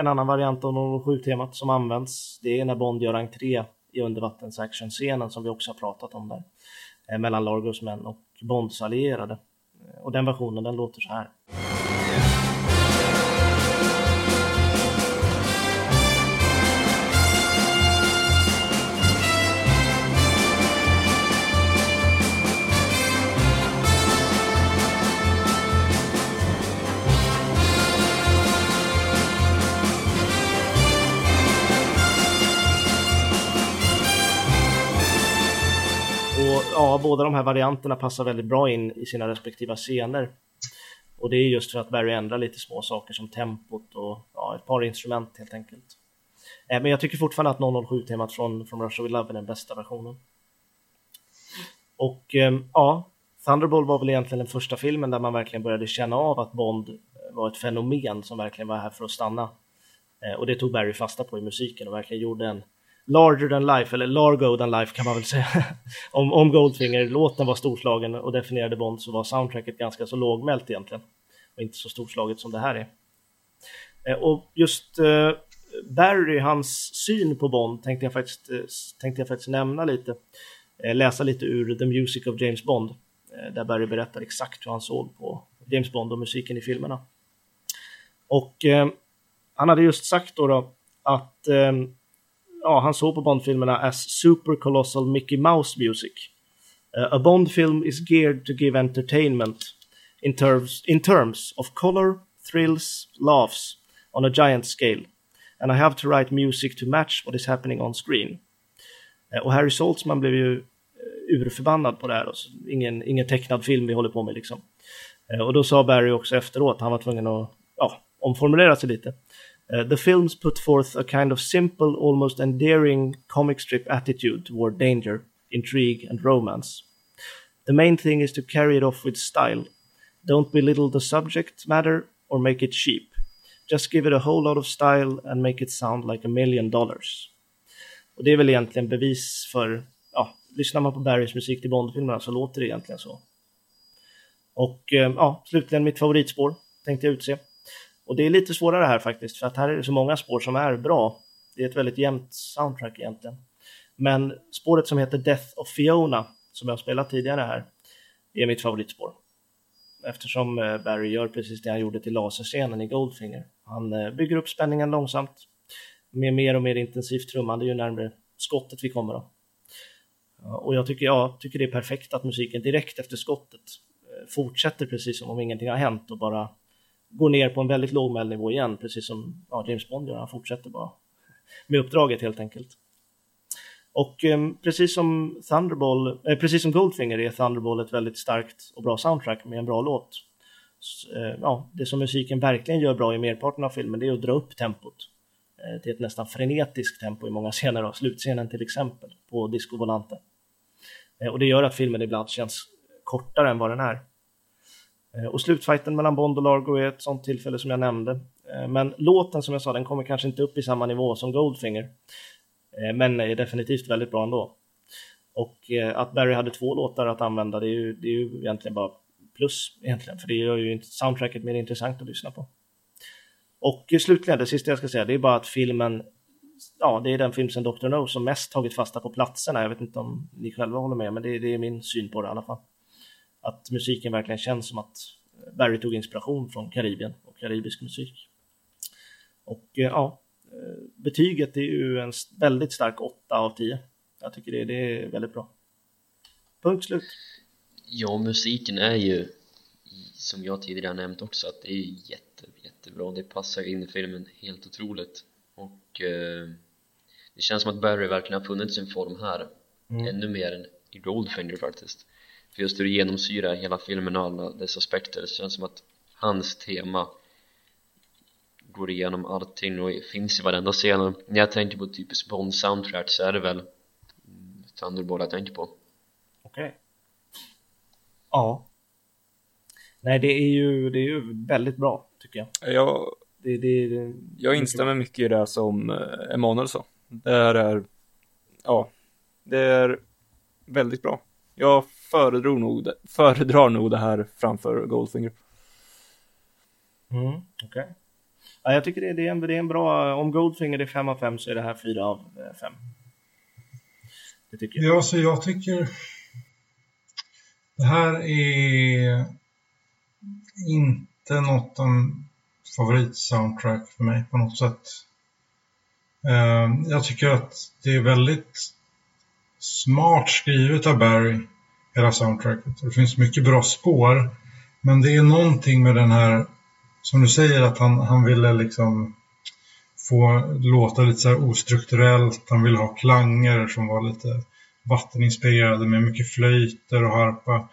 Speaker 2: En annan variant av 007-temat som används, det är när Bond gör entré i undervattensactionscenen som vi också har pratat om där. Eh, mellan Largos män och Bonds allierade. Och den versionen, den låter så här. Ja, båda de här varianterna passar väldigt bra in i sina respektiva scener. Och det är just för att Barry ändrar lite små saker som tempot och ja, ett par instrument helt enkelt. Eh, men jag tycker fortfarande att 007-temat från, från Russia With Love är den bästa versionen. Och ehm, ja, Thunderball var väl egentligen den första filmen där man verkligen började känna av att Bond var ett fenomen som verkligen var här för att stanna. Eh, och det tog Barry fasta på i musiken och verkligen gjorde en larger than life, eller largo than life kan man väl säga. om, om Goldfinger-låten var storslagen och definierade Bond så var soundtracket ganska så lågmält egentligen. Och inte så storslaget som det här är. Eh, och just eh, Barry, hans syn på Bond tänkte jag faktiskt, eh, tänkte jag faktiskt nämna lite. Eh, läsa lite ur The Music of James Bond. Eh, där Barry berättar exakt hur han såg på James Bond och musiken i filmerna. Och eh, han hade just sagt då, då att eh, ja, han såg på Bond-filmerna as super colossal Mickey Mouse music. Uh, a Bond film is geared to give entertainment in terms, in terms of color, thrills, laughs on a giant scale. And I have to write music to match what is happening on screen. Uh, och Harry Saltzman blev ju eh, urförbannad på det här. Alltså, ingen, ingen tecknad film vi håller på med liksom. Uh, och då sa Barry också efteråt, han var tvungen att ja, omformulera sig lite. Uh, the films put forth a kind of simple, almost endearing comic strip attitude toward danger, intrigue, and romance. The main thing is to carry it off with style. Don't belittle the subject matter or make it cheap. Just give it a whole lot of style and make it sound like a million dollars. Och det är väl egentligen bevis för, ja, lyssnar man på Barrys musik till Bondfilmerna så låter det egentligen så. Och eh, ja, slutligen mitt favoritspår tänkte jag utse. Och det är lite svårare här faktiskt, för att här är det så många spår som är bra. Det är ett väldigt jämnt soundtrack egentligen. Men spåret som heter Death of Fiona, som jag har spelat tidigare här, är mitt favoritspår. Eftersom eh, Barry gör precis det han gjorde till laserscenen i Goldfinger. Han eh, bygger upp spänningen långsamt med mer och mer intensivt trummande ju närmare skottet vi kommer. Då. Och jag tycker, ja, tycker det är perfekt att musiken direkt efter skottet eh, fortsätter precis som om ingenting har hänt och bara går ner på en väldigt lågmäld nivå igen, precis som ja, James Bond gör. Han fortsätter bara med uppdraget helt enkelt. Och eh, precis som Thunderball, eh, precis som Goldfinger är Thunderball ett väldigt starkt och bra soundtrack med en bra låt. Så, eh, ja, det som musiken verkligen gör bra i merparten av filmen det är att dra upp tempot eh, till ett nästan frenetiskt tempo i många scener, av slutscenen till exempel på Disco Volante. Eh, och det gör att filmen ibland känns kortare än vad den är. Eh, och slutfighten mellan Bond och Largo är ett sånt tillfälle som jag nämnde. Eh, men låten som jag sa, den kommer kanske inte upp i samma nivå som Goldfinger. Eh, men är definitivt väldigt bra ändå. Och att Barry hade två låtar att använda, det är ju, det är ju egentligen bara plus egentligen, för det gör ju soundtracket mer intressant att lyssna på. Och slutligen, det sista jag ska säga, det är bara att filmen, ja, det är den film som Dr. No som mest tagit fasta på platserna. Jag vet inte om ni själva håller med, men det, det är min syn på det i alla fall att musiken verkligen känns som att Barry tog inspiration från Karibien och karibisk musik. Och eh, ja, eh, betyget är ju en väldigt stark 8 av 10. Jag tycker det, det är väldigt bra. Punkt slut.
Speaker 4: Ja, musiken är ju som jag tidigare nämnt också att det är jätte, jättebra det passar in i filmen helt otroligt och eh, det känns som att Barry verkligen har funnit sin form här mm. ännu mer än i Goldfinger faktiskt för just hur det genomsyrar hela filmen och alla dess aspekter det känns som att hans tema går igenom allting och finns i varenda scen. När jag tänker på typiskt Bond soundtrack så är det väl Thunderball jag tänker på.
Speaker 2: Okej. Okay. Ja. Nej det är ju, det är ju väldigt bra tycker jag.
Speaker 1: Jag, det, det, det, jag instämmer mycket i det som eh, Emanuel sa. Det här är Ja. Det är väldigt bra. Jag föredrar nog, föredrar nog det här framför Goldfinger
Speaker 2: Mm, okej okay. Ja, jag tycker det, det, är en, det är en bra, om Goldfinger är 5 av 5 så är det här 4 av 5.
Speaker 3: Det tycker jag. Ja, så jag tycker det här är inte något av favoritsoundtrack för mig på något sätt. Ehm, jag tycker att det är väldigt smart skrivet av Barry, hela soundtracket. Det finns mycket bra spår, men det är någonting med den här som du säger att han, han ville liksom få låta lite så här ostrukturellt. Han ville ha klanger som var lite vatteninspirerade med mycket flöjter och harpa.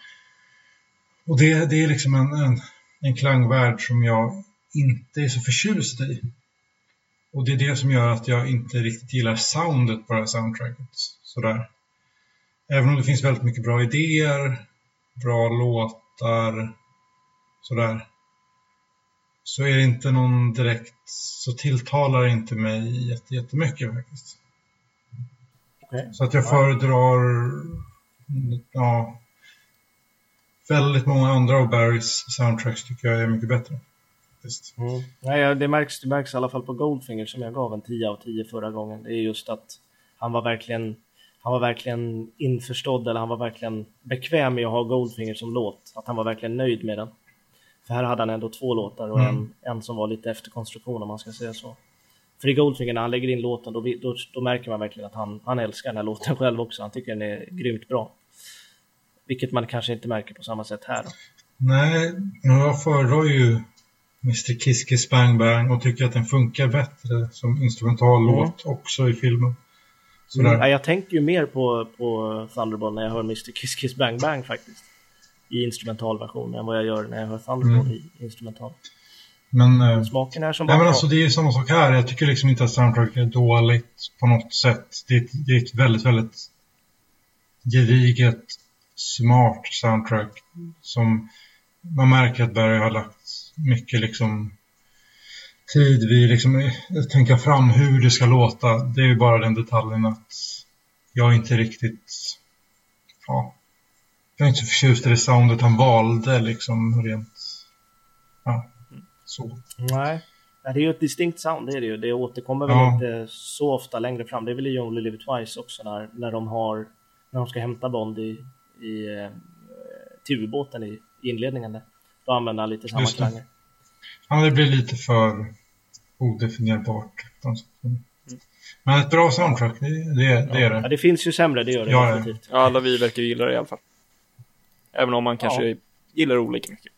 Speaker 3: Och det, det är liksom en, en, en klangvärld som jag inte är så förtjust i. Och det är det som gör att jag inte riktigt gillar soundet på det här soundtracket. Sådär. Även om det finns väldigt mycket bra idéer, bra låtar, sådär så är det inte någon direkt, så tilltalar inte mig jättemycket faktiskt. Okay. Så att jag föredrar, ja, väldigt många andra av Barrys soundtracks tycker jag är mycket bättre.
Speaker 2: Mm. Nej, det märks, det märks i alla fall på Goldfinger som jag gav en 10 av 10 förra gången. Det är just att han var verkligen han var verkligen införstådd eller han var verkligen bekväm med att ha Goldfinger som låt. Att han var verkligen nöjd med den. För här hade han ändå två låtar och mm. en, en som var lite efterkonstruktion om man ska säga så. För i Goldfinger när han lägger in låten då, då, då, märker man verkligen att han, han älskar den här låten själv också. Han tycker den är grymt bra. Vilket man kanske inte märker på samma sätt här. Då.
Speaker 3: Nej, jag föredrar ju Mr Kiss Bang Bang och tycker att den funkar bättre som instrumental mm. låt också i filmen.
Speaker 2: Mm, jag tänker ju mer på, på Thunderball när jag hör Mr Kiss Kiss Bang Bang faktiskt i instrumentalversion än vad jag gör när jag hör Thunderbolt mm. i instrumental.
Speaker 3: Men, eh,
Speaker 2: Smaken är som
Speaker 3: nej, men alltså, det är samma sak här. Jag tycker liksom inte att soundtracket är dåligt på något sätt. Det är, det är ett väldigt, väldigt gediget, smart soundtrack som man märker att Barry har lagt mycket liksom tid vid liksom tänka fram hur det ska låta. Det är ju bara den detaljen att jag inte riktigt ja, jag är inte så förtjust i det soundet han valde liksom rent ja, så.
Speaker 2: Nej. Det är ju ett distinkt sound, det är det ju. Det återkommer väl ja. inte så ofta längre fram. Det är väl i Only Live Twice också när, när de har när de ska hämta Bond i, i eh, till ubåten i, i inledningen där. Då använder han lite samma klanger.
Speaker 3: Ja, det blir lite för odefinierbart. Men ett bra soundtrack, det, det, det är det.
Speaker 2: Ja, det finns ju sämre, det gör det
Speaker 1: ja, definitivt. Ja, alla vi verkar gilla det i alla fall. Även om man kanske ja. gillar olika mycket.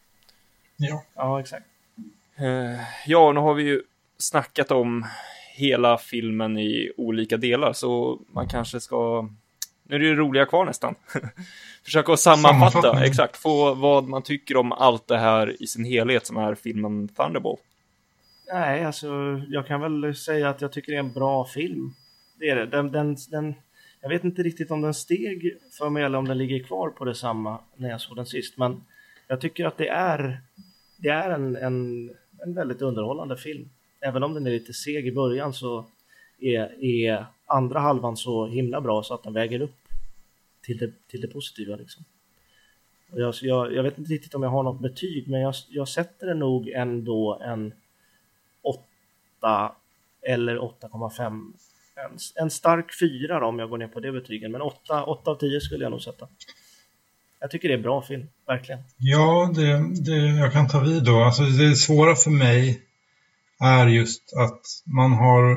Speaker 3: Ja,
Speaker 2: ja exakt.
Speaker 1: Uh, ja, nu har vi ju snackat om hela filmen i olika delar, så man kanske ska... Nu är det ju roliga kvar nästan. Försöka att sammanfatta, exakt, få vad man tycker om allt det här i sin helhet som är filmen Thunderball.
Speaker 2: Nej, alltså jag kan väl säga att jag tycker det är en bra film. Det är det. Den, den, den, jag vet inte riktigt om den steg för mig eller om den ligger kvar på detsamma när jag såg den sist. Men jag tycker att det är, det är en, en, en väldigt underhållande film. Även om den är lite seg i början så är, är andra halvan så himla bra så att den väger upp till det, till det positiva. Liksom. Jag, jag, jag, vet inte riktigt om jag har något betyg, men jag, jag sätter det nog ändå en 8 eller 8,5 en, en stark 4 då, om jag går ner på det betygen, men 8, 8 av 10 skulle jag nog sätta. Jag tycker det är en bra film, verkligen.
Speaker 3: Ja, det, det, jag kan ta vid då. Alltså det svåra för mig är just att man har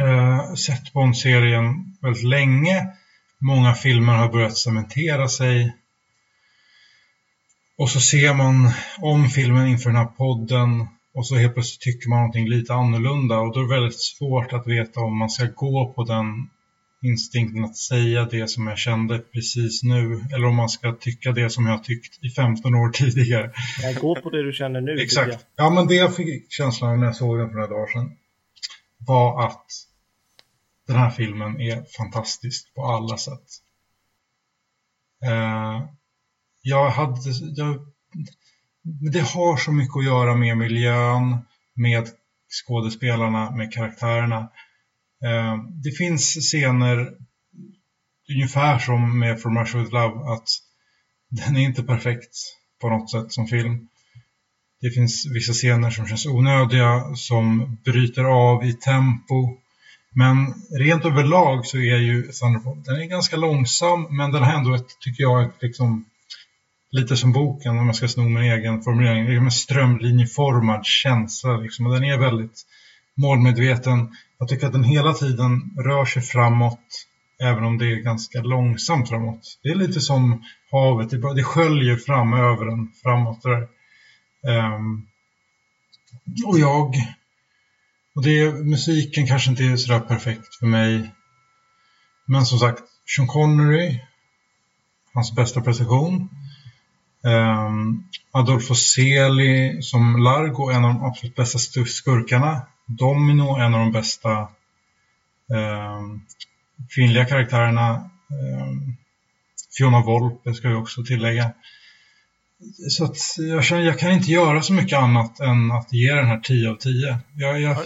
Speaker 3: eh, sett Bond-serien väldigt länge. Många filmer har börjat cementera sig. och så ser man om filmen inför den här podden och så helt plötsligt tycker man någonting lite annorlunda och då är det väldigt svårt att veta om man ska gå på den instinkten att säga det som jag kände precis nu eller om man ska tycka det som jag tyckt i 15 år tidigare.
Speaker 2: Jag går på det du känner nu.
Speaker 3: Exakt. Ja, men det jag fick känslan när jag såg den för några dagar sedan var att den här filmen är fantastisk på alla sätt. Eh, jag hade, jag, det har så mycket att göra med miljön, med skådespelarna, med karaktärerna. Eh, det finns scener ungefär som med From Russia With Love att den är inte perfekt på något sätt som film. Det finns vissa scener som känns onödiga, som bryter av i tempo. Men rent överlag så är ju Thunderbolt, den är ganska långsam men den har ändå ett, tycker jag, ett liksom lite som boken om jag ska sno min egen formulering, liksom en strömlinjeformad känsla liksom. Och den är väldigt målmedveten. Jag tycker att den hela tiden rör sig framåt även om det är ganska långsamt framåt. Det är lite som havet, det, det sköljer fram över den framåt där. Um, och jag och det, musiken kanske inte är sådär perfekt för mig. Men som sagt, Sean Connery, hans bästa prestation. Um, ehm, Adolfo Celi som Largo, en av de absolut bästa skurkarna. Domino, en av de bästa um, kvinnliga karaktärerna. Um, Fiona Volpe ska vi också tillägga. Så att jag känner jag kan inte göra så mycket annat än att ge den här 10 av 10. Jag, jag,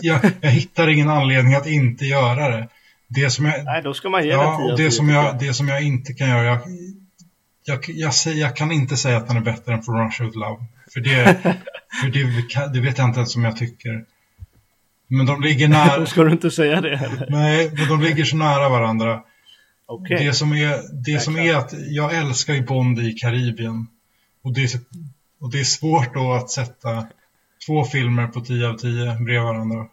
Speaker 3: jag, jag, hittar ingen anledning att inte göra det. Det som jag,
Speaker 2: Nej, då ska man ge
Speaker 3: ja,
Speaker 2: den 10
Speaker 3: av 10. Det som, jag, det som jag inte kan göra, jag, säger, jag kan inte säga att den är bättre än For Russia With Love. För, det, för det, det vet jag inte ens om jag tycker. Men de ligger nära.
Speaker 2: Då ska du inte säga det heller.
Speaker 3: Nej, men de ligger så nära varandra.
Speaker 2: Okay.
Speaker 3: Det som är, det som är att jag älskar ju Bond i Karibien. Och det, och det är svårt då att sätta två filmer på 10 av 10 bredvid varandra.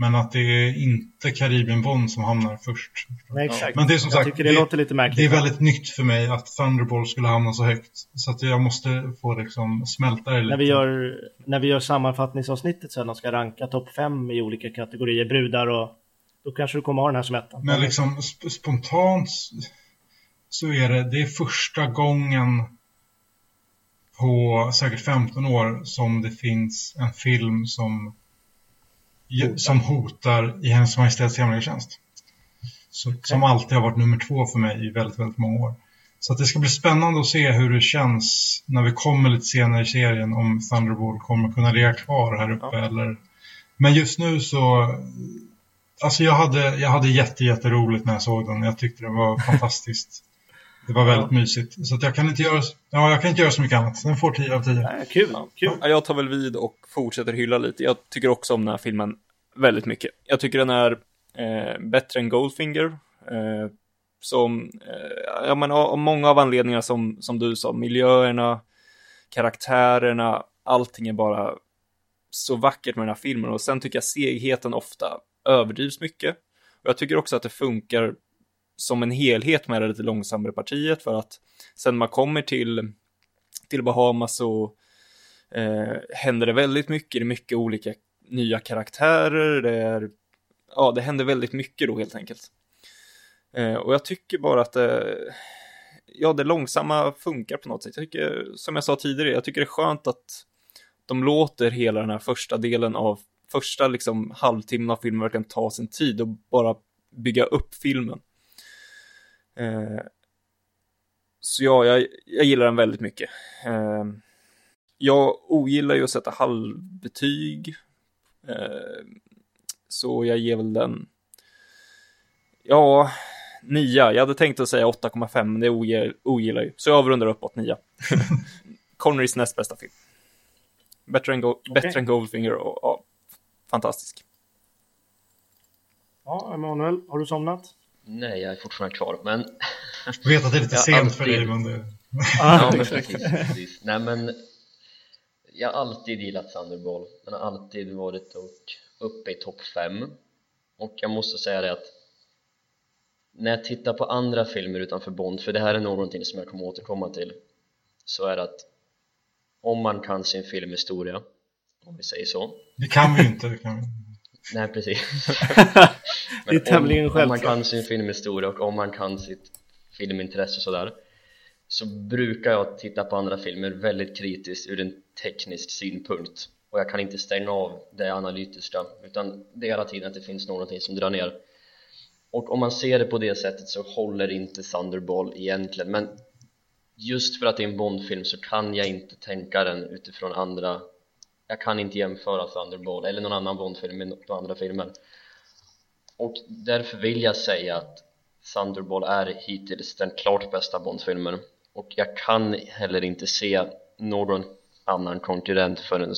Speaker 3: Men att det är inte Karibien Bond som hamnar först.
Speaker 2: Nej.
Speaker 3: Men det är som
Speaker 2: jag
Speaker 3: sagt,
Speaker 2: det, det.
Speaker 3: Det är väldigt nytt för mig att Thunderball skulle hamna så högt. Så att jag måste få liksom smälta det lite.
Speaker 2: När vi gör, när vi gör sammanfattningsavsnittet sen och ska ranka topp fem i olika kategorier, brudar och då kanske du kommer ha den här som ettan.
Speaker 3: Men liksom sp spontant så är det, det är första gången på säkert 15 år som det finns en film som hotar. som hotar i Hennes Majestäts hemliga tjänst. Så, okay. Som alltid har varit nummer två för mig i väldigt, väldigt många år. Så det ska bli spännande att se hur det känns när vi kommer lite senare i serien om Thunderball kommer kunna ligga kvar här uppe ja. eller... Men just nu så... Alltså jag hade, jag hade jätte, jätteroligt när jag såg den. Jag tyckte det var fantastiskt. Det var väldigt ja. mysigt. Så jag kan inte göra, ja, jag kan inte göra så mycket annat. Den får 10 av 10.
Speaker 2: Nej, kul, kul.
Speaker 1: Ja, jag tar väl vid och fortsätter hylla lite. Jag tycker också om den här filmen väldigt mycket. Jag tycker den är eh, bättre än Goldfinger. Eh, som, eh, ja men av många av anledningarna som, som du sa, miljöerna, karaktärerna, allting är bara så vackert med den här filmen. Och sen tycker jag segheten ofta överdrivs mycket. Och jag tycker också att det funkar som en helhet med det lite långsammare partiet för att sen man kommer till, till Bahamas så eh, händer det väldigt mycket, det är mycket olika nya karaktärer, det är, ja det händer väldigt mycket då helt enkelt. Eh, och jag tycker bara att det, ja det långsamma funkar på något sätt. Jag tycker, som jag sa tidigare, jag tycker det är skönt att de låter hela den här första delen av första liksom halvtimmen av filmen verkligen ta sin tid och bara bygga upp filmen. Eh, så ja, jag, jag gillar den väldigt mycket. Eh, jag ogillar ju att sätta halvbetyg. Eh, så jag ger väl den, ja, nia. Jag hade tänkt att säga 8,5, men det ogillar ju. Så jag avrundar uppåt nia. Connerys näst bästa film. Bättre än, okay. bättre än Goldfinger och ja, fantastisk.
Speaker 2: Ja, Emanuel, har du somnat?
Speaker 4: Nej, jag är fortfarande kvar, men...
Speaker 3: Jag vet att det är lite sent alltid... för dig, men det...
Speaker 4: ja, men precis, precis. Nej, men jag har alltid gillat Thunderball. Den har alltid varit uppe i topp 5. Och jag måste säga det att när jag tittar på andra filmer utanför Bond, för det här är någonting som jag kommer återkomma till så är det att om man kan sin filmhistoria om vi säger så
Speaker 3: Det kan vi inte. Det kan vi.
Speaker 4: Nej precis
Speaker 2: Det är tämligen
Speaker 4: om, om man
Speaker 2: självklart.
Speaker 4: kan sin filmhistoria och om man kan sitt filmintresse och sådär så brukar jag titta på andra filmer väldigt kritiskt ur en teknisk synpunkt och jag kan inte stänga av det analytiska utan det är hela tiden att det finns någonting som drar ner och om man ser det på det sättet så håller inte Thunderball egentligen men just för att det är en Bondfilm så kan jag inte tänka den utifrån andra jag kan inte jämföra Thunderball eller någon annan Bondfilm med några andra filmer och därför vill jag säga att Thunderball är hittills den klart bästa Bondfilmen och jag kan heller inte se någon annan konkurrent förrän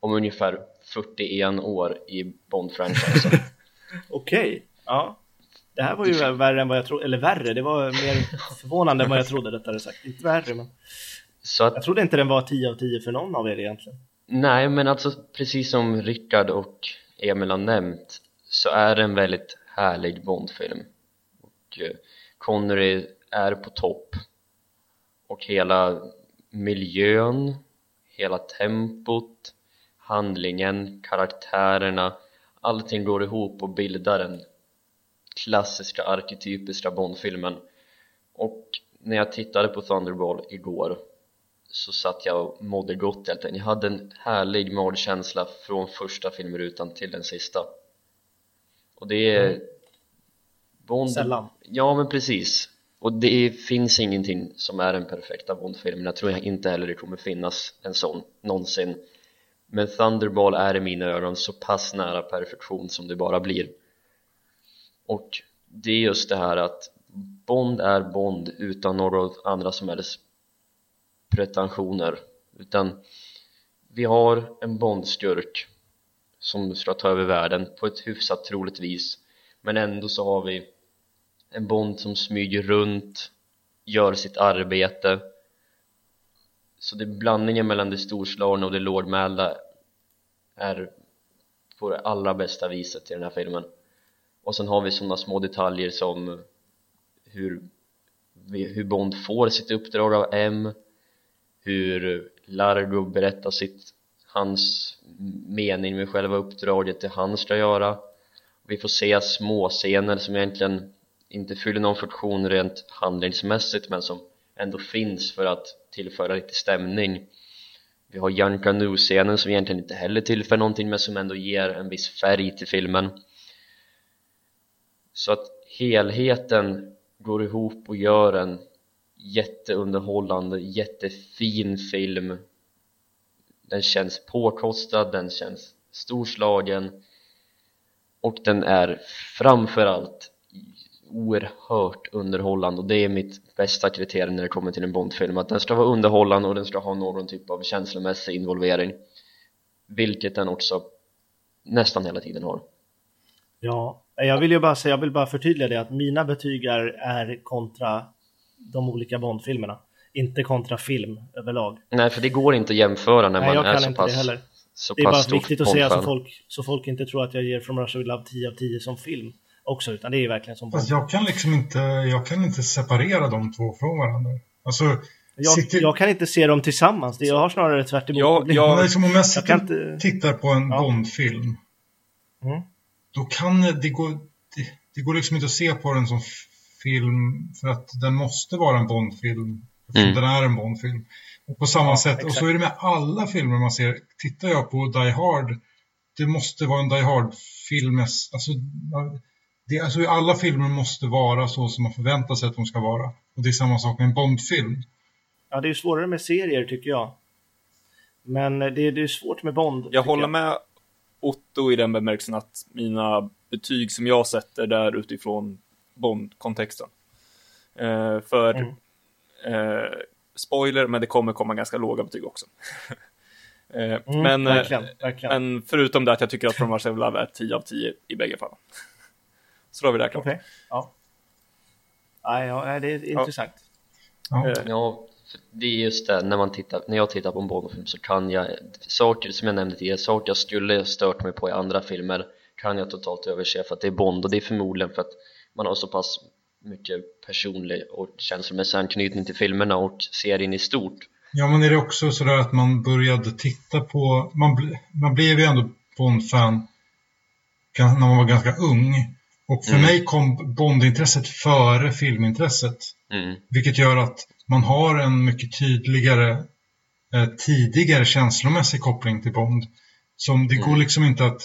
Speaker 4: om ungefär 41 år i Bond-franchisen
Speaker 2: Okej, ja. Det här var ju värre än vad jag trodde, eller värre, det var mer förvånande än vad jag trodde rättare sagt. Inte värre, men
Speaker 4: så att
Speaker 2: jag trodde inte den var 10 av 10 för någon av er egentligen.
Speaker 4: Nej, men alltså precis som Rickard och Emil har nämnt så är det en väldigt härlig Bondfilm. Och eh, Connery är på topp. Och hela miljön, hela tempot, handlingen, karaktärerna allting går ihop och bildar den klassiska arketypiska Bondfilmen. Och när jag tittade på Thunderball igår så satt jag och mådde gott helt enkelt. Jag hade en härlig magkänsla från första filmrutan till den sista. Och det är Bond...
Speaker 2: Sällan.
Speaker 4: Ja men precis. Och det finns ingenting som är den perfekta Bondfilmen. Jag tror inte heller det kommer finnas en sån någonsin. Men Thunderball är i mina öron så pass nära perfektion som det bara blir. Och det är just det här att Bond är Bond utan några andra som helst pretensioner utan vi har en Bondskurk som ska ta över världen på ett hyfsat troligt vis men ändå så har vi en Bond som smyger runt gör sitt arbete. Så det blandningen mellan det storslagna och det lågmälda är på det allra bästa viset i den här filmen. Och sen har vi sådana små detaljer som hur, hur Bond får sitt uppdrag av M hur Largo berättar sitt hans mening med själva uppdraget det han ska göra. Vi får se små scener som egentligen inte fyller någon funktion rent handlingsmässigt men som ändå finns för att tillföra lite stämning. Vi har Janka Nu-scenen som egentligen inte heller tillför någonting men som ändå ger en viss färg till filmen. Så att helheten går ihop och gör en jätteunderhållande, jättefin film. Den känns påkostad, den känns storslagen. Och den är framförallt oerhört underhållande. Och det är mitt bästa kriterium när det kommer till en Bondfilm att den ska vara underhållande och den ska ha någon typ av känslomässig involvering. Vilket den också nästan hela tiden har.
Speaker 2: Ja, jag vill ju bara säga, jag vill bara förtydliga det att mina betyg är, är kontra de olika Bondfilmerna. Inte kontra film överlag.
Speaker 4: Nej, för det går inte att jämföra när
Speaker 2: Nej,
Speaker 4: man
Speaker 2: jag
Speaker 4: är
Speaker 2: kan
Speaker 4: så
Speaker 2: inte
Speaker 4: pass,
Speaker 2: det heller.
Speaker 4: så
Speaker 2: Det är bara viktigt att säga så folk, så folk inte tror att jag ger From Russia With Love 10 av 10 som film också, utan det är verkligen som Bond.
Speaker 3: Jag kan liksom inte, jag kan inte separera de två från varandra. Alltså,
Speaker 2: Jag,
Speaker 3: sitter-
Speaker 2: jag kan inte se dem tillsammans, det jag har snarare tvärt emot
Speaker 1: Ja,
Speaker 2: problem.
Speaker 1: ja.
Speaker 3: Men liksom om jag
Speaker 2: Jag
Speaker 3: sitter
Speaker 2: kan
Speaker 3: och
Speaker 2: inte...
Speaker 3: tittar på en
Speaker 2: Ja.
Speaker 3: Bondfilm,
Speaker 2: Mm.
Speaker 3: då kan det gå, det, det går liksom inte att se på den som film för att den måste vara en Bondfilm.
Speaker 4: Mm.
Speaker 3: den är en Bondfilm. Och på samma
Speaker 2: Ja,
Speaker 3: sätt, och så
Speaker 2: exakt.
Speaker 3: är det med alla filmer man ser. Tittar jag på Die Hard, det måste vara en Die Hard-film. Alltså, det, alltså alla filmer måste vara så som man förväntar sig att de ska vara. Och det är samma sak med en Bondfilm.
Speaker 2: Ja, det är svårare med serier tycker jag. Men det är, det är svårt med Bond.
Speaker 1: Jag håller med Otto i den bemärkelsen att mina betyg som jag sätter där utifrån Bond-kontexten. Eh, för,
Speaker 2: Mm.
Speaker 1: eh, spoiler, men det kommer komma ganska låga betyg också. eh,
Speaker 2: Mm,
Speaker 1: men, eh,
Speaker 2: verkligen, verkligen.
Speaker 1: men förutom det att jag tycker att From Russia With Love är 10 av 10 i bägge fallen. Så då har vi det här klart.
Speaker 2: Okej, ja. Ja, nej, det är intressant.
Speaker 3: Ja.
Speaker 1: Eh,
Speaker 4: Ja, det är just det, när, man tittar, när jag tittar på en Bondfilm så kan jag saker som jag nämnde tidigare, saker jag skulle stört mig på i andra filmer kan jag totalt överse för att det är Bond och det är förmodligen för att man har så pass mycket personlig och känslomässig anknytning till filmerna och serien i stort.
Speaker 3: Ja, men är det också sådär att man började titta på, man, man blev ju ändå Bond-fan när man var ganska ung. Och för
Speaker 4: Mm.
Speaker 3: mig kom Bondintresset före filmintresset.
Speaker 4: Mm.
Speaker 3: Vilket gör att man har en mycket tydligare eh, tidigare känslomässig koppling till Bond. Som det
Speaker 4: Mm.
Speaker 3: går liksom inte att...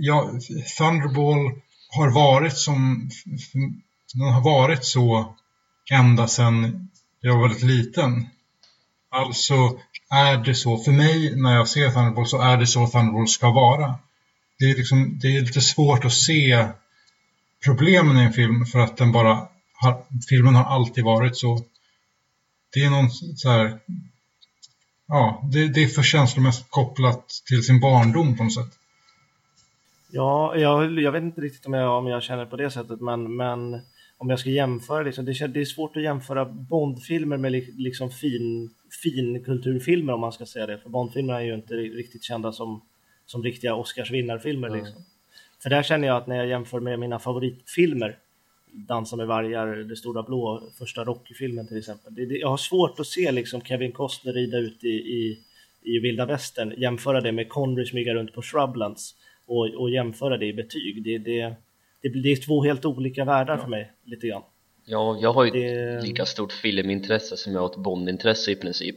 Speaker 3: Ja, Thunderball har varit som... Den har varit så ända sedan jag var väldigt liten. Alltså är det så, för mig när jag ser Thunderball så är det så Thunderball ska vara. Det är, liksom, det är lite svårt att se problemen i en film för att den bara har, filmen har alltid varit så. Det är någon så här, ja, det, det är för känslomässigt kopplat till sin barndom på något sätt.
Speaker 2: Ja, jag, jag vet inte riktigt om jag, om jag känner på det sättet, men, men om jag ska jämföra, liksom, det, det är svårt att jämföra Bondfilmer med li, liksom fin, finkulturfilmer om man ska säga det, för Bondfilmer är ju inte ri- riktigt kända som, som riktiga Oscarsvinnarfilmer.
Speaker 4: Mm.
Speaker 2: Liksom. För där känner jag att när jag jämför med mina favoritfilmer, Dansa med vargar, Det stora blå, första Rocky-filmen till exempel, det, det, jag har svårt att se liksom Kevin Costner rida ut i, i, i vilda västern, jämföra det med Connery smyga runt på Shrublands och, och jämföra det i betyg. Det, det, det, det är två helt olika världar för mig, lite grann.
Speaker 4: Ja, jag har ju
Speaker 2: Det-
Speaker 4: ett lika stort filmintresse som jag har ett Bondintresse i princip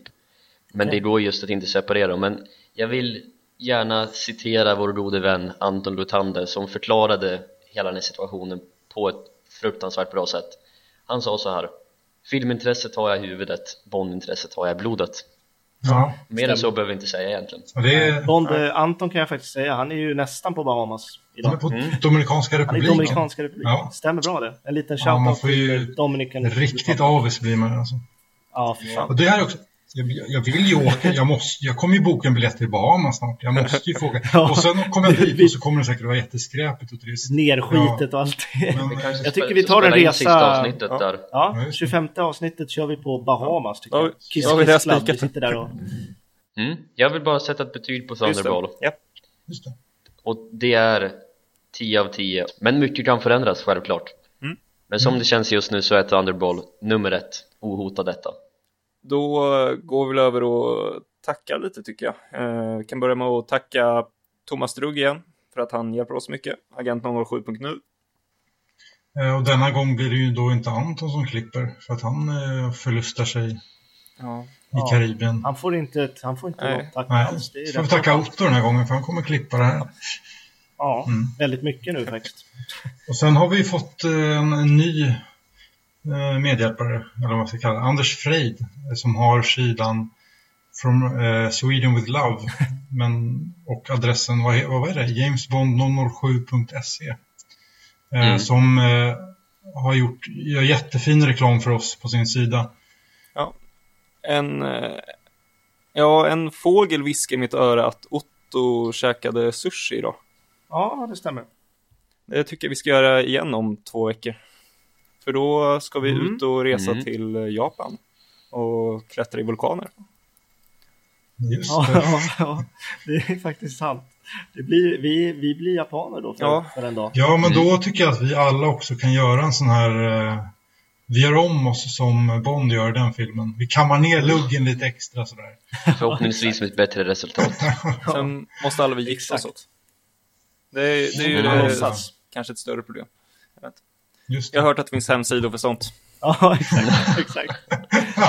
Speaker 4: Men
Speaker 2: Okej.
Speaker 4: det går just att inte separera dem Men jag vill gärna citera vår gode vän Anton Luthander som förklarade hela den här situationen på ett fruktansvärt bra sätt Han sa så här Filmintresset har jag i huvudet, Bondintresset har jag i blodet
Speaker 3: Ja,
Speaker 4: Mer än så behöver vi inte säga egentligen
Speaker 3: är,
Speaker 2: Bond, eh, Anton kan jag faktiskt säga, han är ju nästan på Bahamas
Speaker 3: han är
Speaker 2: idag.
Speaker 3: på
Speaker 4: Mm.
Speaker 3: Dominikanska
Speaker 2: Han är
Speaker 3: republiken.
Speaker 2: Dominikanska republiken.
Speaker 3: Ja.
Speaker 2: Stämmer bra det. En liten
Speaker 3: Ja, man
Speaker 2: shoutout
Speaker 3: får ju
Speaker 2: till Dominican
Speaker 3: Riktigt avis blir man alltså.
Speaker 2: Ja, för fan.
Speaker 3: Och det här är också, jag, jag vill ju åka, jag, måste, jag kommer ju boka en biljett till Bahamas snart. Jag måste ju få åka.
Speaker 2: Ja.
Speaker 3: Och sen kommer jag dit och så kommer det säkert vara jätteskräpigt och trist.
Speaker 2: Nerskitet och allt.
Speaker 3: Men,
Speaker 2: Jag tycker vi tar en resa-
Speaker 4: sista avsnittet
Speaker 1: Ja.
Speaker 4: där
Speaker 2: Ja,
Speaker 3: Ja, just det.
Speaker 2: 25 avsnittet kör vi på Bahamas tycker
Speaker 1: Ja,
Speaker 2: jag. Kiss
Speaker 1: ja, vi
Speaker 2: Kiss
Speaker 1: spikat
Speaker 2: vi sitter där och...
Speaker 4: mm. Jag vill bara sätta ett betyg på
Speaker 1: Just det.
Speaker 4: Thunderball
Speaker 1: Ja.
Speaker 3: just det.
Speaker 4: Och det är 10 av 10 Men mycket kan förändras självklart
Speaker 1: Mm.
Speaker 4: Men som det känns just nu så är Thunderball nummer ett Ohotad detta
Speaker 1: Då går vi väl över och tackar lite tycker jag. Eh, kan börja med att tacka Thomas Drugg igen för att han hjälper oss mycket. Agent 007.nu.
Speaker 3: Eh, Och denna gång blir det ju då inte Anton som klipper för att han eh, förlustar sig i
Speaker 1: Ja.
Speaker 2: Ja.
Speaker 3: Karibien.
Speaker 2: Han får inte, han får inte
Speaker 1: Nej.
Speaker 2: något tack
Speaker 3: Nej,
Speaker 2: alls. Det
Speaker 3: får vi tacka. Otto den här gången för han kommer klippa det här.
Speaker 2: Ja,
Speaker 3: Mm.
Speaker 2: väldigt mycket nu faktiskt.
Speaker 3: Och sen har vi fått en, en ny medhjälpare, eller vad man ska kalla det, Anders Freid, eh, som har sidan From eh, Sweden with Love. Men, och adressen, vad, är- vad är det? Jamesbond007.se. Eh,
Speaker 4: Mm.
Speaker 3: Som eh, har gjort gör jättefin reklam för oss på sin sida.
Speaker 1: En, eh, ja, en fågel viskar i mitt öra att Otto käkade sushi idag.
Speaker 2: Ja, det stämmer.
Speaker 1: Det tycker jag vi ska göra igen om två veckor. För då ska vi
Speaker 2: Mm.
Speaker 1: ut och resa
Speaker 4: Mm.
Speaker 1: till Japan och klättra i vulkaner.
Speaker 3: Just
Speaker 2: Ja,
Speaker 3: det.
Speaker 2: ja, ja, det är faktiskt sant. Det blir, vi, vi blir japaner då för,
Speaker 1: Ja.
Speaker 2: för en dag.
Speaker 3: Ja, men då tycker jag att vi alla också kan göra en sån här... Eh, vi gör om oss som Bond gör i den filmen. Vi kammar ner luggen lite extra sådär.
Speaker 4: Förhoppningsvis med ett bättre resultat
Speaker 1: Sen måste alla vi gifta oss också. Det är, det är ju
Speaker 4: Mm.
Speaker 1: det,
Speaker 3: kanske
Speaker 1: ett större problem.
Speaker 3: Just
Speaker 1: Jag har hört att det finns hemsidor för sånt.
Speaker 2: Ja, exakt. exakt.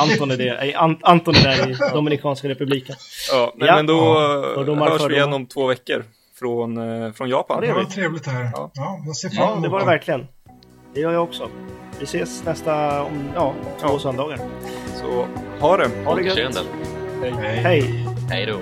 Speaker 2: Anton är det. Ant- Anton är där i Dominikanska republiken.
Speaker 1: Ja, nej,
Speaker 2: Ja.
Speaker 1: men då
Speaker 3: Ja.
Speaker 1: ja.
Speaker 2: Fördomar,
Speaker 1: hörs vi igen om två veckor från, eh, från Japan.
Speaker 2: Ja, det
Speaker 3: Det var trevligt det här.
Speaker 1: Ja.
Speaker 3: Ja, jag ser fram
Speaker 2: Ja,
Speaker 3: emot
Speaker 2: det var det verkligen. Det gör jag också. Vi ses nästa, om, ja, två
Speaker 1: Ja.
Speaker 2: söndagar.
Speaker 1: Så ha det!
Speaker 2: Ha det gött.
Speaker 3: Hej.
Speaker 2: Hej!
Speaker 4: Hej då